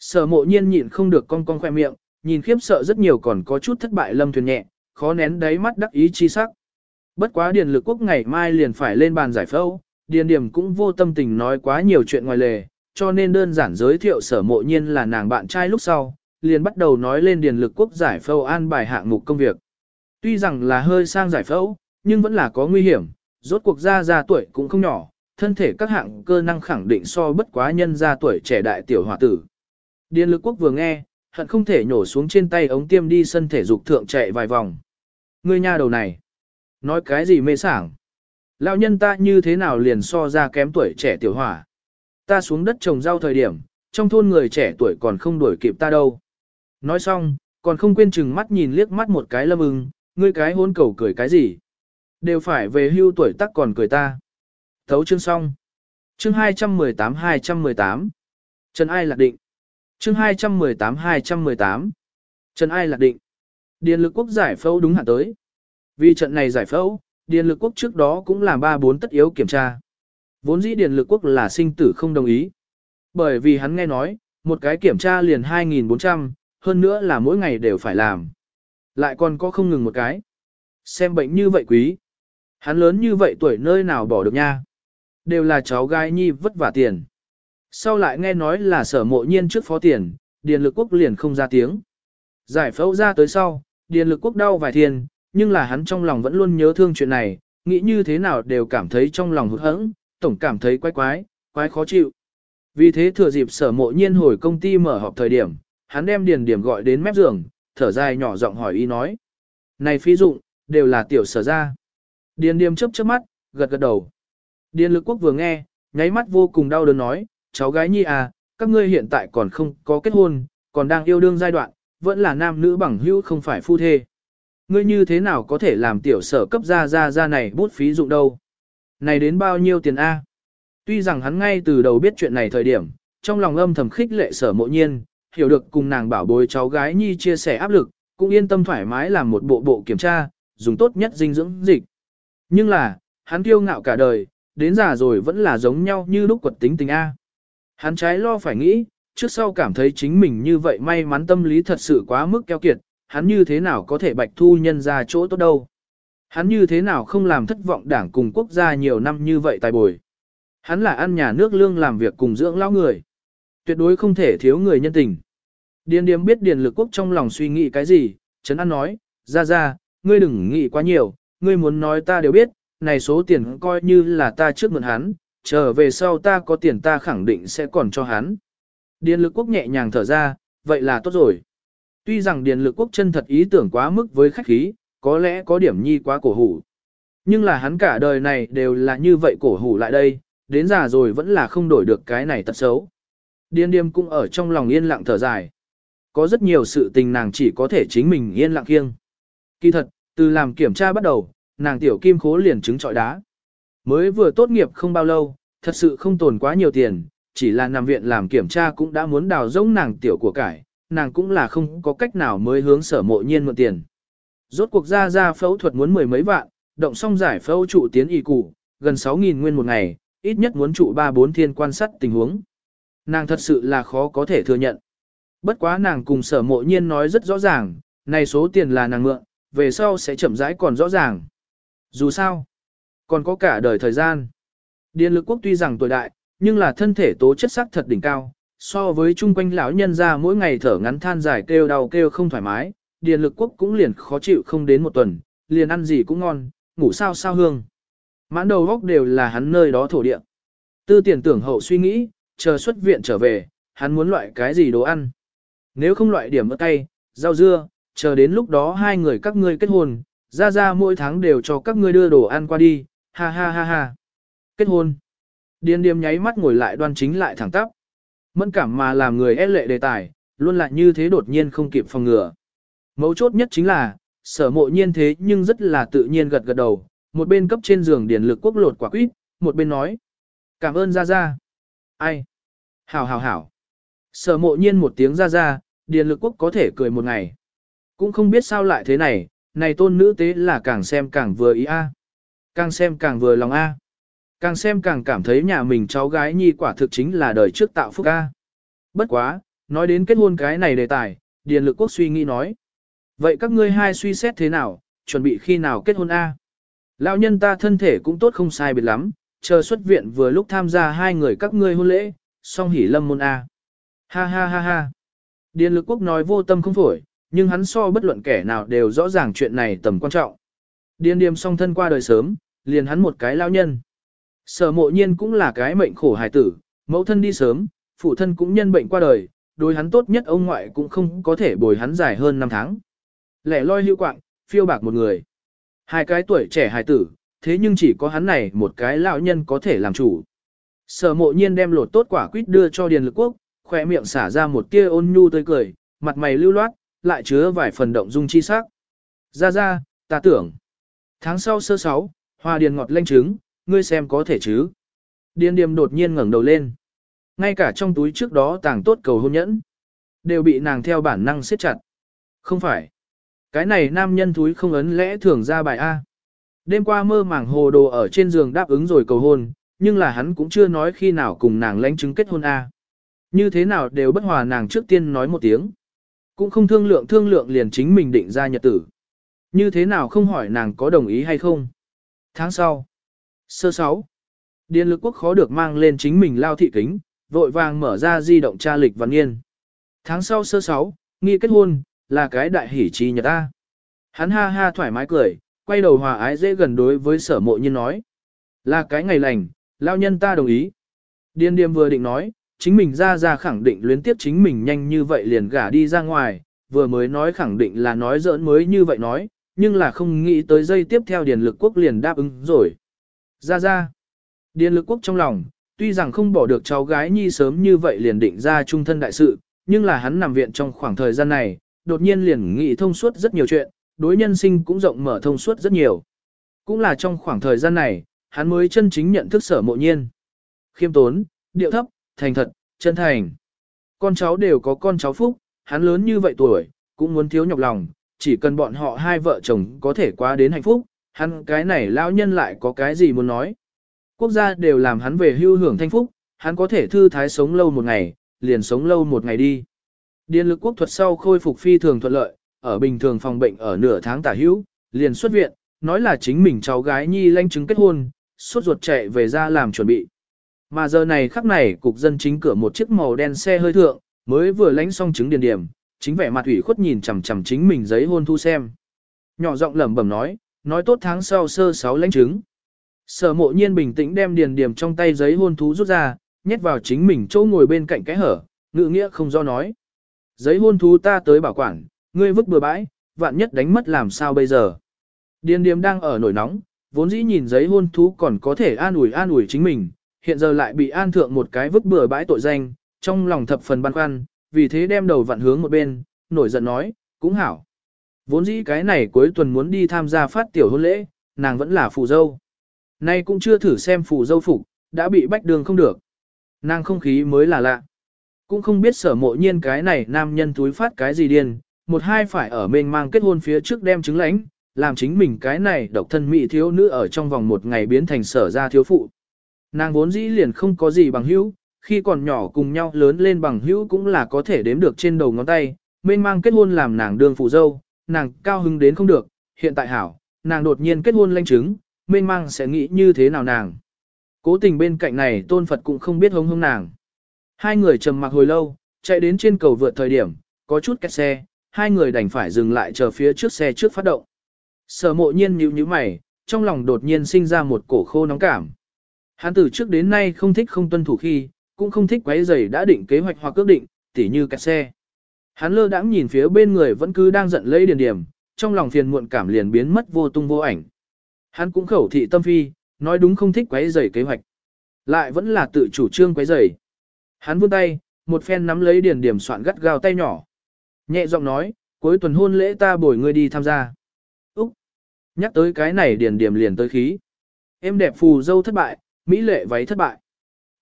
Sở mộ nhiên nhịn không được cong cong khoe miệng, nhìn khiếp sợ rất nhiều còn có chút thất bại lâm thuyền nhẹ, khó nén đáy mắt đắc ý chi sắc. Bất quá điền lực quốc ngày mai liền phải lên bàn giải phẫu, điền điểm cũng vô tâm tình nói quá nhiều chuyện ngoài lề, cho nên đơn giản giới thiệu sở mộ nhiên là nàng bạn trai lúc sau, liền bắt đầu nói lên điền lực quốc giải phẫu an bài hạng mục công việc. Tuy rằng là hơi sang giải phẫu, nhưng vẫn là có nguy hiểm, rốt cuộc ra ra tuổi cũng không nhỏ, thân thể các hạng cơ năng khẳng định so bất quá nhân ra tuổi trẻ đại tiểu hòa tử. Điền lực quốc vừa nghe, hận không thể nhổ xuống trên tay ống tiêm đi sân thể dục thượng chạy vài vòng. Ngươi nhà đầu này, nói cái gì mê sảng. Lão nhân ta như thế nào liền so ra kém tuổi trẻ tiểu hỏa. Ta xuống đất trồng rau thời điểm, trong thôn người trẻ tuổi còn không đuổi kịp ta đâu. Nói xong, còn không quên chừng mắt nhìn liếc mắt một cái lâm ưng, ngươi cái hôn cầu cười cái gì. Đều phải về hưu tuổi tắc còn cười ta. Thấu chương xong. Chương 218-218. Trần Ai Lạc Định. Chương 218-218. Trần Ai Lạc Định. Điện lực quốc giải phẫu đúng hạn tới. Vì trận này giải phẫu, điện lực quốc trước đó cũng làm 3-4 tất yếu kiểm tra. Vốn dĩ Điền lực quốc là sinh tử không đồng ý. Bởi vì hắn nghe nói, một cái kiểm tra liền 2.400, hơn nữa là mỗi ngày đều phải làm. Lại còn có không ngừng một cái. Xem bệnh như vậy quý. Hắn lớn như vậy tuổi nơi nào bỏ được nha. Đều là cháu gái nhi vất vả tiền. Sau lại nghe nói là sở mộ nhiên trước phó tiền, Điền lực quốc liền không ra tiếng. Giải phẫu ra tới sau, Điền lực quốc đau vài thiên, nhưng là hắn trong lòng vẫn luôn nhớ thương chuyện này, nghĩ như thế nào đều cảm thấy trong lòng hụt hẫng, tổng cảm thấy quái quái, quái khó chịu. Vì thế thừa dịp sở mộ nhiên hồi công ty mở họp thời điểm, hắn đem điền điểm gọi đến mép giường, thở dài nhỏ giọng hỏi y nói. Này phi dụng, đều là tiểu sở ra. Điền điểm chớp chớp mắt, gật gật đầu. Điền lực quốc vừa nghe, nháy mắt vô cùng đau đớn nói, cháu gái nhi à, các ngươi hiện tại còn không có kết hôn, còn đang yêu đương giai đoạn, vẫn là nam nữ bằng hữu không phải phu thê. Ngươi như thế nào có thể làm tiểu sở cấp ra ra ra này bút phí dụng đâu? Này đến bao nhiêu tiền A? Tuy rằng hắn ngay từ đầu biết chuyện này thời điểm, trong lòng âm thầm khích lệ sở mộ nhiên, hiểu được cùng nàng bảo bối cháu gái nhi chia sẻ áp lực, cũng yên tâm thoải mái làm một bộ bộ kiểm tra, dùng tốt nhất dinh dưỡng dịch. Nhưng là, hắn kiêu ngạo cả đời, đến già rồi vẫn là giống nhau như lúc quật tính tình A. Hắn trái lo phải nghĩ, trước sau cảm thấy chính mình như vậy may mắn tâm lý thật sự quá mức keo kiệt, hắn như thế nào có thể bạch thu nhân ra chỗ tốt đâu. Hắn như thế nào không làm thất vọng đảng cùng quốc gia nhiều năm như vậy tài bồi. Hắn là ăn nhà nước lương làm việc cùng dưỡng lão người. Tuyệt đối không thể thiếu người nhân tình. Điền điếm biết điền lực quốc trong lòng suy nghĩ cái gì, Trấn An nói, ra ra, ngươi đừng nghĩ quá nhiều, ngươi muốn nói ta đều biết, này số tiền coi như là ta trước mượn hắn, trở về sau ta có tiền ta khẳng định sẽ còn cho hắn. Điền lực quốc nhẹ nhàng thở ra, vậy là tốt rồi. Tuy rằng điền lực quốc chân thật ý tưởng quá mức với khách khí, có lẽ có điểm nhi quá cổ hủ. Nhưng là hắn cả đời này đều là như vậy cổ hủ lại đây, đến già rồi vẫn là không đổi được cái này tật xấu. điên điềm cũng ở trong lòng yên lặng thở dài. Có rất nhiều sự tình nàng chỉ có thể chính mình yên lặng kiêng. Kỳ thật, từ làm kiểm tra bắt đầu, nàng tiểu kim khố liền trứng trọi đá. Mới vừa tốt nghiệp không bao lâu, thật sự không tồn quá nhiều tiền, chỉ là nằm viện làm kiểm tra cũng đã muốn đào rỗng nàng tiểu của cải, nàng cũng là không có cách nào mới hướng sở mộ nhiên mượn tiền. Rốt cuộc ra ra phẫu thuật muốn mười mấy vạn, động xong giải phẫu trụ tiến y củ, gần 6.000 nguyên một ngày, ít nhất muốn trụ 3-4 thiên quan sát tình huống. Nàng thật sự là khó có thể thừa nhận. Bất quá nàng cùng sở mộ nhiên nói rất rõ ràng, này số tiền là nàng mượn, về sau sẽ chậm rãi còn rõ ràng. Dù sao, còn có cả đời thời gian. Điện lực quốc tuy rằng tuổi đại, nhưng là thân thể tố chất sắc thật đỉnh cao, so với chung quanh lão nhân ra mỗi ngày thở ngắn than dài kêu đau kêu không thoải mái, điền lực quốc cũng liền khó chịu không đến một tuần, liền ăn gì cũng ngon, ngủ sao sao hương. Mãn đầu góc đều là hắn nơi đó thổ địa. Tư tiền tưởng hậu suy nghĩ, chờ xuất viện trở về, hắn muốn loại cái gì đồ ăn. Nếu không loại điểm ớt cay, rau dưa, chờ đến lúc đó hai người các ngươi kết hôn, ra ra mỗi tháng đều cho các ngươi đưa đồ ăn qua đi, ha ha ha ha. Kết hôn. Điền điềm nháy mắt ngồi lại đoan chính lại thẳng tắp. Mẫn cảm mà làm người ép lệ đề tài, luôn lại như thế đột nhiên không kịp phòng ngừa. Mấu chốt nhất chính là, sở mộ nhiên thế nhưng rất là tự nhiên gật gật đầu, một bên cấp trên giường điền lực quốc lột quả quýt, một bên nói. Cảm ơn ra ra. Ai? Hảo hảo hảo. Sở mộ nhiên một tiếng ra ra, điền lực quốc có thể cười một ngày. Cũng không biết sao lại thế này, này tôn nữ tế là càng xem càng vừa ý a, Càng xem càng vừa lòng a. Càng xem càng cảm thấy nhà mình cháu gái nhi quả thực chính là đời trước tạo phúc a. Bất quá, nói đến kết hôn cái này đề tài, Điền Lực Quốc suy nghĩ nói. Vậy các ngươi hai suy xét thế nào, chuẩn bị khi nào kết hôn a? Lão nhân ta thân thể cũng tốt không sai biệt lắm, chờ xuất viện vừa lúc tham gia hai người các ngươi hôn lễ, song hỉ lâm môn a. Ha ha ha ha. Điền Lực Quốc nói vô tâm không phổi, nhưng hắn so bất luận kẻ nào đều rõ ràng chuyện này tầm quan trọng. Điền điềm song thân qua đời sớm, liền hắn một cái lao nhân. Sở mộ nhiên cũng là cái mệnh khổ hài tử, mẫu thân đi sớm, phụ thân cũng nhân bệnh qua đời, đối hắn tốt nhất ông ngoại cũng không có thể bồi hắn dài hơn 5 tháng. Lẻ loi hữu quạng, phiêu bạc một người. Hai cái tuổi trẻ hài tử, thế nhưng chỉ có hắn này một cái lão nhân có thể làm chủ. Sở mộ nhiên đem lột tốt quả quýt đưa cho Điền Lực Quốc, khỏe miệng xả ra một tia ôn nhu tươi cười, mặt mày lưu loát, lại chứa vài phần động dung chi sắc. Ra ra, ta tưởng. Tháng sau sơ sáu, hoa điền ngọt lanh trứng, ngươi xem có thể chứ. Điền điềm đột nhiên ngẩng đầu lên. Ngay cả trong túi trước đó tàng tốt cầu hôn nhẫn, đều bị nàng theo bản năng siết chặt. Không phải. Cái này nam nhân thúi không ấn lẽ thường ra bài A. Đêm qua mơ màng hồ đồ ở trên giường đáp ứng rồi cầu hôn, nhưng là hắn cũng chưa nói khi nào cùng nàng lãnh chứng kết hôn A. Như thế nào đều bất hòa nàng trước tiên nói một tiếng. Cũng không thương lượng thương lượng liền chính mình định ra nhật tử. Như thế nào không hỏi nàng có đồng ý hay không. Tháng sau. Sơ sáu. Điền lực quốc khó được mang lên chính mình lao thị kính, vội vàng mở ra di động tra lịch văn nghiên. Tháng sau sơ sáu, nghi kết hôn, là cái đại hỷ trí nhật ta. Hắn ha ha thoải mái cười, quay đầu hòa ái dễ gần đối với sở mộ nhiên nói. Là cái ngày lành, lao nhân ta đồng ý. Điền điềm vừa định nói, chính mình ra ra khẳng định luyến tiếp chính mình nhanh như vậy liền gả đi ra ngoài, vừa mới nói khẳng định là nói giỡn mới như vậy nói, nhưng là không nghĩ tới giây tiếp theo Điền Lực Quốc liền đáp ứng rồi. Ra ra. Điền Lực Quốc trong lòng, tuy rằng không bỏ được cháu gái nhi sớm như vậy liền định ra trung thân đại sự, nhưng là hắn nằm viện trong khoảng thời gian này, đột nhiên liền nghĩ thông suốt rất nhiều chuyện, đối nhân sinh cũng rộng mở thông suốt rất nhiều. Cũng là trong khoảng thời gian này, hắn mới chân chính nhận thức sở mộ nhiên. Khiêm tốn, điệu thấp, thành thật, chân thành. Con cháu đều có con cháu phúc, hắn lớn như vậy tuổi, cũng muốn thiếu nhọc lòng, chỉ cần bọn họ hai vợ chồng có thể qua đến hạnh phúc, hắn cái này lão nhân lại có cái gì muốn nói. Quốc gia đều làm hắn về hưu hưởng thanh phúc, hắn có thể thư thái sống lâu một ngày, liền sống lâu một ngày đi. Điện lực quốc thuật sau khôi phục phi thường thuận lợi, ở bình thường phòng bệnh ở nửa tháng tả hữu, liền xuất viện, nói là chính mình cháu gái nhi lanh chứng kết hôn, suốt ruột chạy về ra làm chuẩn bị. Mà giờ này khắc này cục dân chính cửa một chiếc màu đen xe hơi thượng, mới vừa lánh xong chứng điền điểm, chính vẻ mặt ủy khuất nhìn chằm chằm chính mình giấy hôn thu xem. Nhỏ giọng lẩm bẩm nói, nói tốt tháng sau sơ sáu lãnh chứng. Sở mộ nhiên bình tĩnh đem điền điểm trong tay giấy hôn thú rút ra, nhét vào chính mình chỗ ngồi bên cạnh cái hở, ngự nghĩa không do nói. Giấy hôn thú ta tới bảo quản, ngươi vứt bừa bãi, vạn nhất đánh mất làm sao bây giờ. Điền điềm đang ở nổi nóng, vốn dĩ nhìn giấy hôn thú còn có thể an ủi an ủi chính mình, hiện giờ lại bị an thượng một cái vứt bừa bãi tội danh, trong lòng thập phần băn khoăn, vì thế đem đầu vặn hướng một bên, nổi giận nói, cũng hảo. Vốn dĩ cái này cuối tuần muốn đi tham gia phát tiểu hôn lễ, nàng vẫn là phù dâu. Nay cũng chưa thử xem phù dâu phục, đã bị bách đường không được. Nàng không khí mới là lạ. Cũng không biết sở mộ nhiên cái này nam nhân túi phát cái gì điên, một hai phải ở mênh mang kết hôn phía trước đem chứng lãnh, làm chính mình cái này độc thân mỹ thiếu nữ ở trong vòng một ngày biến thành sở ra thiếu phụ. Nàng vốn dĩ liền không có gì bằng hữu, khi còn nhỏ cùng nhau lớn lên bằng hữu cũng là có thể đếm được trên đầu ngón tay, mênh mang kết hôn làm nàng đương phụ dâu, nàng cao hứng đến không được, hiện tại hảo, nàng đột nhiên kết hôn lanh chứng, mênh mang sẽ nghĩ như thế nào nàng. Cố tình bên cạnh này tôn Phật cũng không biết hống hống nàng. Hai người trầm mặc hồi lâu, chạy đến trên cầu vượt thời điểm, có chút kẹt xe, hai người đành phải dừng lại chờ phía trước xe trước phát động. Sở mộ nhiên nhíu nhíu mày, trong lòng đột nhiên sinh ra một cổ khô nóng cảm. Hắn từ trước đến nay không thích không tuân thủ khi, cũng không thích quấy rầy đã định kế hoạch hoặc ước định, tỉ như kẹt xe. Hắn lơ đãng nhìn phía bên người vẫn cứ đang giận lấy điền điểm, trong lòng phiền muộn cảm liền biến mất vô tung vô ảnh. Hắn cũng khẩu thị tâm phi, nói đúng không thích quấy rầy kế hoạch. Lại vẫn là tự chủ trương quấy rầy. Hắn vươn tay, một phen nắm lấy điền điểm soạn gắt gao tay nhỏ. Nhẹ giọng nói, cuối tuần hôn lễ ta bồi ngươi đi tham gia. Úc! Nhắc tới cái này điền điểm liền tới khí. Em đẹp phù dâu thất bại, mỹ lệ váy thất bại.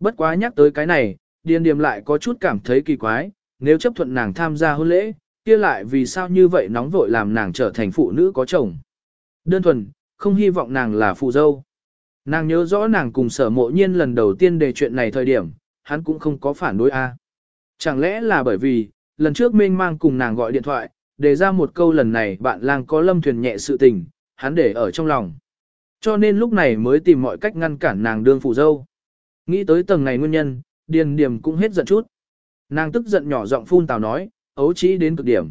Bất quá nhắc tới cái này, điền điểm lại có chút cảm thấy kỳ quái, nếu chấp thuận nàng tham gia hôn lễ, kia lại vì sao như vậy nóng vội làm nàng trở thành phụ nữ có chồng. Đơn thuần, không hy vọng nàng là phụ dâu. Nàng nhớ rõ nàng cùng sở mộ nhiên lần đầu tiên đề chuyện này thời điểm, hắn cũng không có phản đối a. Chẳng lẽ là bởi vì, lần trước mênh mang cùng nàng gọi điện thoại, đề ra một câu lần này bạn lang có lâm thuyền nhẹ sự tình, hắn để ở trong lòng. Cho nên lúc này mới tìm mọi cách ngăn cản nàng đương phụ dâu. Nghĩ tới tầng này nguyên nhân, điền điểm cũng hết giận chút. Nàng tức giận nhỏ giọng phun tào nói, ấu trí đến cực điểm.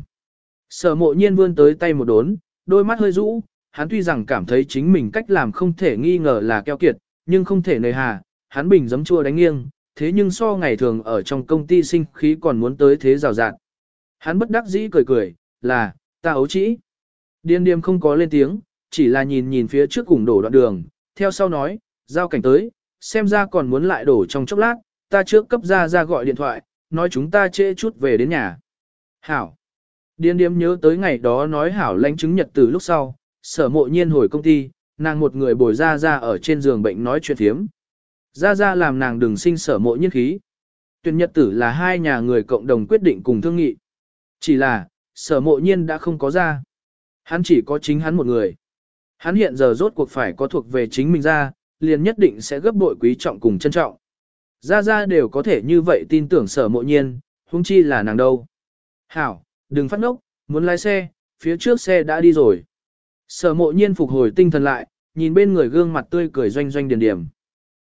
Sở mộ nhiên vươn tới tay một đốn, đôi mắt hơi rũ, hắn tuy rằng cảm thấy chính mình cách làm không thể nghi ngờ là keo kiệt, nhưng không thể nề hà, hắn bình giấm chua đánh nghiêng, thế nhưng so ngày thường ở trong công ty sinh khí còn muốn tới thế rào rạt. Hắn bất đắc dĩ cười cười, là, ta ấu trĩ. Điên điềm không có lên tiếng, chỉ là nhìn nhìn phía trước cùng đổ đoạn đường, theo sau nói, giao cảnh tới, xem ra còn muốn lại đổ trong chốc lát, ta trước cấp ra ra gọi điện thoại, nói chúng ta trễ chút về đến nhà. Hảo. Điên điếm nhớ tới ngày đó nói Hảo lãnh chứng nhật từ lúc sau, sở mộ nhiên hồi công ty, nàng một người bồi ra ra ở trên giường bệnh nói chuyện thiếm. Ra ra làm nàng đừng sinh sở mộ nhiên khí. Tuyển nhật tử là hai nhà người cộng đồng quyết định cùng thương nghị. Chỉ là, sở mộ nhiên đã không có ra. Hắn chỉ có chính hắn một người. Hắn hiện giờ rốt cuộc phải có thuộc về chính mình ra, liền nhất định sẽ gấp bội quý trọng cùng trân trọng. Ra ra đều có thể như vậy tin tưởng sở mộ nhiên, huống chi là nàng đâu. Hảo, đừng phát ngốc, muốn lái xe, phía trước xe đã đi rồi. Sở mộ nhiên phục hồi tinh thần lại, nhìn bên người gương mặt tươi cười doanh doanh điền điểm.